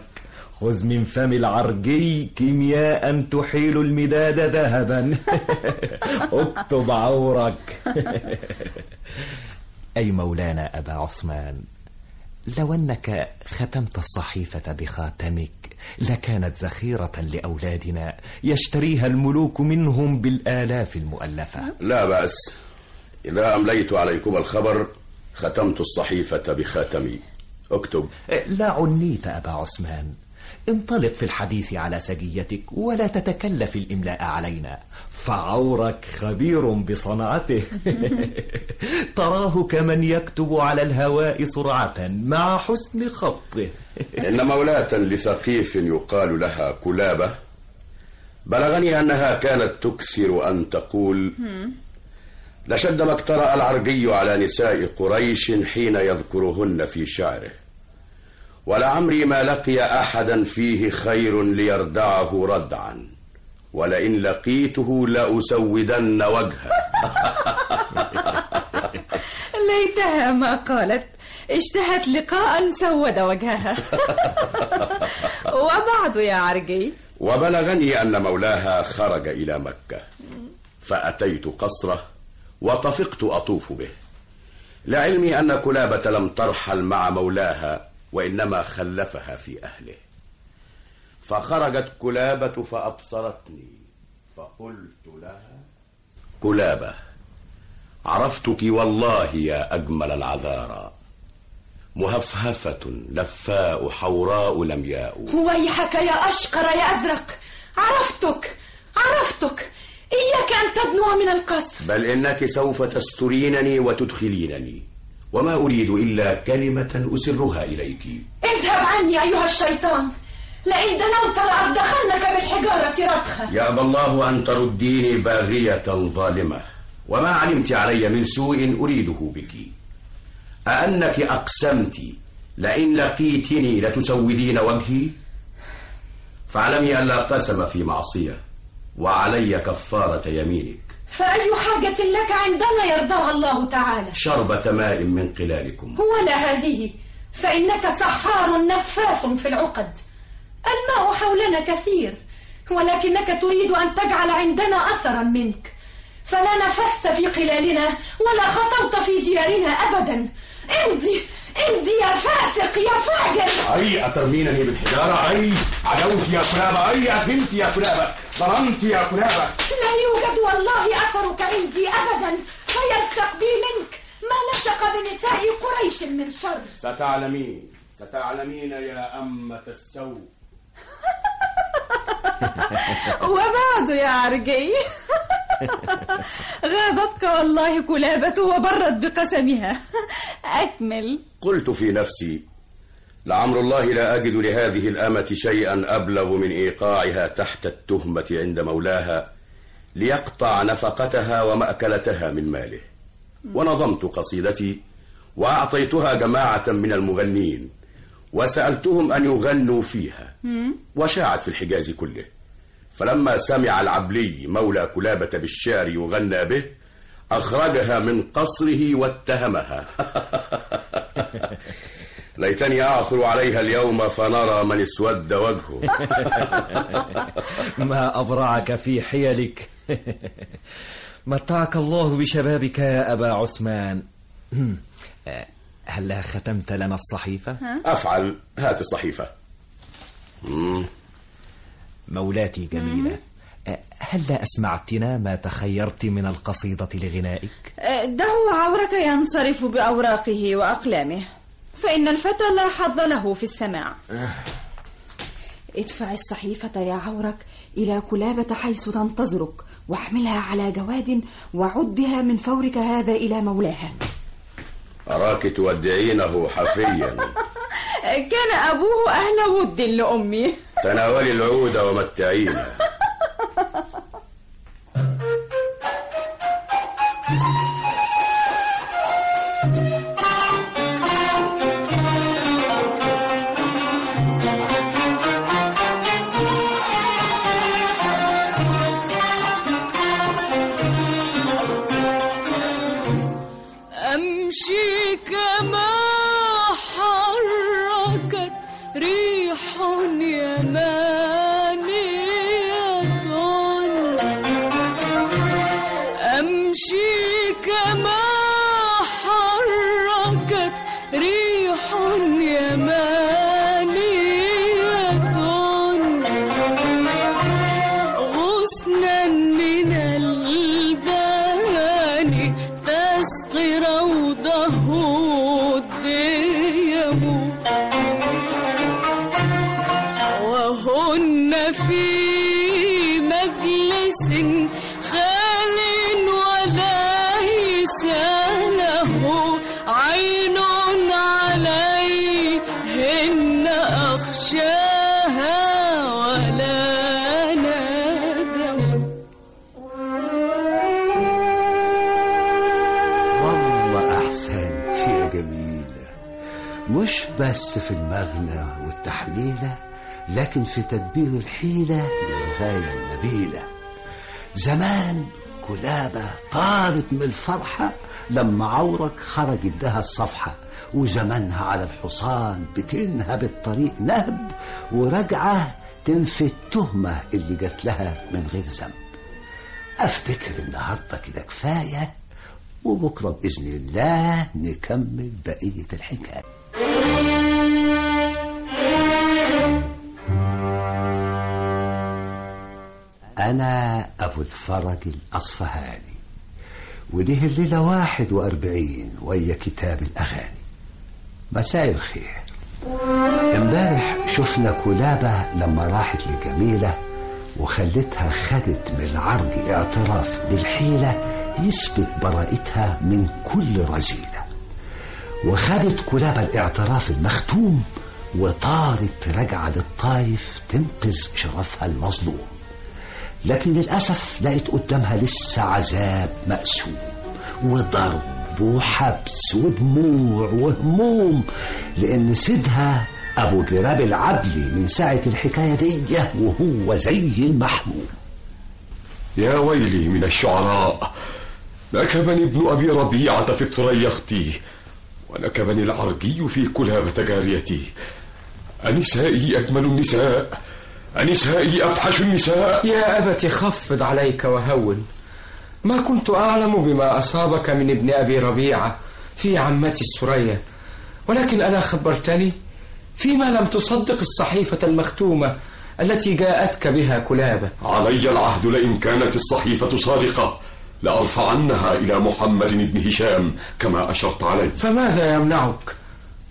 خذ من فم العرجي كيمياء تحيل المداد ذهبا. [laughs] اكتب عورك. [laughs] أي مولانا أبا عثمان لو أنك ختمت الصحيفة بخاتمك لكانت ذخيرة لأولادنا يشتريها الملوك منهم بالآلاف المؤلفة. لا بأس. إذا أمليت عليكم الخبر ختمت الصحيفة بخاتمي. اكتب. لا عنيت أبا عثمان. انطلق في الحديث على سجيتك ولا تتكلف الإملاء علينا. فعورك خبير بصنعته. [laughs] تراه كمن يكتب على الهواء سرعة مع حسن خطه. [laughs] إن مولاة لثقيف يقال لها كلابة. بلغني أنها كانت تكثر أن تقول لشد ما اقترأ العرجي على نساء قريش حين يذكرهن في شعره. ولعمري ما لقي أحدا فيه خير ليردعه ردعا. ولئن لقيته لأسودن وجهه. [laughs] ليتها ما قالت. اشتهت لقاء سود وجهها [laughs] وبعد يا عرجي وبلغني أن مولاها خرج إلى مكة. فأتيت قصره وطفقت أطوف به. لعلمي أن كلابة لم ترحل مع مولاها وإنما خلفها في أهله. فخرجت كلابة فأبصرتني فقلت لها كلابة عرفتك والله يا أجمل العذارى. مهفهفة لفاء حوراء لمياء ويحك يا أشقر يا أزرق. عرفتك عرفتك. إياك أن تدنو من القصر. بل إنك سوف تسترينني وتدخلينني. وما أريد إلا كلمة أسرها إليك. اذهب عني أيها الشيطان. لئن دنوت لأردخنك بالحجارة ردخا يأبى الله أن ترديني باغية ظالمة. وما علمت علي من سوء أريده بك. أأنك أقسمت لئن لقيتني لتسودين وجهي. فاعلمي أن لا قسم في معصية وعلي كفارة يمينك. فأي حاجة لك عندنا يرضاها الله تعالى. شربة ماء من قلالكم ولا هذه. فإنك سحار نفاث في العقد. الماء حولنا كثير ولكنك تريد أن تجعل عندنا أثرا منك. فلا نفست في قلالنا ولا خطوت في ديارنا أبدا. امضي امضي يا فاسق يا فاجر. أي أترمينني بالحجارة؟ أي عدوت يا كلابة؟ أي أثمت يا كلابة؟ ظلمت يا كلابة؟ لا يوجد والله أثرك عندي أبدا فيلصق بي منك ما لصق بنساء قريش من شر. ستعلمين ستعلمين يا أمة السوء. [laughs] [laughs] وبعد يا عرجي [laughs] غاضتك والله كلابة وبرت بقسمها. [laughs] أكمل. قلت في نفسي لعمر الله لا أجد لهذه الأمة شيئا أبلغ من إيقاعها تحت التهمة عند مولاها ليقطع نفقتها ومأكلتها من ماله. ونظمت قصيدتي وأعطيتها جماعة من المغنين وسألتهم أن يغنوا فيها. وشاعت في الحجاز كله. فلما سمع العبلي مولى كلابة بالشعر يغنى به أخرجها من قصره واتهمها. [laughs] ليتني أعثر عليها اليوم فنرى من اسود وجهه. [laughs] ما أبرعك في حيلك. [laughs] متعك الله بشبابك يا أبا عثمان. [clears throat] هل ختمت لنا الصحيفة؟ أفعل هات الصحيفة. مولاتي جميلة. هل أسمعتنا ما تخيرت من القصيدة لغنائك؟ دعوا عورك ينصرف بأوراقه وأقلامه فإن الفتى لا حظ له في السماع. ادفع الصحيفة يا عورك إلى كلابة حيث تنتظرك واحملها على جواد وعد بها من فورك هذا إلى مولاها. أراك تودعينه حفيا. [laughs] كان أبوه أهل ود لأمي. تناولي العود ومتعينا بس في المغنى والتحميلة لكن في تدبير الحيلة للغاية النبيلة. زمان كلابة طارت من الفرحة لما عورك خرج ادها الصفحة وزمانها على الحصان بتنهب الطريق نهب وراجعة تنفي التهمة اللي جات لها من غير ذنب. أفتكر النهارده كده كفاية وبكرة بإذن الله نكمل بقية الحكاية. أنا أبو الفرج الأصفهاني ودي الليلة واحد وأربعين ويا كتاب الأغاني. مساء الخير. امبارح شفنا كلابة لما راحت لجميلة وخلتها خدت من العرج اعتراف بالحيلة يثبت براءتها من كل رذيلة وخدت كلابة الاعتراف المختوم وطارت راجعة للطايف تنقذ شرفها المظلوم. لكن للأسف لقيت قدامها لسه عذاب مقسوم وضرب وحبس ودموع وهموم لأن سيدها أبو جراب العبلي من ساعة الحكاية دي وهو زي المحمول. يا ويلي من الشعراء نكبني ابن أبي ربيعة في الثريا أختي ونكبني العرجي في كلابة جاريتي أنسائي أجمل النساء أنسائي أفحش النساء. يا أبت خفض عليك وهون. ما كنت أعلم بما أصابك من ابن أبي ربيعة في عمتي السرية. ولكن ألا خبرتني فيما لم تصدق الصحيفة المختومة التي جاءتك بها كلابة. علي العهد لئن كانت الصحيفة صادقة لأرفعنها إلى محمد بن هشام كما أشرت عليه. فماذا يمنعك؟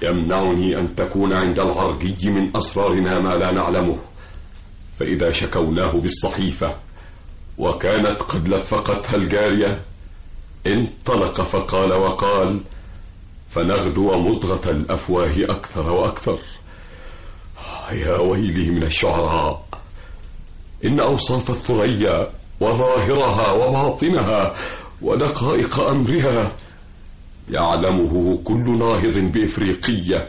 يمنعني أن تكون عند العرجي من أسرارنا ما لا نعلمه. فإذا شكوناه بالصحيفة وكانت قد لفقتها الجارية انطلق فقال وقال فنغدو مضغة الأفواه أكثر وأكثر. يا ويلي من الشعراء إن أوصاف الثريا وظاهرها وباطنها ودقائق أمرها يعلمه كل ناهض بإفريقية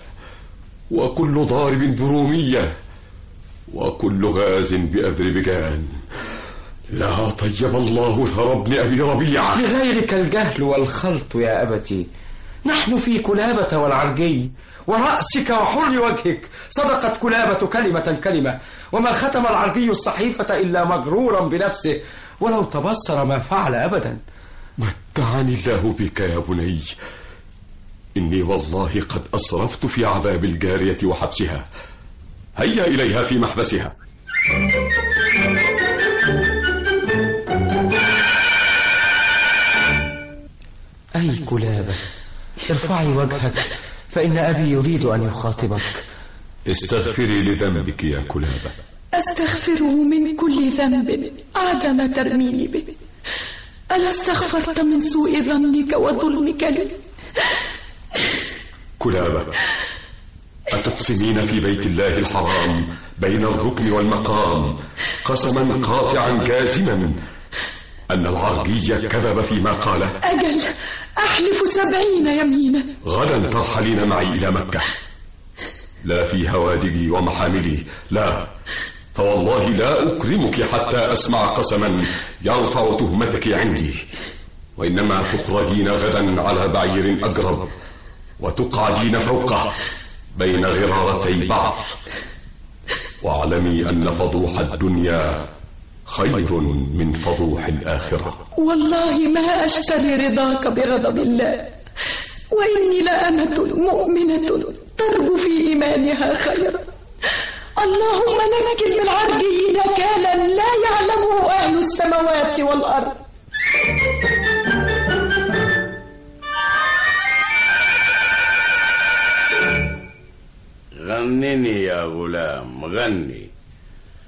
وكل ضارب برومية وكل غاز بأذربجان لا طيب الله ثرى ابن أبي ربيعة. لغيرك الجهل والخلط يا أبتي. نحن في كلابة والعرجي ورأسك وحر وجهك. صدقت كلابة كلمة كلمة. وما ختم العرجي الصحيفة إلا مغرورا بنفسه. ولو تبصر ما فعل أبدا. متعني الله بك يا بني. إني والله قد أسرفت في عذاب الجارية وحبسها. هيا إليها في محبسها. أي كلابة؟ ارفعي وجهك فإن أبي يريد أن يخاطبك. استغفري لذنبك يا كلابة. أستغفره من كل ذنب عدم ترميني به ألا استغفرت من سوء ظنك وظلمك لي؟ كلابة أتقسمين في بيت الله الحرام بين الركن والمقام قسما قاطعا جازما أن العربي كذب فيما قاله؟ أجل أحلف سبعين يمينا. غدا ترحلين معي إلى مكة. لا في هوادجي ومحاملي لا. فوالله لا أكرمك حتى أسمع قسما يرفع تهمتك عندي. وإنما تخرجين غدا على بعير أجرب وتقعدين فوقه. بين غرارتي بعض. واعلمي أن فضوح الدنيا خير من فضوح الآخرة. والله ما أشتري رضاك بغضب الله. وإني لأمة مؤمنة ترجو في إيمانها خيرا. اللهم نكل بالعربي نكالا لا يعلمه أهل السماوات والأرض. غنني يا غلام غني.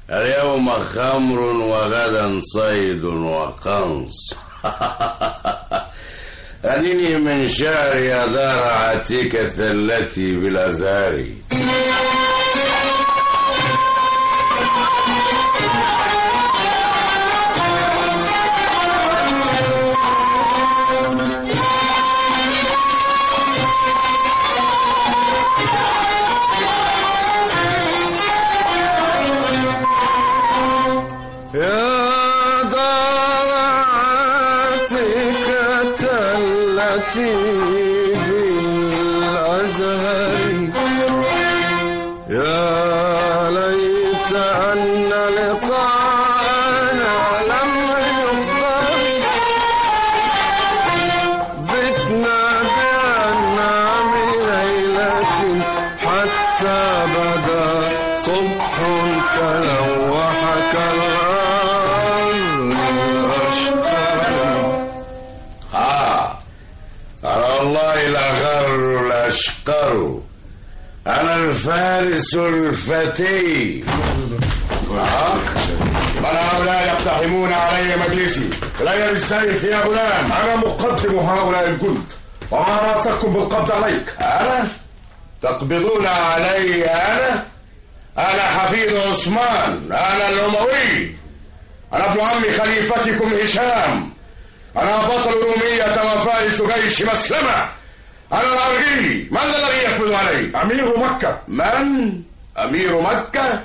اليوم خمر وغدا صيد وقنص. [laughs] غنني من شعر يا دار عتيكة التي بالأزهار. ها؟ من هؤلاء يقتحمون علي مجلسي إلي بالسيف يا غلام أنا مقدم هؤلاء الجند وما رأسكم بالقبض عليك أنا؟ تقبضون علي أنا؟ أنا حفيد عثمان أنا الأموي أنا ابن عم خليفتكم هشام أنا بطل رومية وفارس جيش مسلمة أنا العرقي من الذي يقبض علي؟ أمير مكة من؟ أمير مكة؟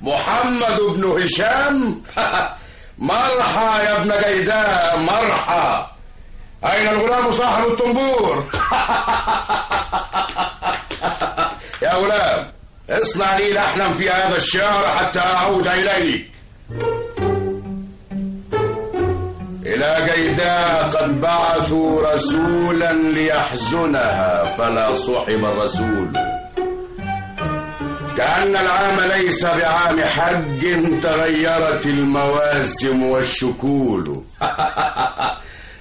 محمد بن هشام؟ مرحى يا ابن جيداء مرحى. أين الغلام صاحب الطنبور؟ يا غلام اصنع لي لحنا في هذا الشعر حتى أعود إليك. إلى جيداء قد بعثوا رسولا ليحزنها فلا صحب الرسول. كأن العام ليس بعام حج تغيرت المواسم والشكول. [laughs]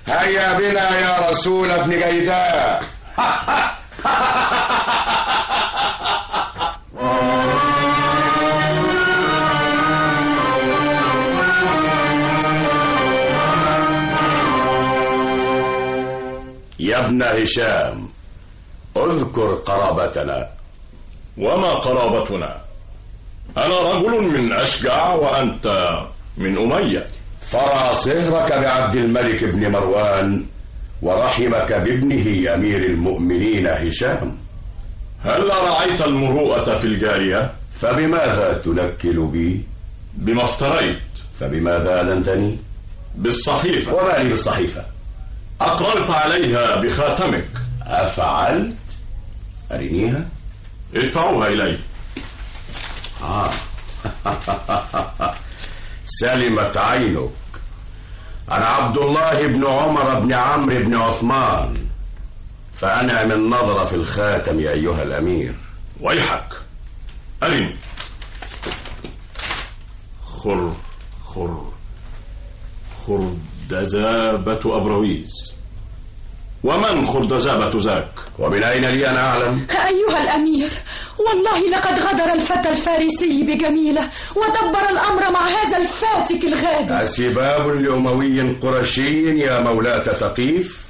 هيا بنا يا رسول ابن جيداء [laughs] يا ابن هشام اذكر قرابتنا وما قرابتنا أنا رجل من أشجع وأنت من أمية فرى صهرك بعبد الملك بن مروان ورحمك بابنه أمير المؤمنين هشام هل رعيت المروءة في الجارية؟ فبماذا تنكل بي؟ بما افتريت فبماذا ألنتني؟ بالصحيفة وما لي بالصحيفة؟ أقررت عليها بخاتمك. أفعلت؟ أرنيها؟ ادفعوها إلي. آه. [laughs] سلمت عينك. أنا عبد الله بن عمر بن عمرو بن عثمان. فأنعم النظر في الخاتم أيها الأمير. ويحك. أرني. خر خر خردزابة أبرويز. ومن خردزابة ذاك؟ ومن أين لي أن أعلم؟ أيها الأمير والله لقد غدر الفتى الفارسي بجميلة ودبر الأمر مع هذا الفاتك الغادر. أسباب لأموي قرشي يا مولاة ثقيف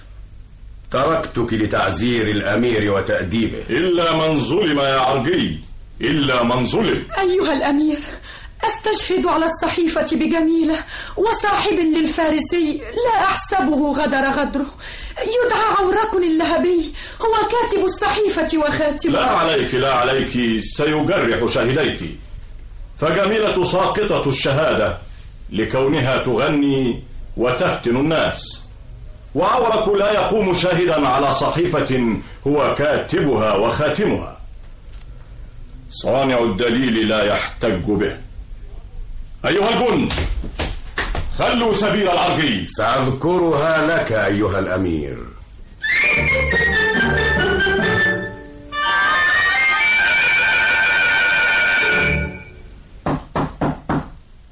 تركتك لتعزير الأمير وتأديبه. إلا من ظلم يا عرجي إلا من ظلم. أيها الأمير أستشهد على الصحيفة بجميلة وصاحب للفارسي لا أحسبه غدر غدره. يدعى عورك اللهبي هو كاتب الصحيفة وخاتمها لا عليك لا عليك سيجرح شاهديك. فجميلة ساقطة الشهادة لكونها تغني وتفتن الناس. وعورك لا يقوم شاهدا على صحيفة هو كاتبها وخاتمها. صانع الدليل لا يحتج به. أيها الجند خلوا سبيل العرجي سأذكرها لك أيها الأمير.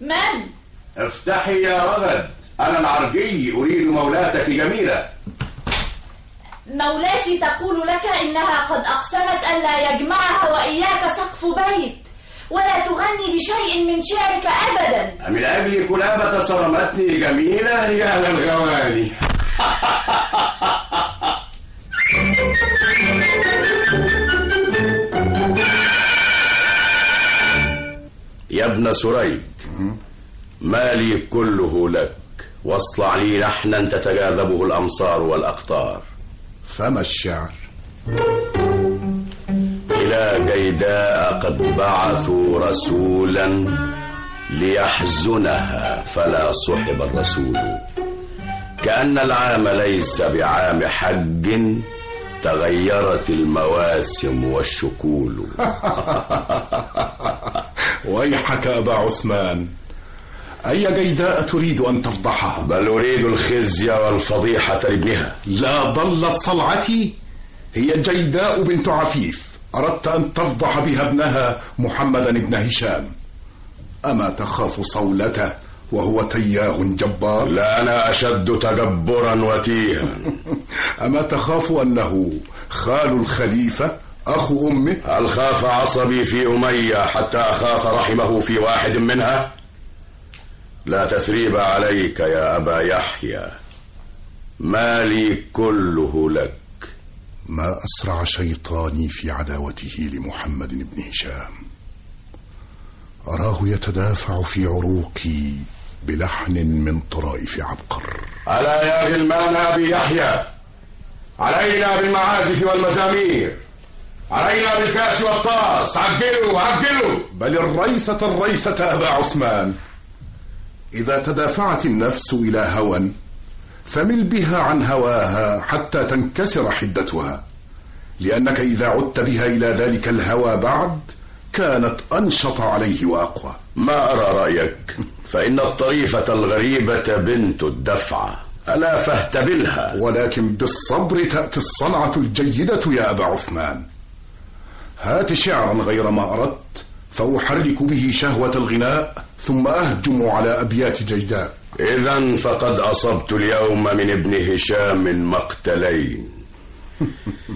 من؟ افتحي يا رغد. أنا العرجي أريد مولاتك جميلة. مولاتي تقول لك إنها قد أقسمت ألا يجمعها وإياك سقف بيت. ولا تغني بشيء من شعرك أبدا. من أجل كلابة صرمتني جميلة يا أهل الغواني. [laughs] يا ابن سريج مالي كله لك. واصلع لي لحنا تتجاذبه الأمصار والأقطار. فما الشعر؟ إلى جيداء قد بعثوا رسولا ليحزنها فلا صحب الرسول. كأن العام ليس بعام حج تغيرت المواسم والشكول. [laughs] ويحك أبا عثمان. أي جيداء تريد أن تفضحها؟ بل أريد الخزي والفضيحة لابنها. لا ضلت صلعتي. هي جيداء بنت عفيف. أردت أن تفضح بها ابنها محمدا بن هشام. أما تخاف صولته وهو تياه جبار؟ لا أنا أشد تجبرا وتيها. [laughs] أما تخاف أنه خال الخليفة أخو أمه؟ هل خاف عصبي في أمية حتى أخاف رحمه في واحد منها؟ لا تثريب عليك يا أبا يحيى. مالي كله لك. ما أسرع شيطاني في عداوته لمحمد بن هشام. أراه يتدافع في عروقي بلحن من طرائف عبقر. ألا يا غلمان أبي يحيى؟ علينا بالمعازف والمزامير. علينا بالكأس والطاس. عجلوا عجلوا. بل الريثة الريثة أبا عثمان. إذا تدافعت النفس إلى هوى فمل بها عن هواها حتى تنكسر حدتها لأنك إذا عدت بها إلى ذلك الهوى بعد كانت أنشط عليه وأقوى. ما أرى رأيك؟ فإن الطريفة الغريبة بنت الدفعة ألا فاهتبلها. ولكن بالصبر تأتي الصنعة الجيدة يا أبا عثمان. هات شعرا غير ما أردت فأحرك به شهوة الغناء ثم أهجم على أبيات جيداء. إذا فقد أصبت اليوم من ابن هشام مقتلين. [laughs]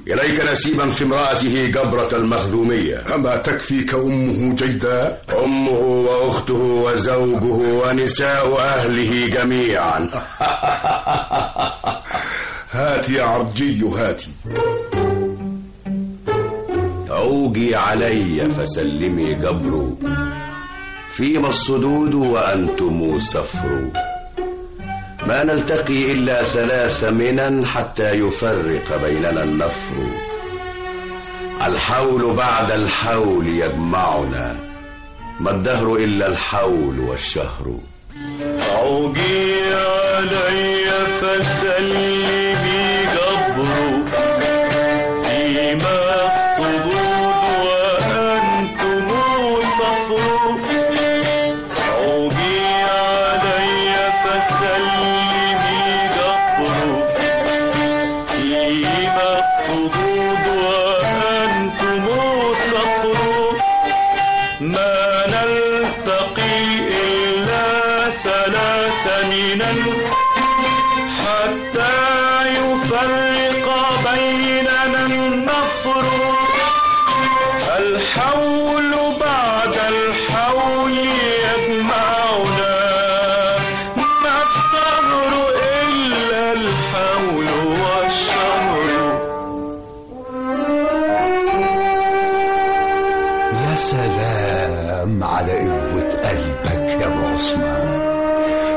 إليك نسيبا في امرأته جبرة المخذومية. أما تكفيك أمه جيداء أمه وأخته وزوجه ونساء أهله جميعا. [laughs] هات يا عرجي هاتي عوجي علي فسلمي جبر فيما الصدود وأنتم سفر. ما نلتقي إلا ثلاث منا حتى يفرق بيننا النفر. الحول بعد الحول يجمعنا ما الدهر إلا الحول والشهر. عوجي علي فسلمي.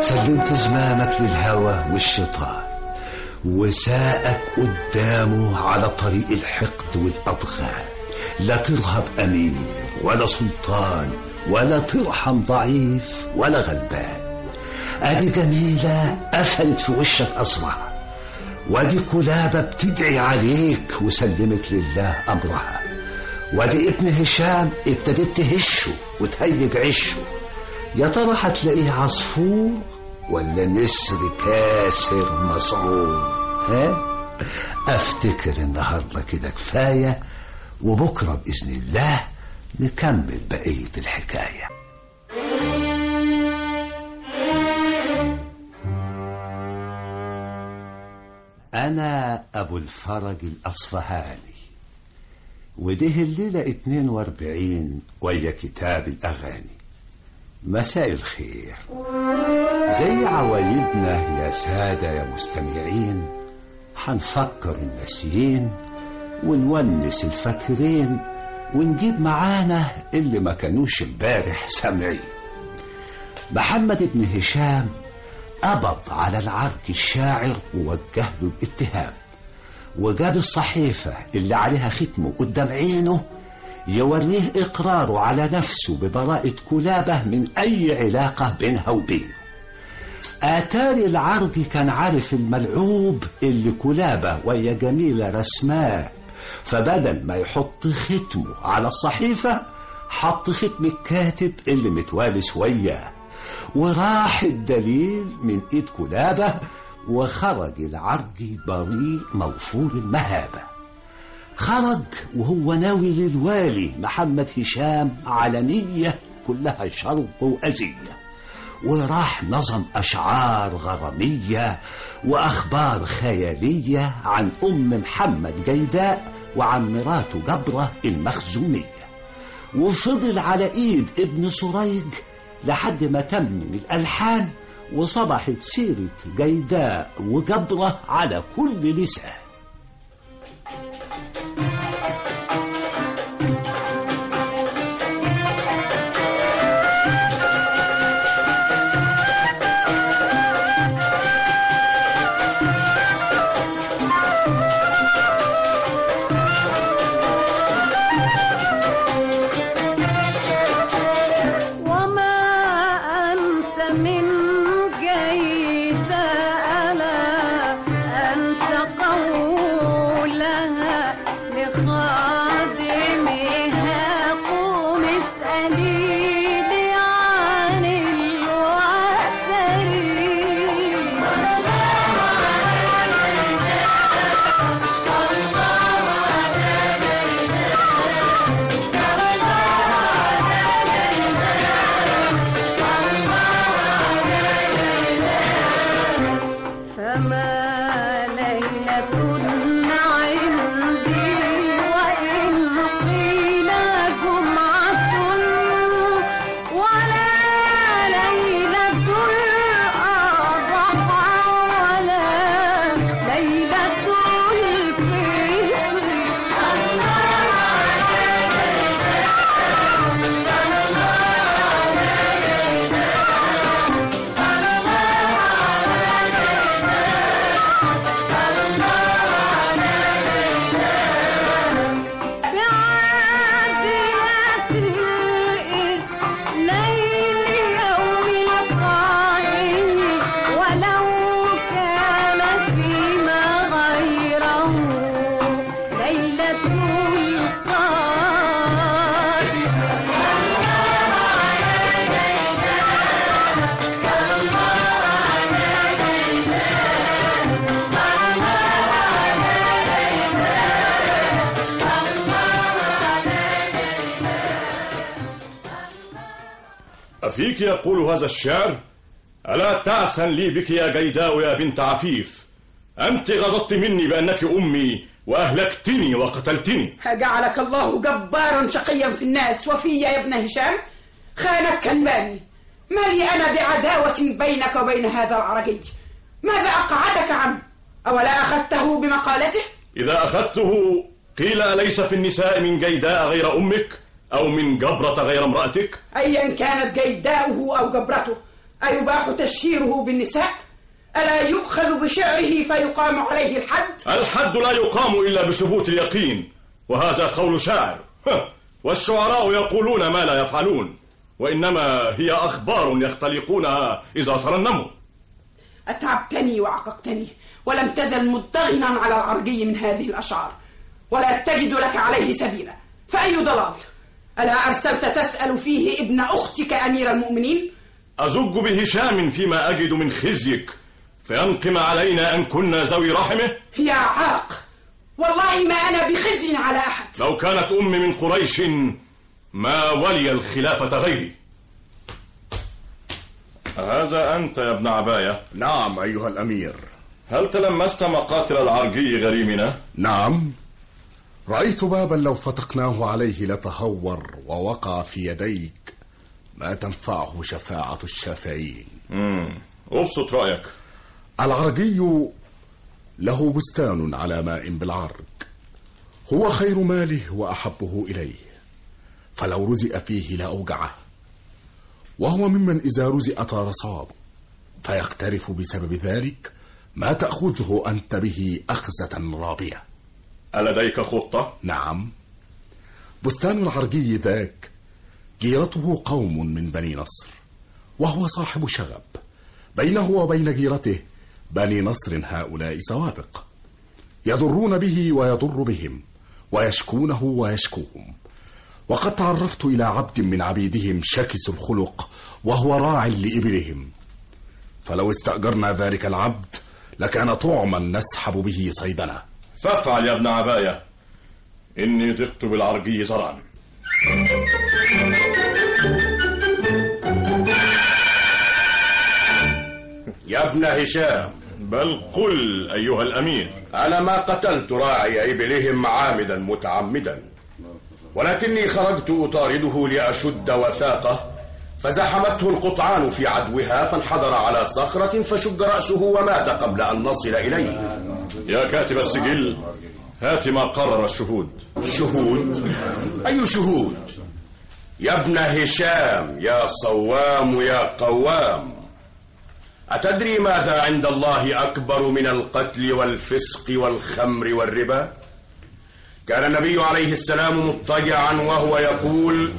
سلمت زمامك للهوى والشيطان وساقك قدامه على طريق الحقد والأضغان. لا ترهب أمير ولا سلطان ولا ترحم ضعيف ولا غلبان. أدي جميلة قفلت في وشك أسرع وأدي كلابة بتدعي عليك وسلمت لله أمرها. وأدي ابن هشام ابتدت تهشه وتهيج عشه. يا ترى هتلاقيه عصفور ولا نسر كاسر مسعور ها؟ أفتكر النهارده كده كفاية وبكرة بإذن الله نكمل بقية الحكاية. أنا أبو الفرج الأصفهاني وده الليلة 42 ويا كتاب الأغاني. مساء الخير. زي عوايدنا يا سادة يا مستمعين حنفكر الناسيين ونونس الفاكرين ونجيب معانا اللي ما كانوش امبارح سامعين. محمد بن هشام قبض على العرج الشاعر ووجه له الاتهام وجاب الصحيفة اللي عليها ختمه قدام عينه يوريه إقراره على نفسه ببراءة كلابة من أي علاقة بينها وبينه. آتاري العرج كان عارف الملعوب اللي كلابة ويا جميلة رسماه. فبدل ما يحط ختمه على الصحيفة حط ختم الكاتب اللي متوالس وياه وراح الدليل من إيد كلابة وخرج العرج بريء موفور المهابة. خرج وهو ناوي للوالي محمد هشام على نية كلها شرق وأذية وراح نظم أشعار غرامية وأخبار خيالية عن أم محمد جيداء وعن مراته جبرة المخزومية. وفضل على إيد ابن سريج لحد ما تمم الألحان وصبحت سيرة جيداء وجبرة على كل لسان. هذا الشعر؟ ألا تعسا لي بك يا جيداء يا بنت عفيف؟ أنت غضضت مني بأنك أمي وأهلكتني وقتلتني. جعلك الله جبارا شقيا في الناس وفي يا ابن هشام؟ خانت كلامي ما لي أنا بعداوة بينك وبين هذا العرجي ماذا أقعدك عنه؟ أولا أخذته بمقالته؟ إذا أخذته قيل أليس في النساء من جيداء غير أمك؟ أو من جبرة غير امرأتك؟ أيا كانت جيداؤه أو جبرته. أيباح تشهيره بالنساء؟ ألا يؤخذ بشعره فيقام عليه الحد؟ الحد لا يقام إلا بثبوت اليقين وهذا قول شاعر. والشعراء يقولون ما لا يفعلون وإنما هي أخبار يختلقونها إذا ترنموا. أتعبتني وعققتني ولم تزل مضطغنا على العرجي من هذه الأشعار ولا تجد لك عليه سبيلا. فأي ضلال؟ ألا أرسلت تسأل فيه ابن أختك أمير المؤمنين؟ أزج بهشام فيما أجد من خزيك فينقم علينا أن كنا ذوي رحمه؟ يا عاق والله ما أنا بخزي على أحد. لو كانت أمي من قريش ما ولي الخلافة غيري. هذا أنت يا ابن عباية؟ نعم أيها الأمير. هل تلمست مقاتل العرجي غريمنا؟ نعم. رأيت بابا لو فتقناه عليه لتهور ووقع في يديك. ما تنفعه شفاعة الشافعين. مم. أبسط رأيك. العرجي له بستان على ماء بالعرج هو خير ماله وأحبه إليه. فلو رزئ فيه لأوجعه وهو ممن إذا رزئ طار صاب. فيقترف بسبب ذلك ما تأخذه أنت به أخذة رابية. ألديك خطة؟ نعم. بستان العرجي ذاك جيرته قوم من بني نصر وهو صاحب شغب. بينه وبين جيرته بني نصر هؤلاء سوابق. يضرون به ويضر بهم ويشكونه ويشكوهم. وقد تعرفت إلى عبد من عبيدهم شكس الخلق وهو راع لإبلهم. فلو استأجرنا ذلك العبد لكان طعما نسحب به صيدنا. فافعل يا ابن عباية. إني ضقت بالعرجي زرعا. يا ابن هشام. بل قل أيها الأمير. أنا ما قتلت راعي إبلهم عامدا متعمدا. ولكني خرجت أطارده لأشد وثاقة. فزحمته القطعان في عدوها فانحدر على صخرة فشج رأسه ومات قبل أن نصل إليه. يا كاتب السجل هات ما قرر الشهود. شهود؟ أي شهود؟ يا ابن هشام يا صوام يا قوام. أتدري ماذا عند الله أكبر من القتل والفسق والخمر والربا؟ كان النبي عليه السلام مضطجعا وهو يقول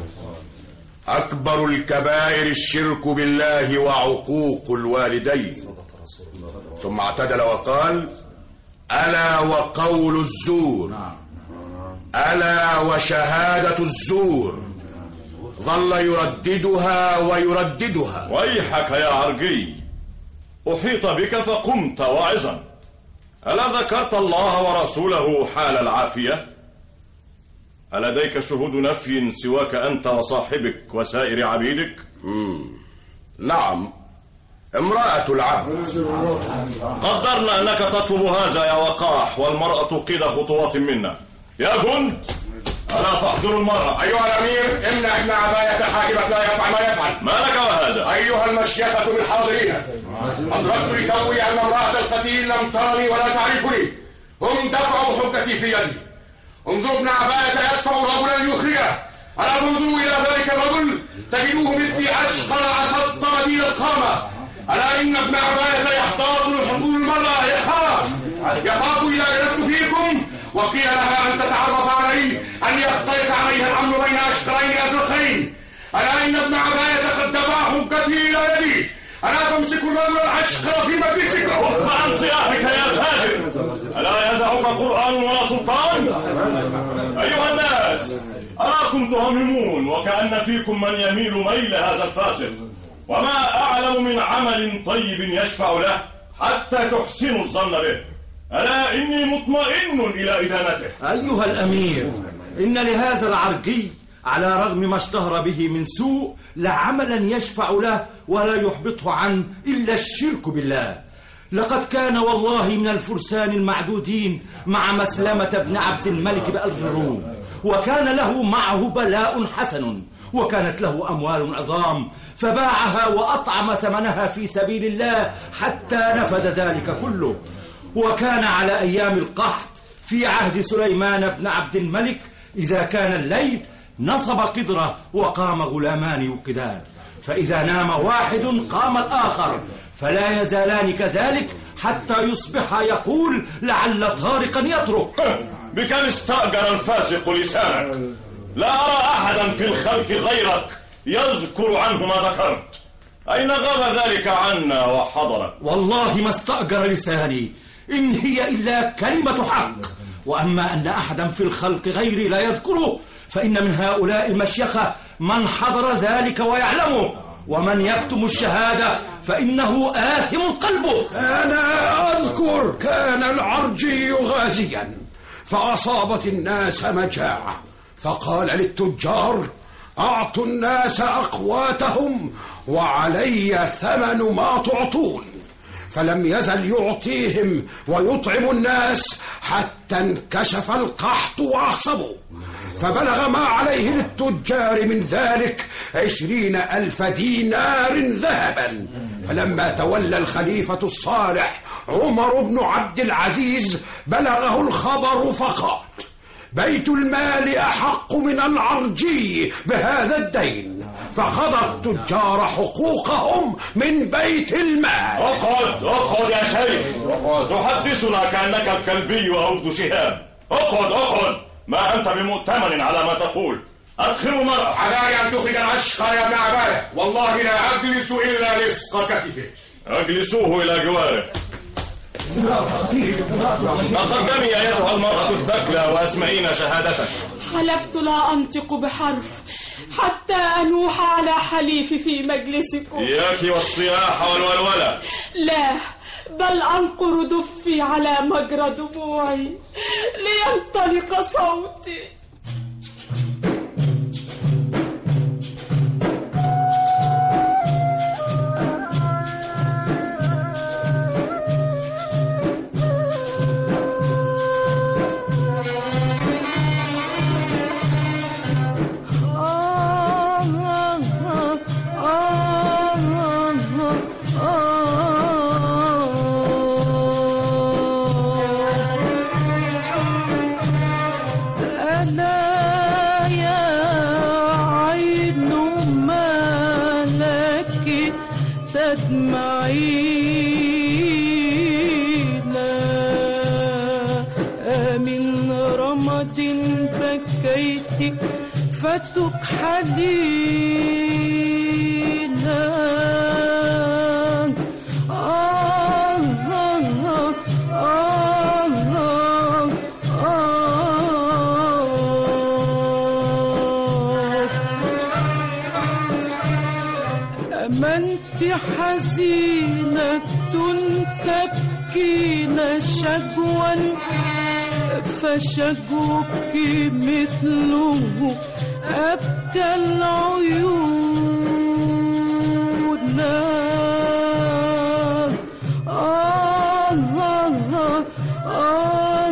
أكبر الكبائر الشرك بالله وعقوق الوالدين. ثم اعتدل وقال ألا وقول الزور. ألا وشهادة الزور. ظل يرددها ويرددها. ويحك يا عرجي أحيط بك فقمت واعظا. ألا ذكرت الله ورسوله حال العافية؟ ألديك شهود نفي سواك أنت وصاحبك وسائر عبيدك؟ نعم. امرأة العبد. قدرنا أنك تطلب هذا يا وقاح والمرأة قيد خطوات منا. يا جند ألا تحضر المرأة؟ أيها الأمير امنع ابن عباية حاجبك لا يفعل ما يفعل. ما لك وهذا؟ أيها المشيخة بالحاضرين أدركت لتوي أن امرأة القتيل لم ترني ولا تعرفني. هم دفعوا حجتي في يدي. انظروا ابن عباية يدفع رجلا يخرجه. ألا تنظروا إلى ذلك الرجل؟ تجدوه مثلي أشقر أخط مدين القامة. ألا إن ابن عباية يحتاط لحضور المرأة؟ يخاف. يخاف إذا جلست فيكم. وقيل لها أن تتعرف علي أن يختلط عليها الأمر بين أشقرين أزرقين. ألا إن ابن عباية قد دفع حجتي إلى يدي. ألا تمسك الرجل الأشقر في مجلسك؟ عن صياحك يا الهادر ألا يزعك قرآن ولا سلطان؟ أيها الناس أراكم تهممون وكأن فيكم من يميل ميل هذا الفاسق. وما أعلم من عمل طيب يشفع له حتى تحسنوا الظن به. ألا إني مطمئن إلى إدانته. أيها الأمير إن لهذا العرجي على رغم ما اشتهر به من سوء لعملا يشفع له ولا يحبطه عنه إلا الشرك بالله. لقد كان والله من الفرسان المعدودين مع مسلمة بن عبد الملك بأرض الروم وكان له معه بلاء حسن وكانت له أموال عظام فباعها وأطعم ثمنها في سبيل الله حتى نفد ذلك كله. وكان على أيام القحط في عهد سليمان بن عبد الملك إذا كان الليل نصب قدرة وقام غلامان يوقدان. فإذا نام واحد قام الآخر فلا يزالان كذلك حتى يصبح يقول لعل طارقا يترك بكم استأجر الفاسق لسانك؟ لا أرى أحدا في الخلق غيرك يذكر عنه ما ذكرت. أين غاب ذلك عنا وحضرك؟ والله ما استأجر لساني. إن هي إلا كلمة حق. وأما أن أحدا في الخلق غيري لا يذكره فإن من هؤلاء المشيخة من حضر ذلك ويعلمه. ومن يكتم الشهادة فإنه آثم قلبه. أنا أذكر كان العرجي غازيا فأصابت الناس مجاعة فقال للتجار أعطوا الناس أقواتهم وعلي ثمن ما تعطون. فلم يزل يعطيهم ويطعم الناس حتى انكشف القحط وأخصبوا فبلغ ما عليه للتجار من ذلك عشرين ألف دينار ذهبا. فلما تولى الخليفة الصالح عمر بن عبد العزيز بلغه الخبر فقال بيت المال أحق من العرجي بهذا الدين فخضى التجار حقوقهم من بيت المال. أقعد أقعد يا شيخ تحدثنا كأنك الكلبي أو ابن شهاب. أقعد أقعد. ما أنت بمؤتمن على ما تقول. أدخلوا مرأة حذاري أن تخرج الأشقى يا ابن عباده والله لا أجلس إلا لصق كتفه. أجلسوه إلى جواره. تقدمي أيتها المرأة الثكلى وأسمعينا شهادتك. حلفت لا أنطق بحرف حتى أنوح على حليفي في مجلسكم. إياك والصياح والولولة. لا. بل أنقر دفي على مجرى دموعي لينطلق صوتي. فتكحلين آه آه آه آه أمنت حزينة تبكين شجوا فشجوك مثله أبكى العيون. آه آه آه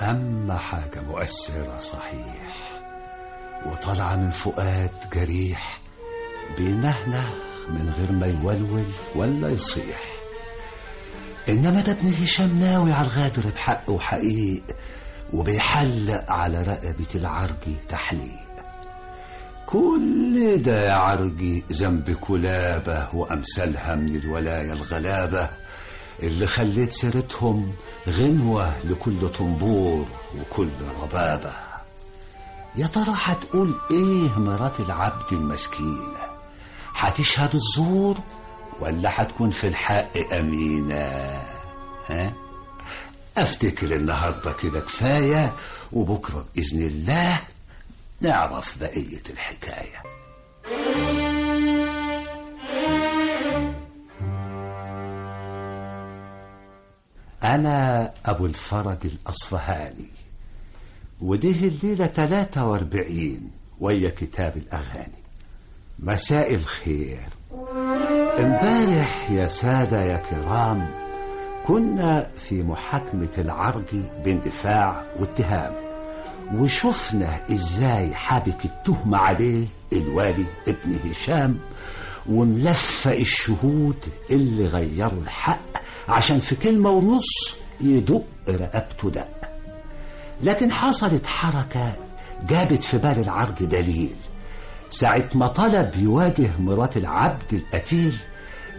أما حاجة مؤثرة صحيح وطالعة من فؤاد جريح بينهنه من غير ما يولول ولا يصيح. إنما ده ابن هشام ناوي على الغادر بحق وحقيق وبيحلق على رقبة العرجي تحليق. كل ده يا عرجي ذنب كلابة وأمثالها من الولاية الغلابة اللي خليت سيرتهم غنوة لكل طنبور وكل ربابة. يا ترى هتقول إيه مرات العبد المسكينة هتشهد الزور ولا هتكون في الحق أمينة؟ ها؟ أفتكر النهاردة كده كفاية وبكرة بإذن الله نعرف بقية الحكاية. أنا أبو الفرج الأصفهاني وده الليلة 43 ويا كتاب الأغاني. مساء الخير. امبارح يا سادة يا كرام كنا في محاكمة العرجي باندفاع واتهام وشفنا إزاي حابك التهمة عليه الوالي ابن هشام وملفق الشهود اللي غيروا الحق عشان في كلمة ونص يدق رقبته دق لكن حصلت حركة جابت في بال العرج دليل. ساعة ما طلب يواجه مرات العبد القتيل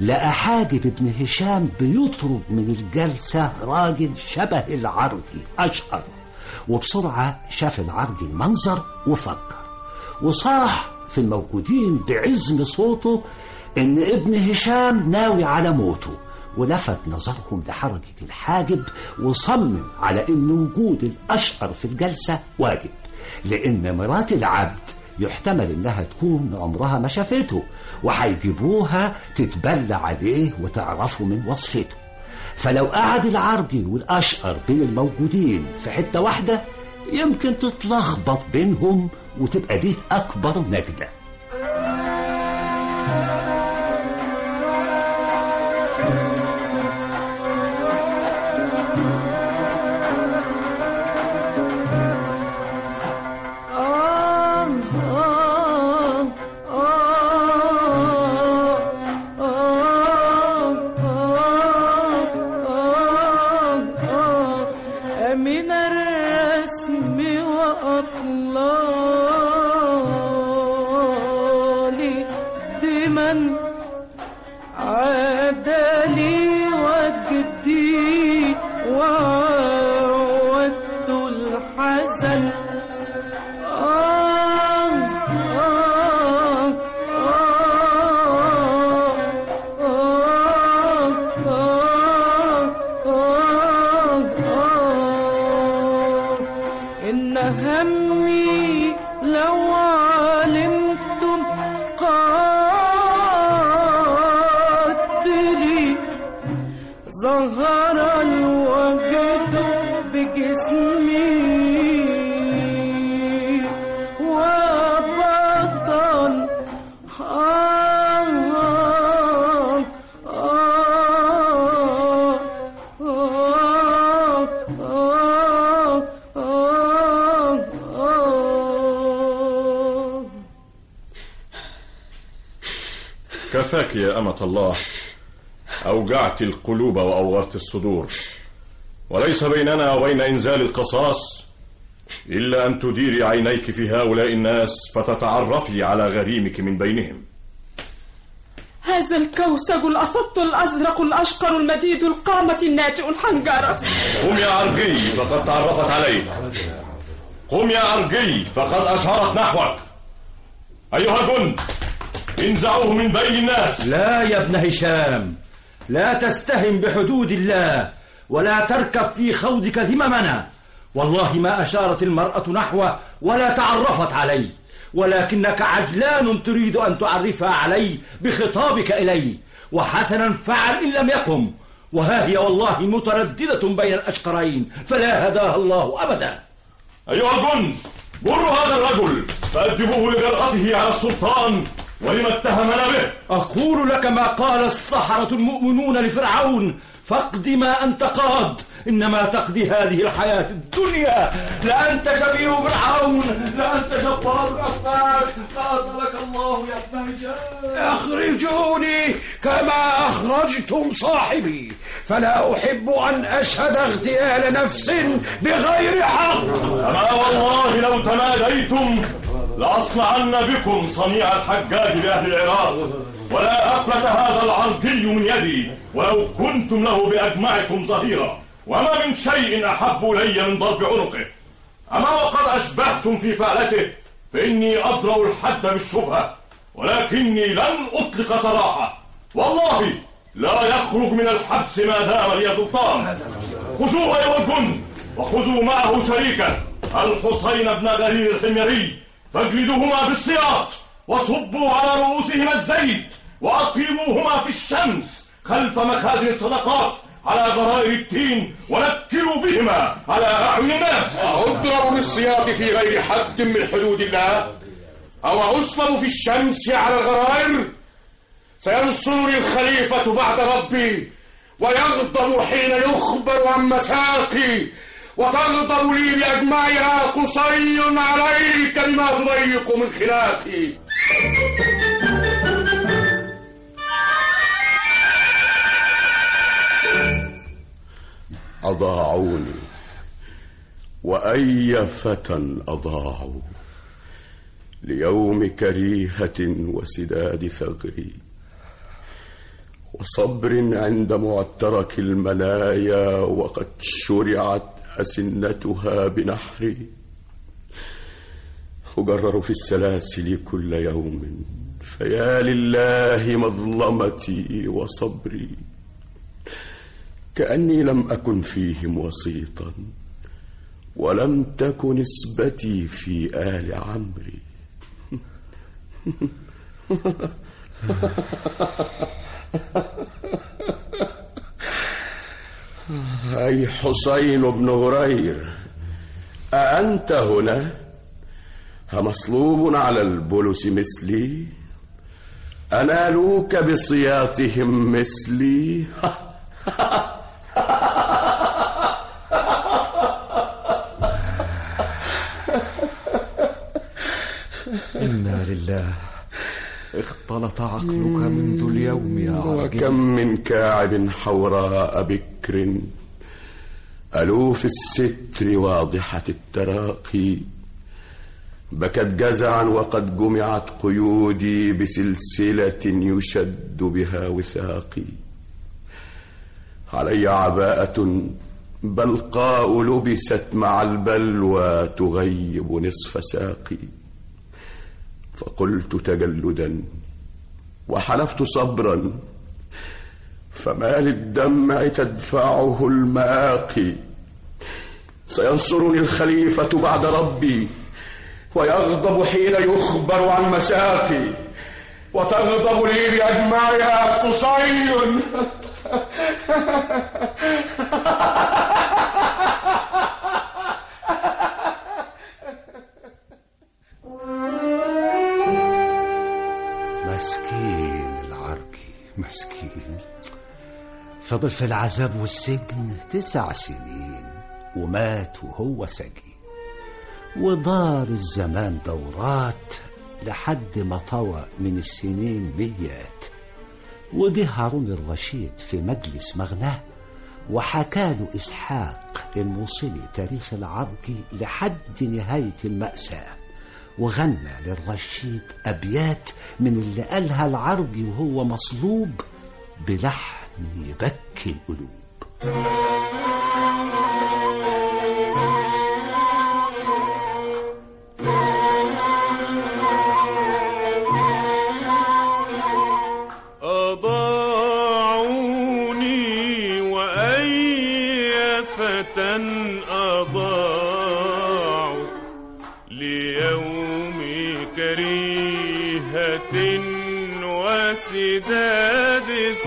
لقى حاجب ابن هشام بيطرد من الجلسة راجل شبه العرجي أشقر وبسرعة شاف العرجي المنظر وفكر وصاح في الموجودين بعزم صوته إن ابن هشام ناوي على موته ولفت نظرهم لحركة الحاجب وصمم على إن وجود الأشقر في الجلسة واجب لأن مرات العبد يحتمل إنها تكون عمرها ما شافته وهيجيبوها تتبلى عليه وتعرفوا من وصفته. فلو قعد العرجي والأشقر بين الموجودين في حتة واحدة يمكن تتلخبط بينهم وتبقى دي أكبر نجدة. وأطلالي أمة الله. أوجعت القلوب وأورت الصدور. وليس بيننا وبين إنزال القصاص إلا أن تديري عينيك في هؤلاء الناس فتتعرفي على غريمك من بينهم. هذا الكوسج الأفط الأزرق الأشقر المديد القامة الناتئ الحنجرة قم يا عرجي فقد تعرفت عليك قم يا عرجي فقد أشارت نحوك. أيها الجند انزعوه من بين الناس. لا يا ابن هشام لا تستهن بحدود الله ولا تركب في خوضك ذممنا. والله ما أشارت المرأة نحوه ولا تعرفت عليه ولكنك عجلان تريد أن تعرفها علي بخطابك إلي وحسنا فعل إن لم يقم. وها هي والله مترددة بين الأشقرين فلا هداها الله أبدا. أيها الجند مروا هذا الرجل فأدبوه لجرأته على السلطان. ولما اتهمنا به؟ أقول لك ما قال السحرة المؤمنون لفرعون. فاقض ما أنت قاض. إنما تقضي هذه الحياة الدنيا. لأنت شبيه فرعون. لأنت جبار الأفاك قاتلك الله يا ابن هشام أخرجوني كما أخرجتم صاحبي. فلا أحب أن أشهد اغتيال نفس بغير حق. أما والله لو تماديتم لأصنعن بكم صنيع الحجاج بأهل العراق. ولا أفلت هذا العرقي من يدي ولو كنتم له بأجمعكم ظهيرا وما من شيء أحب إلي من ضرب عنقه. أما وقد أشبهتم في فعلته فإني أدرأ الحد بالشبهة ولكني لن أطلق سراحة والله لا يخرج من الحبس ما دام لي سلطان. خذوه أيها الجند وخذوا معه شريكا الحسين بن غرير الحميري فاجلدوهما بالسياط وصبوا على رؤوسهما الزيت وأقيموهما في الشمس خلف مخازن الصدقات على غرائر الدين ونكلوا بهما على أعين الناس. أضرب بالسياط في غير حد من حدود الله أو أصلب في الشمس على الغرائر سينصرني الخليفة بعد ربي ويغضب حين يخبر عن مساقي وتغضب لي بأجمعها قصي عليك بما تضيق من خلاقي أضاعوني. وأي فتى أضاعوا؟ ليوم كريهة وسداد ثغري. وصبر عند معترك المنايا وقد شرعت أسنتها بنحري. أجرر في السلاسل كل يوم. فيا لله مظلمتي وصبري. كأني لم أكن فيهم وسيطا. ولم تك نسبتي في آل عمري. [laughs] أي حسين بن هرير أأنت هنا؟ أمصلوب على البلس مثلي أنالوك بصياتهم مثلي. إنا لله اختلط عقلك منذ اليوم يا عرجي وكم من كاعب حوراء بكر ألوف الستر واضحة التراقي. بكت جزعا وقد جمعت قيودي بسلسلة يشد بها وثاقي. علي عباءة بلقاء لبست مع البلوى تغيب نصف ساقي. فقلت تجلدا وحلفت صبرا فما للدمع تدفعه الماقي سينصرني الخليفة بعد ربي ويغضب حين يخبر عن مساقي وتغضب لي بأجمعها قصي [laughs] مسكين. فضل العذاب والسجن تسع سنين ومات وهو سجين. ودار الزمان دورات لحد ما طوى من السنين ميات. وجه هارون الرشيد في مجلس مغناه وحكى له إسحاق الموصلي تاريخ العركي لحد نهاية المأساة. وغنى للرشيد أبيات من اللي قالها العربي وهو مصلوب بلحن يبكي القلوب.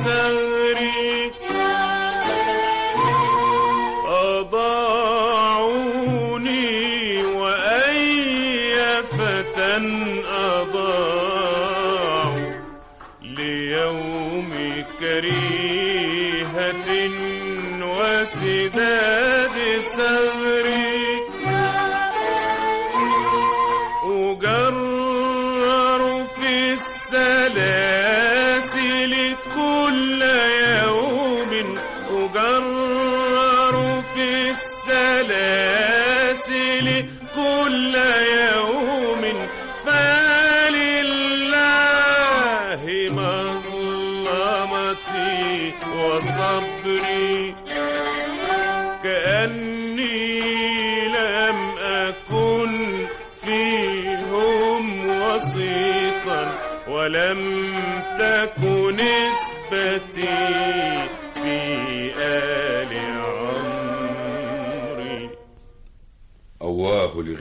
وسداد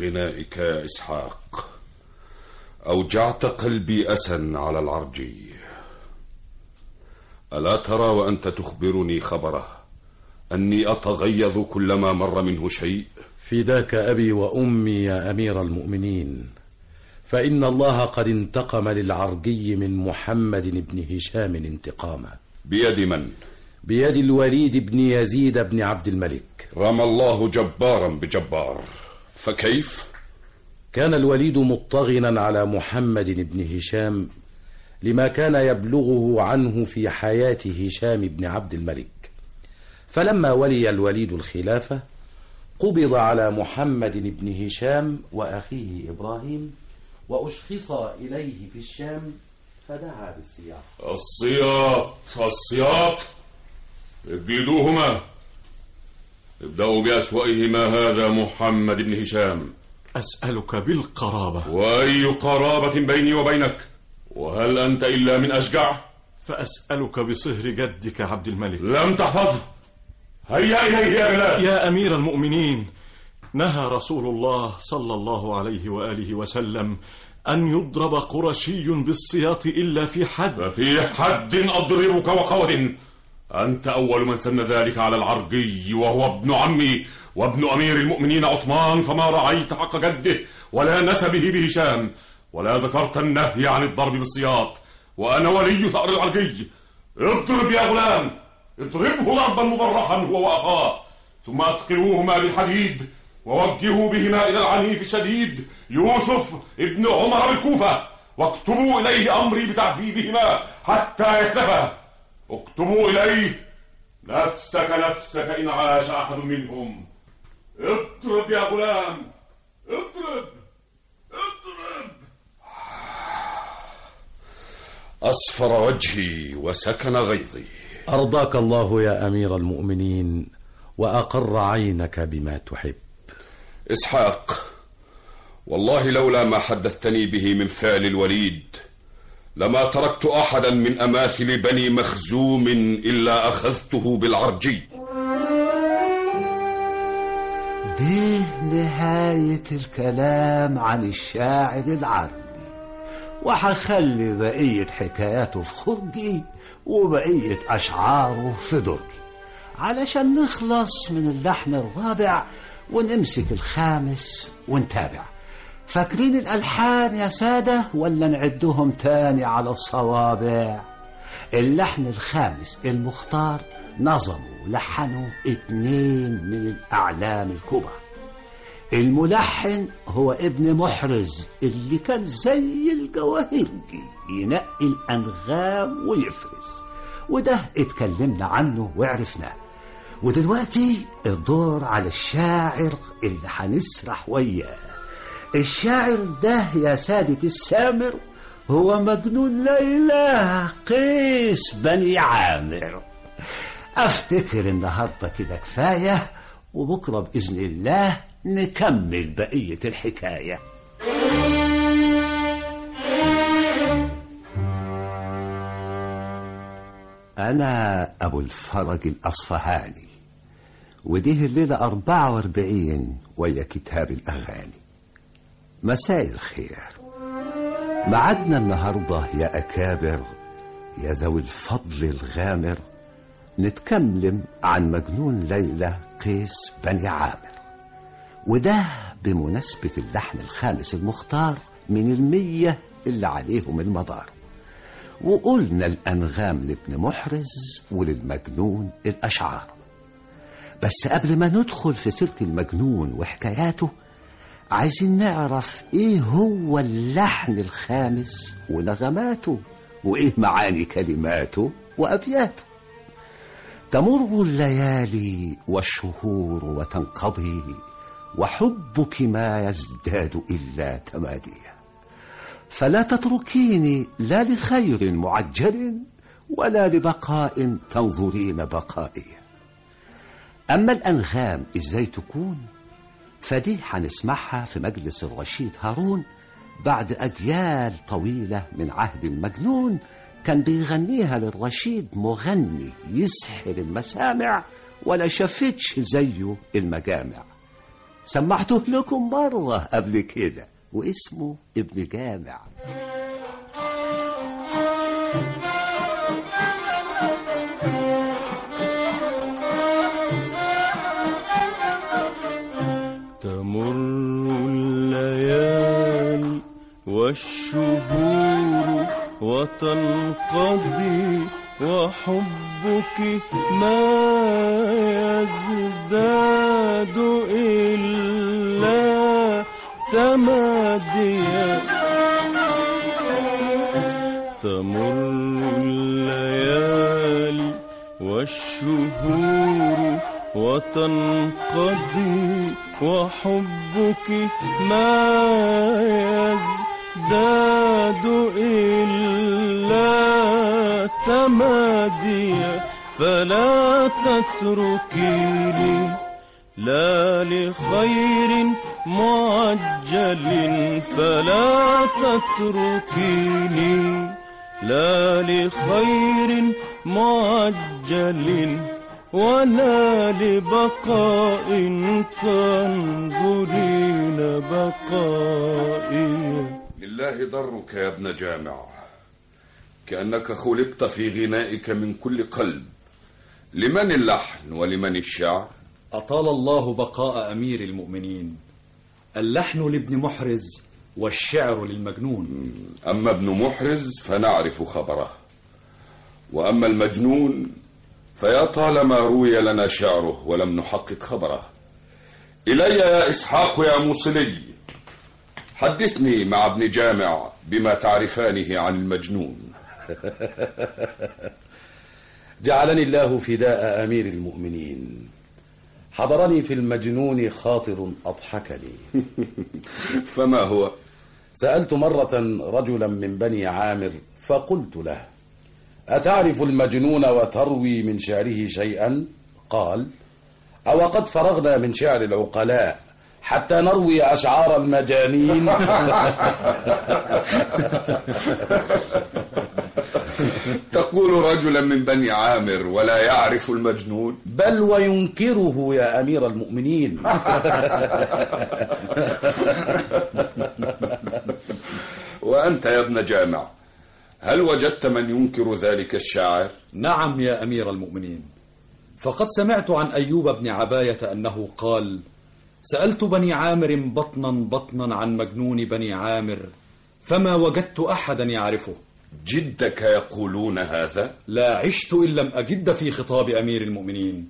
أواه لغنائك يا إسحاق. أوجعت قلبي أسا على العرجي ألا ترى وأنت تخبرني خبره؟ أني أتغيظ كلما مر منه شيء. فداك أبي وأمي يا أمير المؤمنين. فإن الله قد انتقم للعرجي من محمد بن هشام انتقاما. بيد من؟ بيد الوليد بن يزيد بن عبد الملك. رمى الله جبارا بجبار. فكيف؟ كان الوليد مطغنا على محمد بن هشام لما كان يبلغه عنه في حياة هشام بن عبد الملك. فلما ولي الوليد الخلافة قبض على محمد بن هشام وأخيه إبراهيم وأشخص إليه في الشام فدعا بالسياق السياط السياط اجلدوهما. ابدأوا بأسوأهما هذا محمد بن هشام. أسألك بالقرابة. وأي قرابة بيني وبينك؟ وهل أنت إلا من أشجع؟ فأسألك بصهر جدك عبد الملك. لم تحفظ. هيا إليه يا بلال. يا أمير المؤمنين نهى رسول الله صلى الله عليه وآله وسلم أن يضرب قرشي بالسياط إلا في حد. ففي حد أضربك وقود أنت أول من سن ذلك على العرقي وهو ابن عمي وابن أمير المؤمنين عثمان فما رعيت حق جده ولا نسبه بهشام ولا ذكرت النهي عن الضرب بالسياط وأنا ولي ثأر العرقي. اضرب يا غلام اضربه ضربا مبرحا هو وأخاه ثم أثقلوهما بالحديد ووجهوا بهما إلى العنيف الشديد يوسف ابن عمر بالكوفة واكتبوا إليه أمري بتعذيبهما حتى يتلفا اكتبوا إليه. نفسك نفسك إن عاش أحد منهم. اضرب يا غلام. اضرب. اضرب. أصفر وجهي وسكن غيظي. أرضاك الله يا أمير المؤمنين وأقر عينك بما تحب. إسحاق والله لولا ما حدثتني به من فعل الوليد لما تركت أحدا من أماثل بني مخزوم إلا أخذته بالعرجي. دي نهاية الكلام عن الشاعر العربي. وحخلي بقية حكاياته في خرجي وبقية أشعاره في درجي. علشان نخلص من اللحن الرابع ونمسك الخامس ونتابع. فاكرين الألحان يا سادة؟ ولا نعدهم تاني على الصوابع؟ اللحن الخامس المختار نظموا لحنوا اتنين من الأعلام الكبرى. الملحن هو ابن محرز اللي كان زي الجواهرجي ينقي الأنغام ويفرز. وده اتكلمنا عنه وعرفناه. ودلوقتي الدور على الشاعر اللي هنسرح وياه. الشاعر ده يا سادة السامر هو مجنون ليلى قيس بني عامر. أفتكر النهارده كده كفاية وبكرة بإذن الله نكمل بقية الحكاية. أنا أبو الفرج الأصفهاني وديه الليلة أربعة وأربعين ويا كتاب الأغاني. مساء الخير. معدنا النهاردة يا أكابر يا ذوي الفضل الغامر نتكلم عن مجنون ليلى قيس بني عامر. وده بمناسبة اللحن الخامس المختار من المية اللي عليهم المدار. وقلنا الأنغام لابن محرز وللمجنون الأشعار. بس قبل ما ندخل في سيرة المجنون وحكاياته عايزين نعرف إيه هو اللحن الخامس ونغماته وإيه معاني كلماته وأبياته. تمر الليالي والشهور وتنقضي وحبك ما يزداد إلا تماديا فلا تتركيني لا لخير معجل ولا لبقاء تنظرين بقائي. أما الأنغام إزاي تكون؟ فدي هنسمعها في مجلس الرشيد هارون بعد أجيال طويلة من عهد المجنون. كان بيغنيها للرشيد مغني يسحر المسامع ولا شفتش زيه المجامع. سمعته لكم مرة قبل كده واسمه ابن جامع. والشهور وتنقضي وحبك ما يزداد إلا تماديا. تمر الليالي والشهور وتنقضي وحبك ما يزداد إلا تماديا فلا تتركيني لا لخير معجل فلا تتركيني لا لخير معجل ولا لبقاء تنظرين بقائي. لله ضرك يا ابن جامع. كأنك خلقت في غنائك من كل قلب. لمن اللحن ولمن الشعر؟ أطال الله بقاء أمير المؤمنين. اللحن لابن محرز والشعر للمجنون. أما ابن محرز فنعرف خبره. وأما المجنون فيا طالما روي لنا شعره ولم نحقق خبره. إلي يا إسحاق يا موصلي. حدثني مع ابن جامع بما تعرفانه عن المجنون [laughs] جعلني الله فداء أمير المؤمنين حضرني في المجنون خاطر أضحكني [laughs] فما هو؟ سألت مرة رجلا من بني عامر فقلت له أتعرف المجنون وتروي من شعره شيئا؟ قال أو قد فرغنا من شعر العقلاء حتى نروي أشعار المجانين. [laughs] تقول رجلا من بني عامر ولا يعرف المجنون؟ بل وينكره يا أمير المؤمنين. [laughs] وأنت يا ابن جامع هل وجدت من ينكر ذلك الشاعر؟ نعم يا أمير المؤمنين. فقد سمعت عن أيوب بن عباية أنه قال سألت بني عامر بطنا بطنا عن مجنون بني عامر فما وجدت أحدا يعرفه. جدك يقولون هذا؟ لا عشت إن لم أجد في خطاب أمير المؤمنين.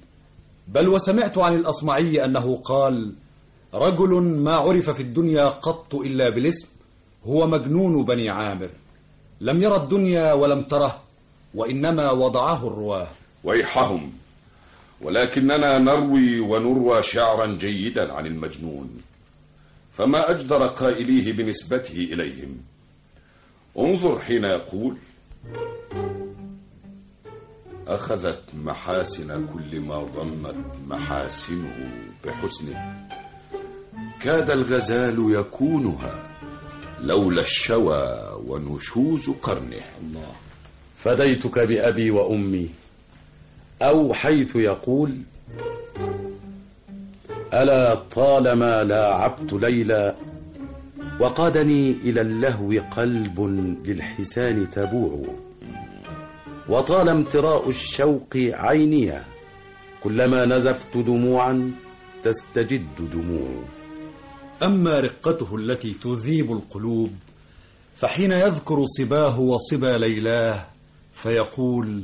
بل وسمعت عن الأصمعي أنه قال رجل ما عرف في الدنيا قط إلا بالاسم هو مجنون بني عامر. لم يرى الدنيا ولم تره وإنما وضعه الرواه. ويحهم. ولكننا نروي ونروى شعرا جيدا عن المجنون. فما أجدر قائليه بنسبته إليهم. انظر حين يقول أخذت محاسن كل ما ظنت محاسنه بحسنه كاد الغزال يكونها لولا الشوى ونشوز قرنه. الله فديتك بأبي وأمي. أو حيث يقول ألا طالما لاعبت ليلى وقادني إلى اللهو قلب للحسان تبوع وطال امتراء الشوق عينيا كلما نزفت دموعا تستجد دموع. أما رقته التي تذيب القلوب فحين يذكر صباه وصبا ليلاه فيقول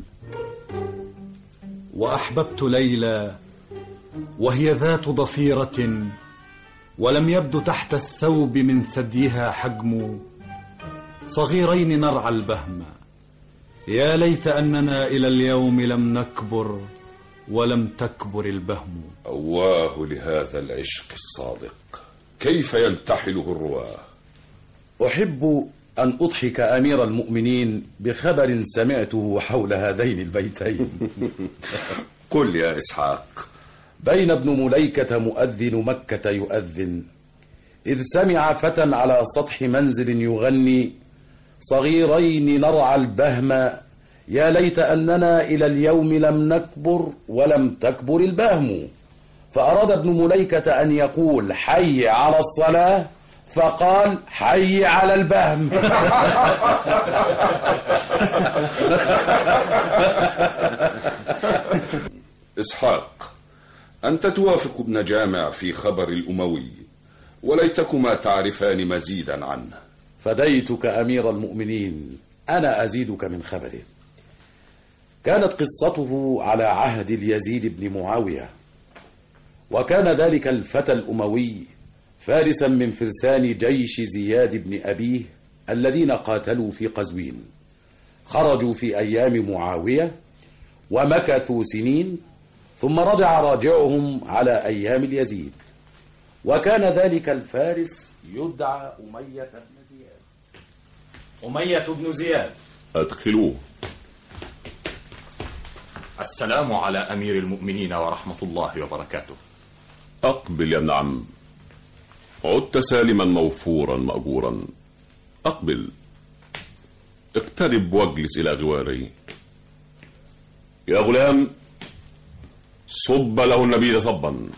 وأحببت ليلى وهي ذات ضفيرة ولم يبد تحت الثوب من ثديها حجم صغيرين نرعى البهم. يا ليت أننا إلى اليوم لم نكبر ولم تكبر البهم. أواه لهذا العشق الصادق كيف ينتحله الرواه؟ أحب أن أضحك أمير المؤمنين بخبر سمعته حول هذين البيتين. [laughs] قل يا إسحاق. بين ابن مليكة مؤذن مكة يؤذن. إذ سمع فتى على سطح منزل يغني صغيرين نرعى البهم يا ليت أننا إلى اليوم لم نكبر ولم تكبر البهم. فأراد ابن مليكة أن يقول حي على الصلاة. فقال حي على البهم. إسحاق أنت توافق ابن جامع في خبر الأموي وليتكما تعرفان مزيدا عنه. فديتك أمير المؤمنين أنا أزيدك من خبره. كانت قصته على عهد اليزيد بن معاوية وكان ذلك الفتى الأموي فارسا من فرسان جيش زياد بن أبيه الذين قاتلوا في قزوين. خرجوا في أيام معاوية ومكثوا سنين ثم رجع راجعهم على أيام اليزيد. وكان ذلك الفارس يدعى أمية بن زياد. أمية بن زياد. أدخلوه. السلام على أمير المؤمنين ورحمة الله وبركاته. أقبل يا ابن عم. عدت سالما موفورا مأجورا. أقبل. اقترب واجلس إلى غواري. يا غلام صب له النبيذ صبا.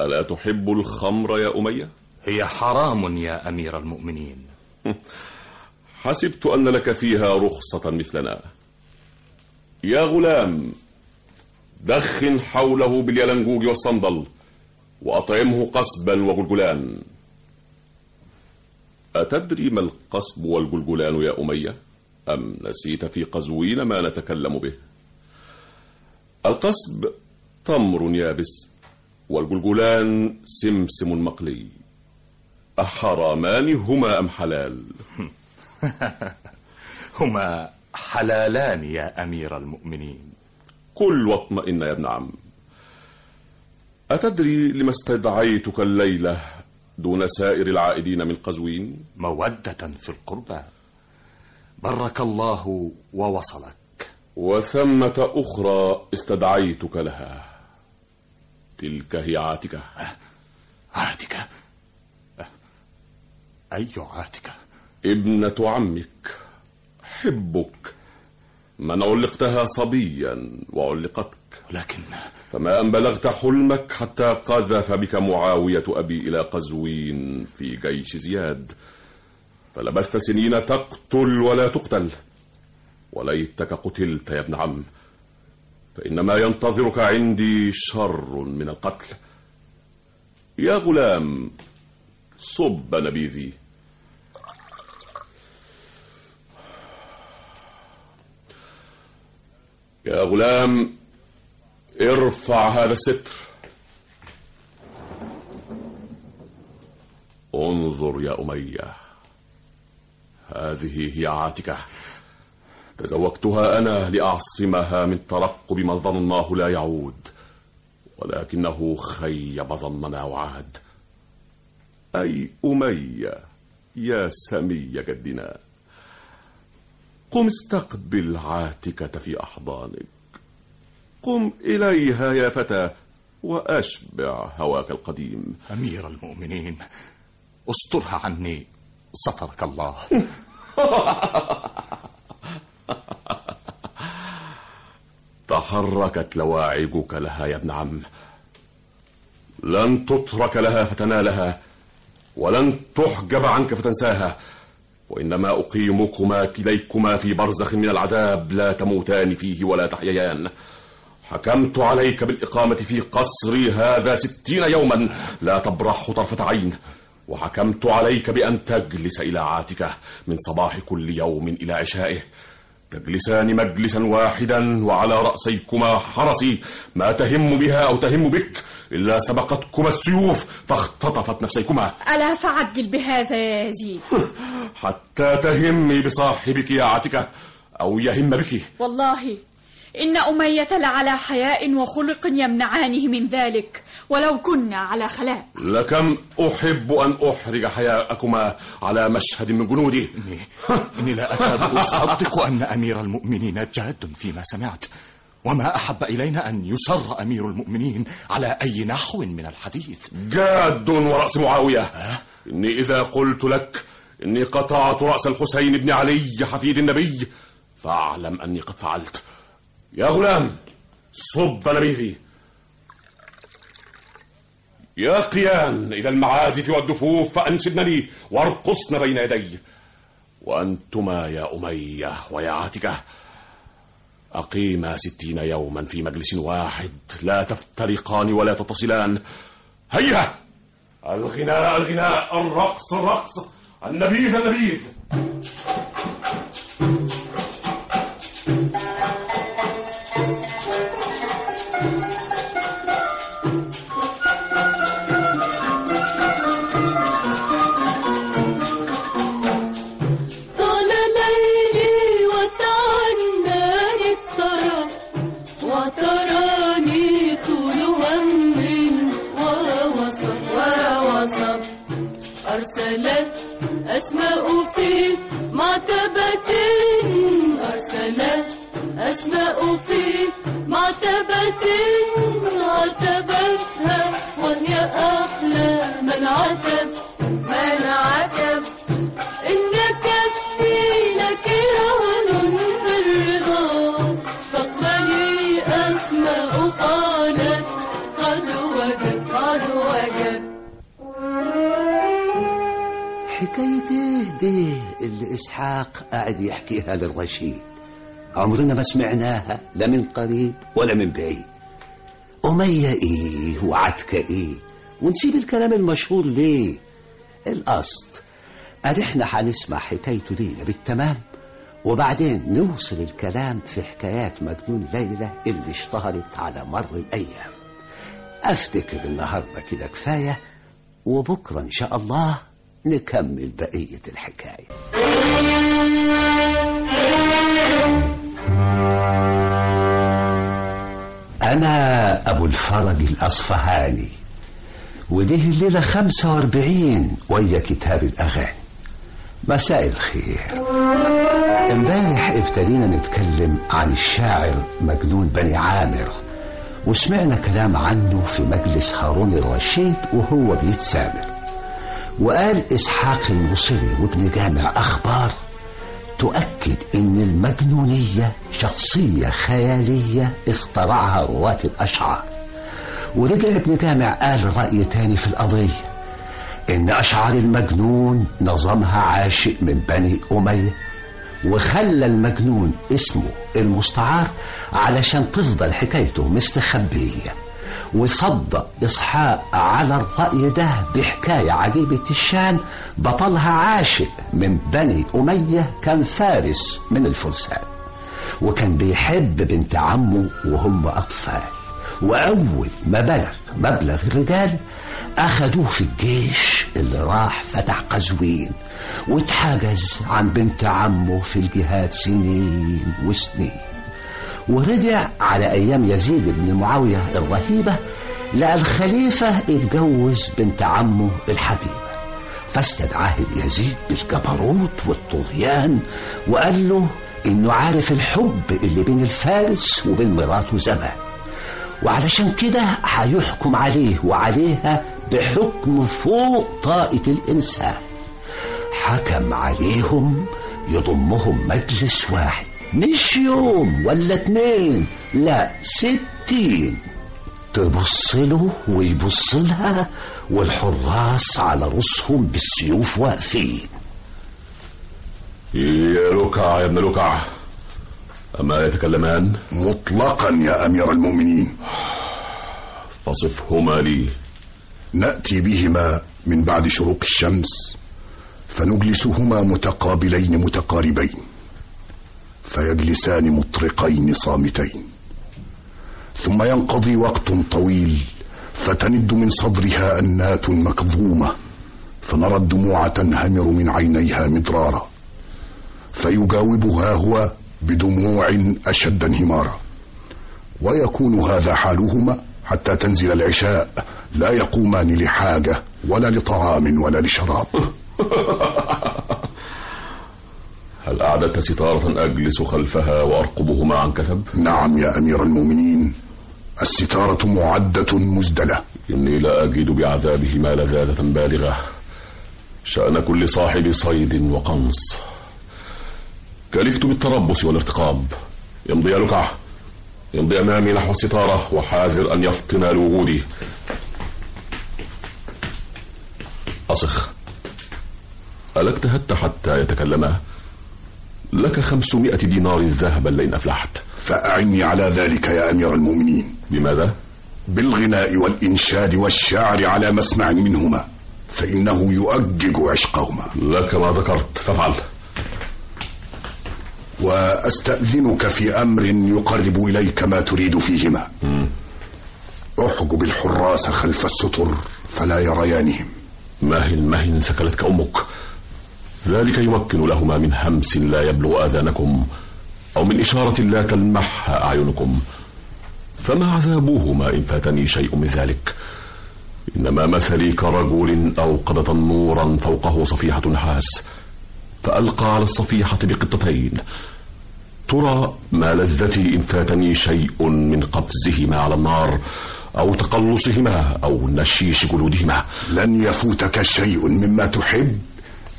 ألا تحب الخمر يا أمية؟ هي حرام يا أمير المؤمنين. [laughs] حسبت أن لك فيها رخصة مثلنا. يا غلام دخن حوله باليلنجوج والصندل وأطعمه قصبا وجلجلان أتدري ما القصب والجلجلان يا أمية؟ أم نسيت في قزوين ما نتكلم به؟ القصب تمر يابس والجلجلان سمسم مقلي أحرامان هما أم حلال؟ [laughs] هما حلالان يا أمير المؤمنين كل واطمئن يا ابن عم. أتدري لما استدعيتك الليلة دون سائر العائدين من قزوين؟ مودة في القربى. بارك الله ووصلك. وثمة أخرى استدعيتك لها. تلك هي عاتكة. عاتكة. أي عاتكة؟ ابنة عمك. حبك. من علقتها صبيا وعلقتك. لكن فما أن بلغت حلمك حتى قذف بك معاوية أبي إلى قزوين في جيش زياد. فلبثت سنين تقتل ولا تقتل. وليتك قتلت يا ابن عم. فإنما ينتظرك عندي شر من القتل. يا غلام صب نبيذي. يا غلام ارفع هذا الستر. انظر يا أمية هذه هي عاتكة. تزوجتها أنا لأعصمها من ترقب من ظناه لا يعود ولكنه خيب ظننا وعاد. أي أمية يا سمي جدنا. قم استقبل عاتكة في أحضانك. قم إليها يا فتى وأشبع هواك القديم. أمير المؤمنين استرها عني. سترك الله. [laughs] تحركت لواعجك لها يا ابن عم. لن تترك لها فتنالها ولن تحجب عنك فتنساها. وإنما أقيمكما كليكما في برزخ من العذاب لا تموتان فيه ولا تحييان. حكمت عليك بالإقامة في قصري هذا ستين يوما لا تبرح طرفة عين. وحكمت عليك بأن تجلس إلى عاتكة من صباح كل يوم إلى عشائه. تجلسان مجلسا واحدا وعلى رأسيكما حرسي ما تهم بها أو تهم بك إلا سبقتكما السيوف فاختطفت نفسيكما. ألا فعجل بهذا يا يزيد؟ [laughs] حتى تهمي بصاحبك يا عاتكة أو يهم بك. والله إن أمية لعلى حياء وخلق يمنعانه من ذلك ولو كنا على خلاء. لكم أحب أن أحرج حياءكما على مشهد من جنودي. إني, إني لا أكاد أصدق أن أمير المؤمنين جاد فيما سمعت وما أحب إلينا أن يسر أمير المؤمنين على أي نحو من الحديث. جاد ورأس معاوية. إني إذا قلت لك إني قطعت رأس الحسين بن علي حفيد النبي فاعلم أني قد فعلت. يا غلام صب نبيذي يا قيان إلى المعازف والدفوف فأنشدنني وارقصن بين يدي. وأنتما يا أمية ويا عاتكة أقيما ستين يوما في مجلس واحد لا تفترقان ولا تتصلان. هيا! الغناء الغناء الرقص الرقص! النبيذ النبيذ. معتبة أرسلت أسماء في معتبة عتبتها وهي أحلى من عتب من عتب. إنك فيك رهن بالرضا فاقبلي أسماء قالت قد وجد قد وجد حكايته دي اللي إسحاق قاعد يحكيها للرشيد. عمرنا ما سمعناها لا من قريب ولا من بعيد. أمية إيه وعتكة إيه؟ ونسيب الكلام المشهور ليه؟ القصد أدي إحنا هنسمع حكايته دي بالتمام وبعدين نوصل الكلام في حكايات مجنون ليلى اللي اشتهرت على مر الأيام. أفتكر النهاردة كده كفاية وبكرة إن شاء الله نكمل بقية الحكاية. أنا أبو الفرج الأصفهاني ودي الليلة خمسة وأربعين ويا كتاب الأغاني مساء الخير. امبارح ابتدينا نتكلم عن الشاعر مجنون بني عامر وسمعنا كلام عنه في مجلس هارون الرشيد وهو بيتسامر. وقال إسحاق الموصلي وابن جامع أخبار تؤكد إن المجنونية شخصية خيالية اخترعها رواة الأشعار. ورجع ابن جامع قال رأي تاني في القضية. إن أشعار المجنون نظمها عاشق من بني أمية وخلى المجنون اسمه المستعار علشان تفضل حكايته مستخبية. وصدق إسحاق على الرأي ده بحكاية عجيبة الشان بطلها عاشق من بني أمية كان فارس من الفرسان. وكان بيحب بنت عمه وهم أطفال. وأول ما بلغ مبلغ الرجال أخدوه في الجيش اللي راح فتح قزوين واتحجز عن بنت عمه في الجهاد سنين وسنين. ورجع على أيام يزيد بن معاوية الرهيبة لقى الخليفة اتجوز بنت عمه الحبيبة. فاستدعاه يزيد بالجبروت والطغيان وقال له إنه عارف الحب اللي بين الفارس وبين مراته زمان. وعلشان كده هيحكم عليه وعليها بحكم فوق طاقة الإنسان. حكم عليهم يضمهم مجلس واحد. مش يوم ولا اتنين لا ستين. تبص له ويبص لها والحراس على رؤوسهم بالسيوف واقفين. يا لوكع يا ابن لوكع أما يتكلمان؟ مطلقا يا أمير المؤمنين. فصفهما لي. نأتي بهما من بعد شروق الشمس فنجلسهما متقابلين متقاربين. فيجلسان مطرقين صامتين. ثم ينقضي وقت طويل فتند من صدرها أنات مكظومة فنرى الدموع تنهمر من عينيها مدرارا فيجاوبها هو بدموع أشد انهمارا. ويكون هذا حالهما حتى تنزل العشاء لا يقومان لحاجة ولا لطعام ولا لشراب. [laughs] هل أعددت ستارة أجلس خلفها وأرقبهما عن كثب؟ نعم يا أمير المؤمنين. الستارة معدة مزدلة. إني لا أجد بعذابهما لذاذة بالغة. شأن كل صاحب صيد وقنص. كلفت بالتربص والارتقاب. يمضي يا لكع يمضي أمامي نحو الستارة وحاذر أن يفطن لوجودي. أصخ. ألا اجتهدت حتى يتكلما؟ لك خمسمائة دينار ذهبا لئن أفلحت. فأعني على ذلك يا أمير المؤمنين. بماذا؟ بالغناء والإنشاد والشعر على مسمع منهما فإنه يؤجج عشقهما. لك ما ذكرت فافعل. وأستأذنك في أمر يقرب إليك ما تريد فيهما. احجب الحراس خلف الستر فلا يريانهم. مهل مهل سكلتك أمك. ذلك يمكن لهما من همس لا يبلغ آذانكم أو من إشارة لا تلمحها أعينكم. فما عذابهما إن فاتني شيء من ذلك؟ إنما مثلي كرجل أوقد تنورا فوقه صفيحة نحاس فألقى على الصفيحة بقطتين. ترى ما لذتي إن فاتني شيء من قفزهما على النار أو تقلصهما أو نشيش جلودهما. لن يفوتك شيء مما تحب.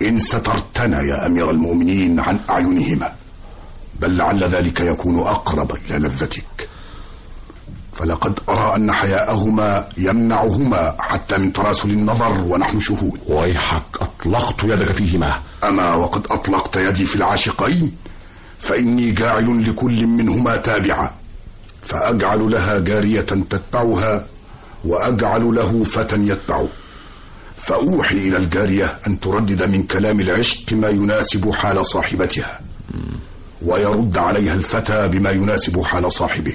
إن سترتنا يا أمير المؤمنين عن أعينهما بل لعل ذلك يكون أقرب إلى لذتك. فلقد أرى أن حياءهما يمنعهما حتى من تراسل النظر ونحن شهود. ويحك أطلقت يدك فيهما. أما وقد أطلقت يدي في العاشقين فإني جاعل لكل منهما تابعا فأجعل لها جارية تتبعها وأجعل له فتى يتبعه فأوحي إلى الجارية أن تردد من كلام العشق ما يناسب حال صاحبتها. ويرد عليها الفتى بما يناسب حال صاحبه.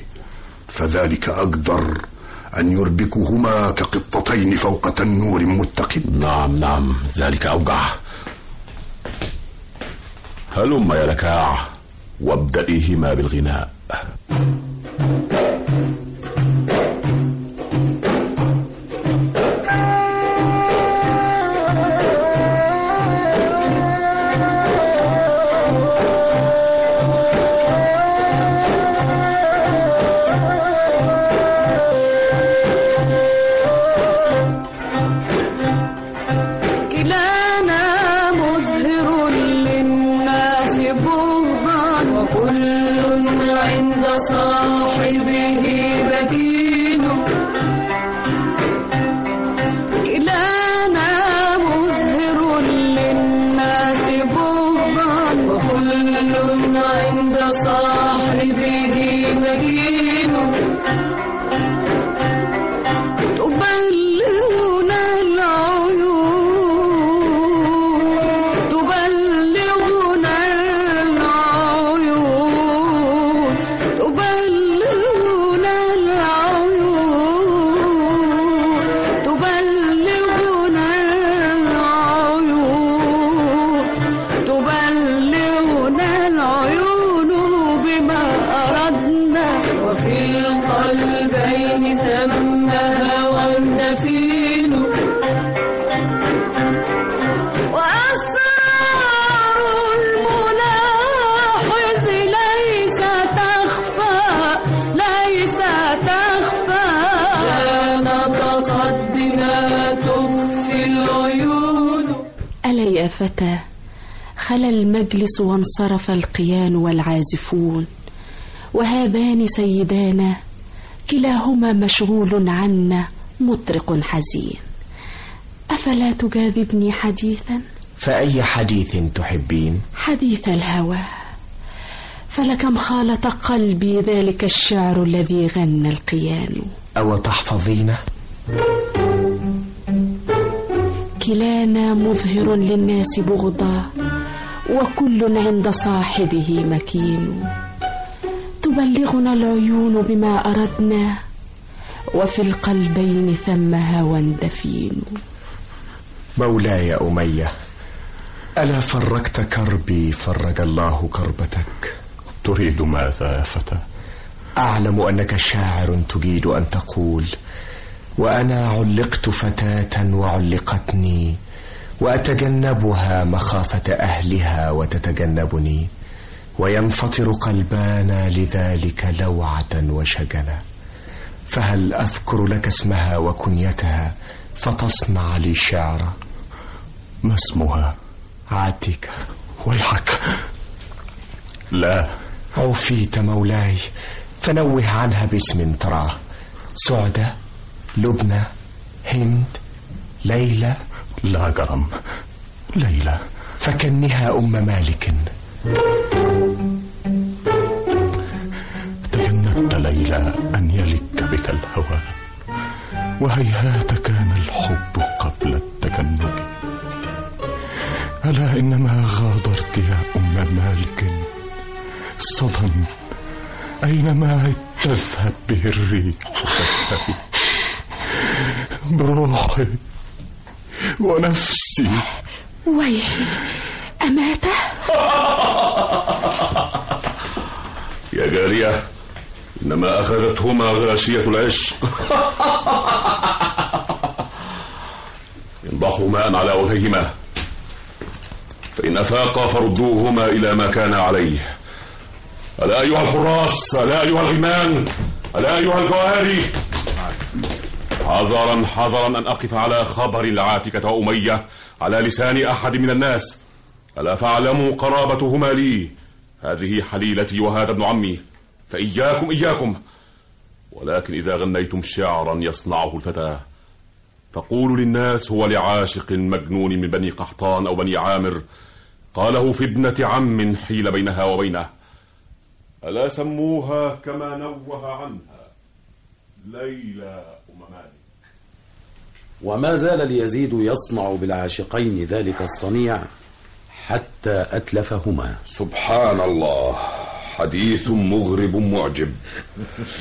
فذلك أقدر أن يربكهما كقطتين فوق تنور متقد نعم نعم ذلك أوجع هلم يا لكاع وابدئهما بالغناء. ألا يا فتى خلا المجلس وانصرف القيان والعازفون. وهذان سيدانا كلاهما مشغول عنا مطرق حزين. أفلا تجاذبني حديثا؟ فأي حديث تحبين؟ حديث الهوى. فلكم خالط قلبي ذلك الشعر الذي غنى القيان. أو تحفظينه؟ كلانا مظهر للناس بغضا وكل عند صاحبه مكين. تبلغنا العيون بما أردنا وفي القلبين ثم هوى دفين. مولاي أمية ألا فرجت كربي فرج الله كربتك؟ تريد ماذا يا فتى؟ أعلم أنك شاعر تجيد أن تقول وأنا علقت فتاة وعلقتني وأتجنبها مخافة أهلها وتتجنبني وينفطر قلبانا لذلك لوعة وشجنا فهل أذكر لك اسمها وكنيتها فتصنع لي شعرا ما اسمها؟ عاتك. ويحك. لا. عوفيت مولاي فنوه عنها باسم تراه. سعدة؟ لبنى هند ليلى. لا جرم ليلى. فكنها أم مالك. تجنبت ليلى أن يلك بك الهوى. وهيهات كان الحب قبل التجنب ألا إنما غادرت يا أم مالك. صدى أينما تذهب به الريح تذهبي بروحي ونفسي. ويحي أماتة؟ يا جارية إنما أخذتهما غاشية العشق. انضحوا ماء على وجههما. فإن أفاقا فردوهما إلى ما كان عليه. ألا أيها الحراس ألا أيها الغمان ألا أيها الجواري. حذرا حذرا أن أقف على خبر العاتكة وأمية على لسان أحد من الناس. ألا فاعلموا قرابتهما لي؟ هذه حليلتي وهذا ابن عمي. فإياكم إياكم. ولكن إذا غنيتم شعرا يصنعه الفتى. فقولوا للناس هو لعاشق مجنون من بني قحطان أو بني عامر. قاله في ابنة عم حيل بينها وبينه. ألا سموها كما نوه عنها. ليلى. وما زال اليزيد يصنع بالعاشقين ذلك الصنيع حتى أتلفهما. سبحان الله حديث مغرب معجب.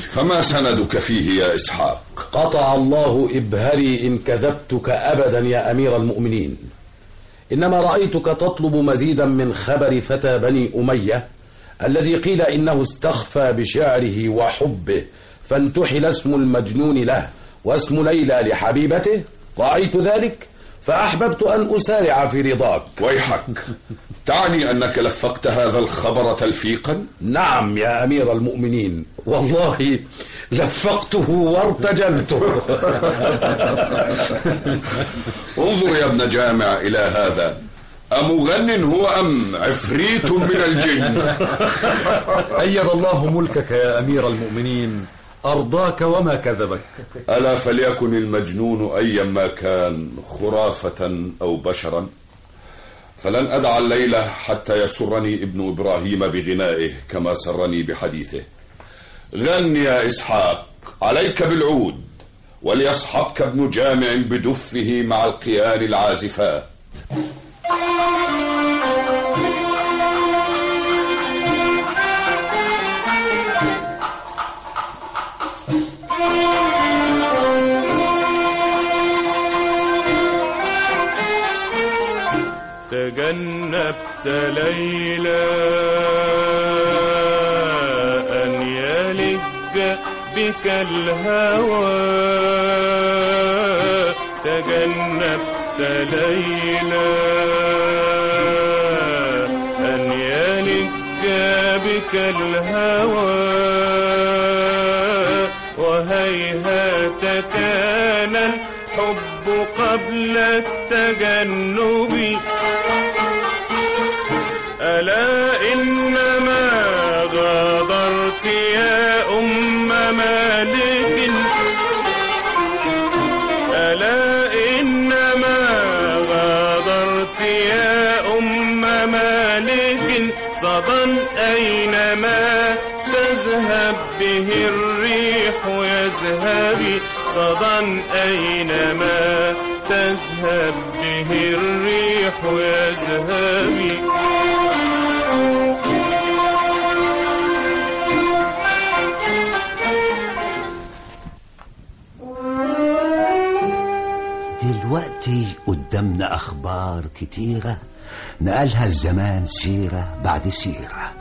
فما سندك فيه يا إسحاق؟ قطع الله إبهري إن كذبتك أبدا يا أمير المؤمنين. إنما رأيتك تطلب مزيدا من خبر فتى بني أمية الذي قيل إنه استخفى بشعره وحبه فانتحل اسم المجنون له. واسم ليلى لحبيبته رأيت ذلك فأحببت أن أسارع في رضاك. ويحك تعني أنك لفقت هذا الخبر تلفيقا؟ نعم يا أمير المؤمنين والله لفقته وارتجلته. [laughs] انظر يا ابن جامع إلى هذا. أمغن هو أم عفريت من الجن؟ أيد الله ملكك يا أمير المؤمنين. أرضاك وما كذبك. ألا فليكن المجنون أيا ما كان خرافة أو بشرا؟ فلن أدع الليلة حتى يسرني ابن إبراهيم بغنائه كما سرني بحديثه. غن يا إسحاق عليك بالعود وليصحبك ابن جامع بدفه مع القيان العازفات. تجنبت ليلى أن يلج بك الهوى. تجنبت ليلى أن يلج بك الهوى. وهيهات كان الحب قبل التجنب. به الريح يذهب صدى أينما تذهب به الريح يذهب. دلوقتي قدامنا أخبار كتيرة نقلها الزمان سيرة بعد سيرة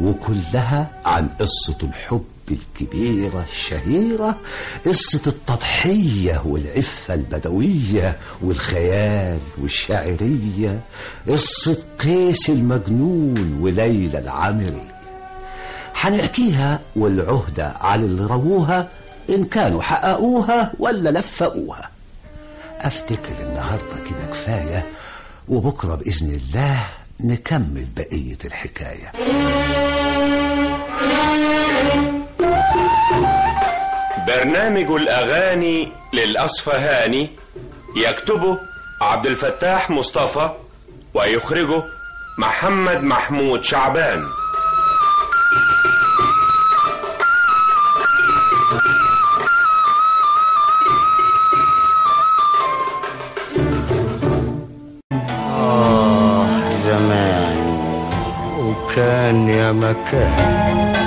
وكلها عن قصة الحب الكبيرة الشهيرة قصة التضحية والعفة البدوية والخيال والشاعرية قصة قيس المجنون وليلى العمري هنحكيها والعهدة على اللي رووها إن كانوا حققوها ولا لفقوها. أفتكر النهاردة كده كفاية وبكرة بإذن الله نكمل بقية الحكاية. برنامج الأغاني للأصفهاني يكتبه عبد الفتاح مصطفى ويخرجه محمد محمود شعبان. آه زمان وكان يا مكان.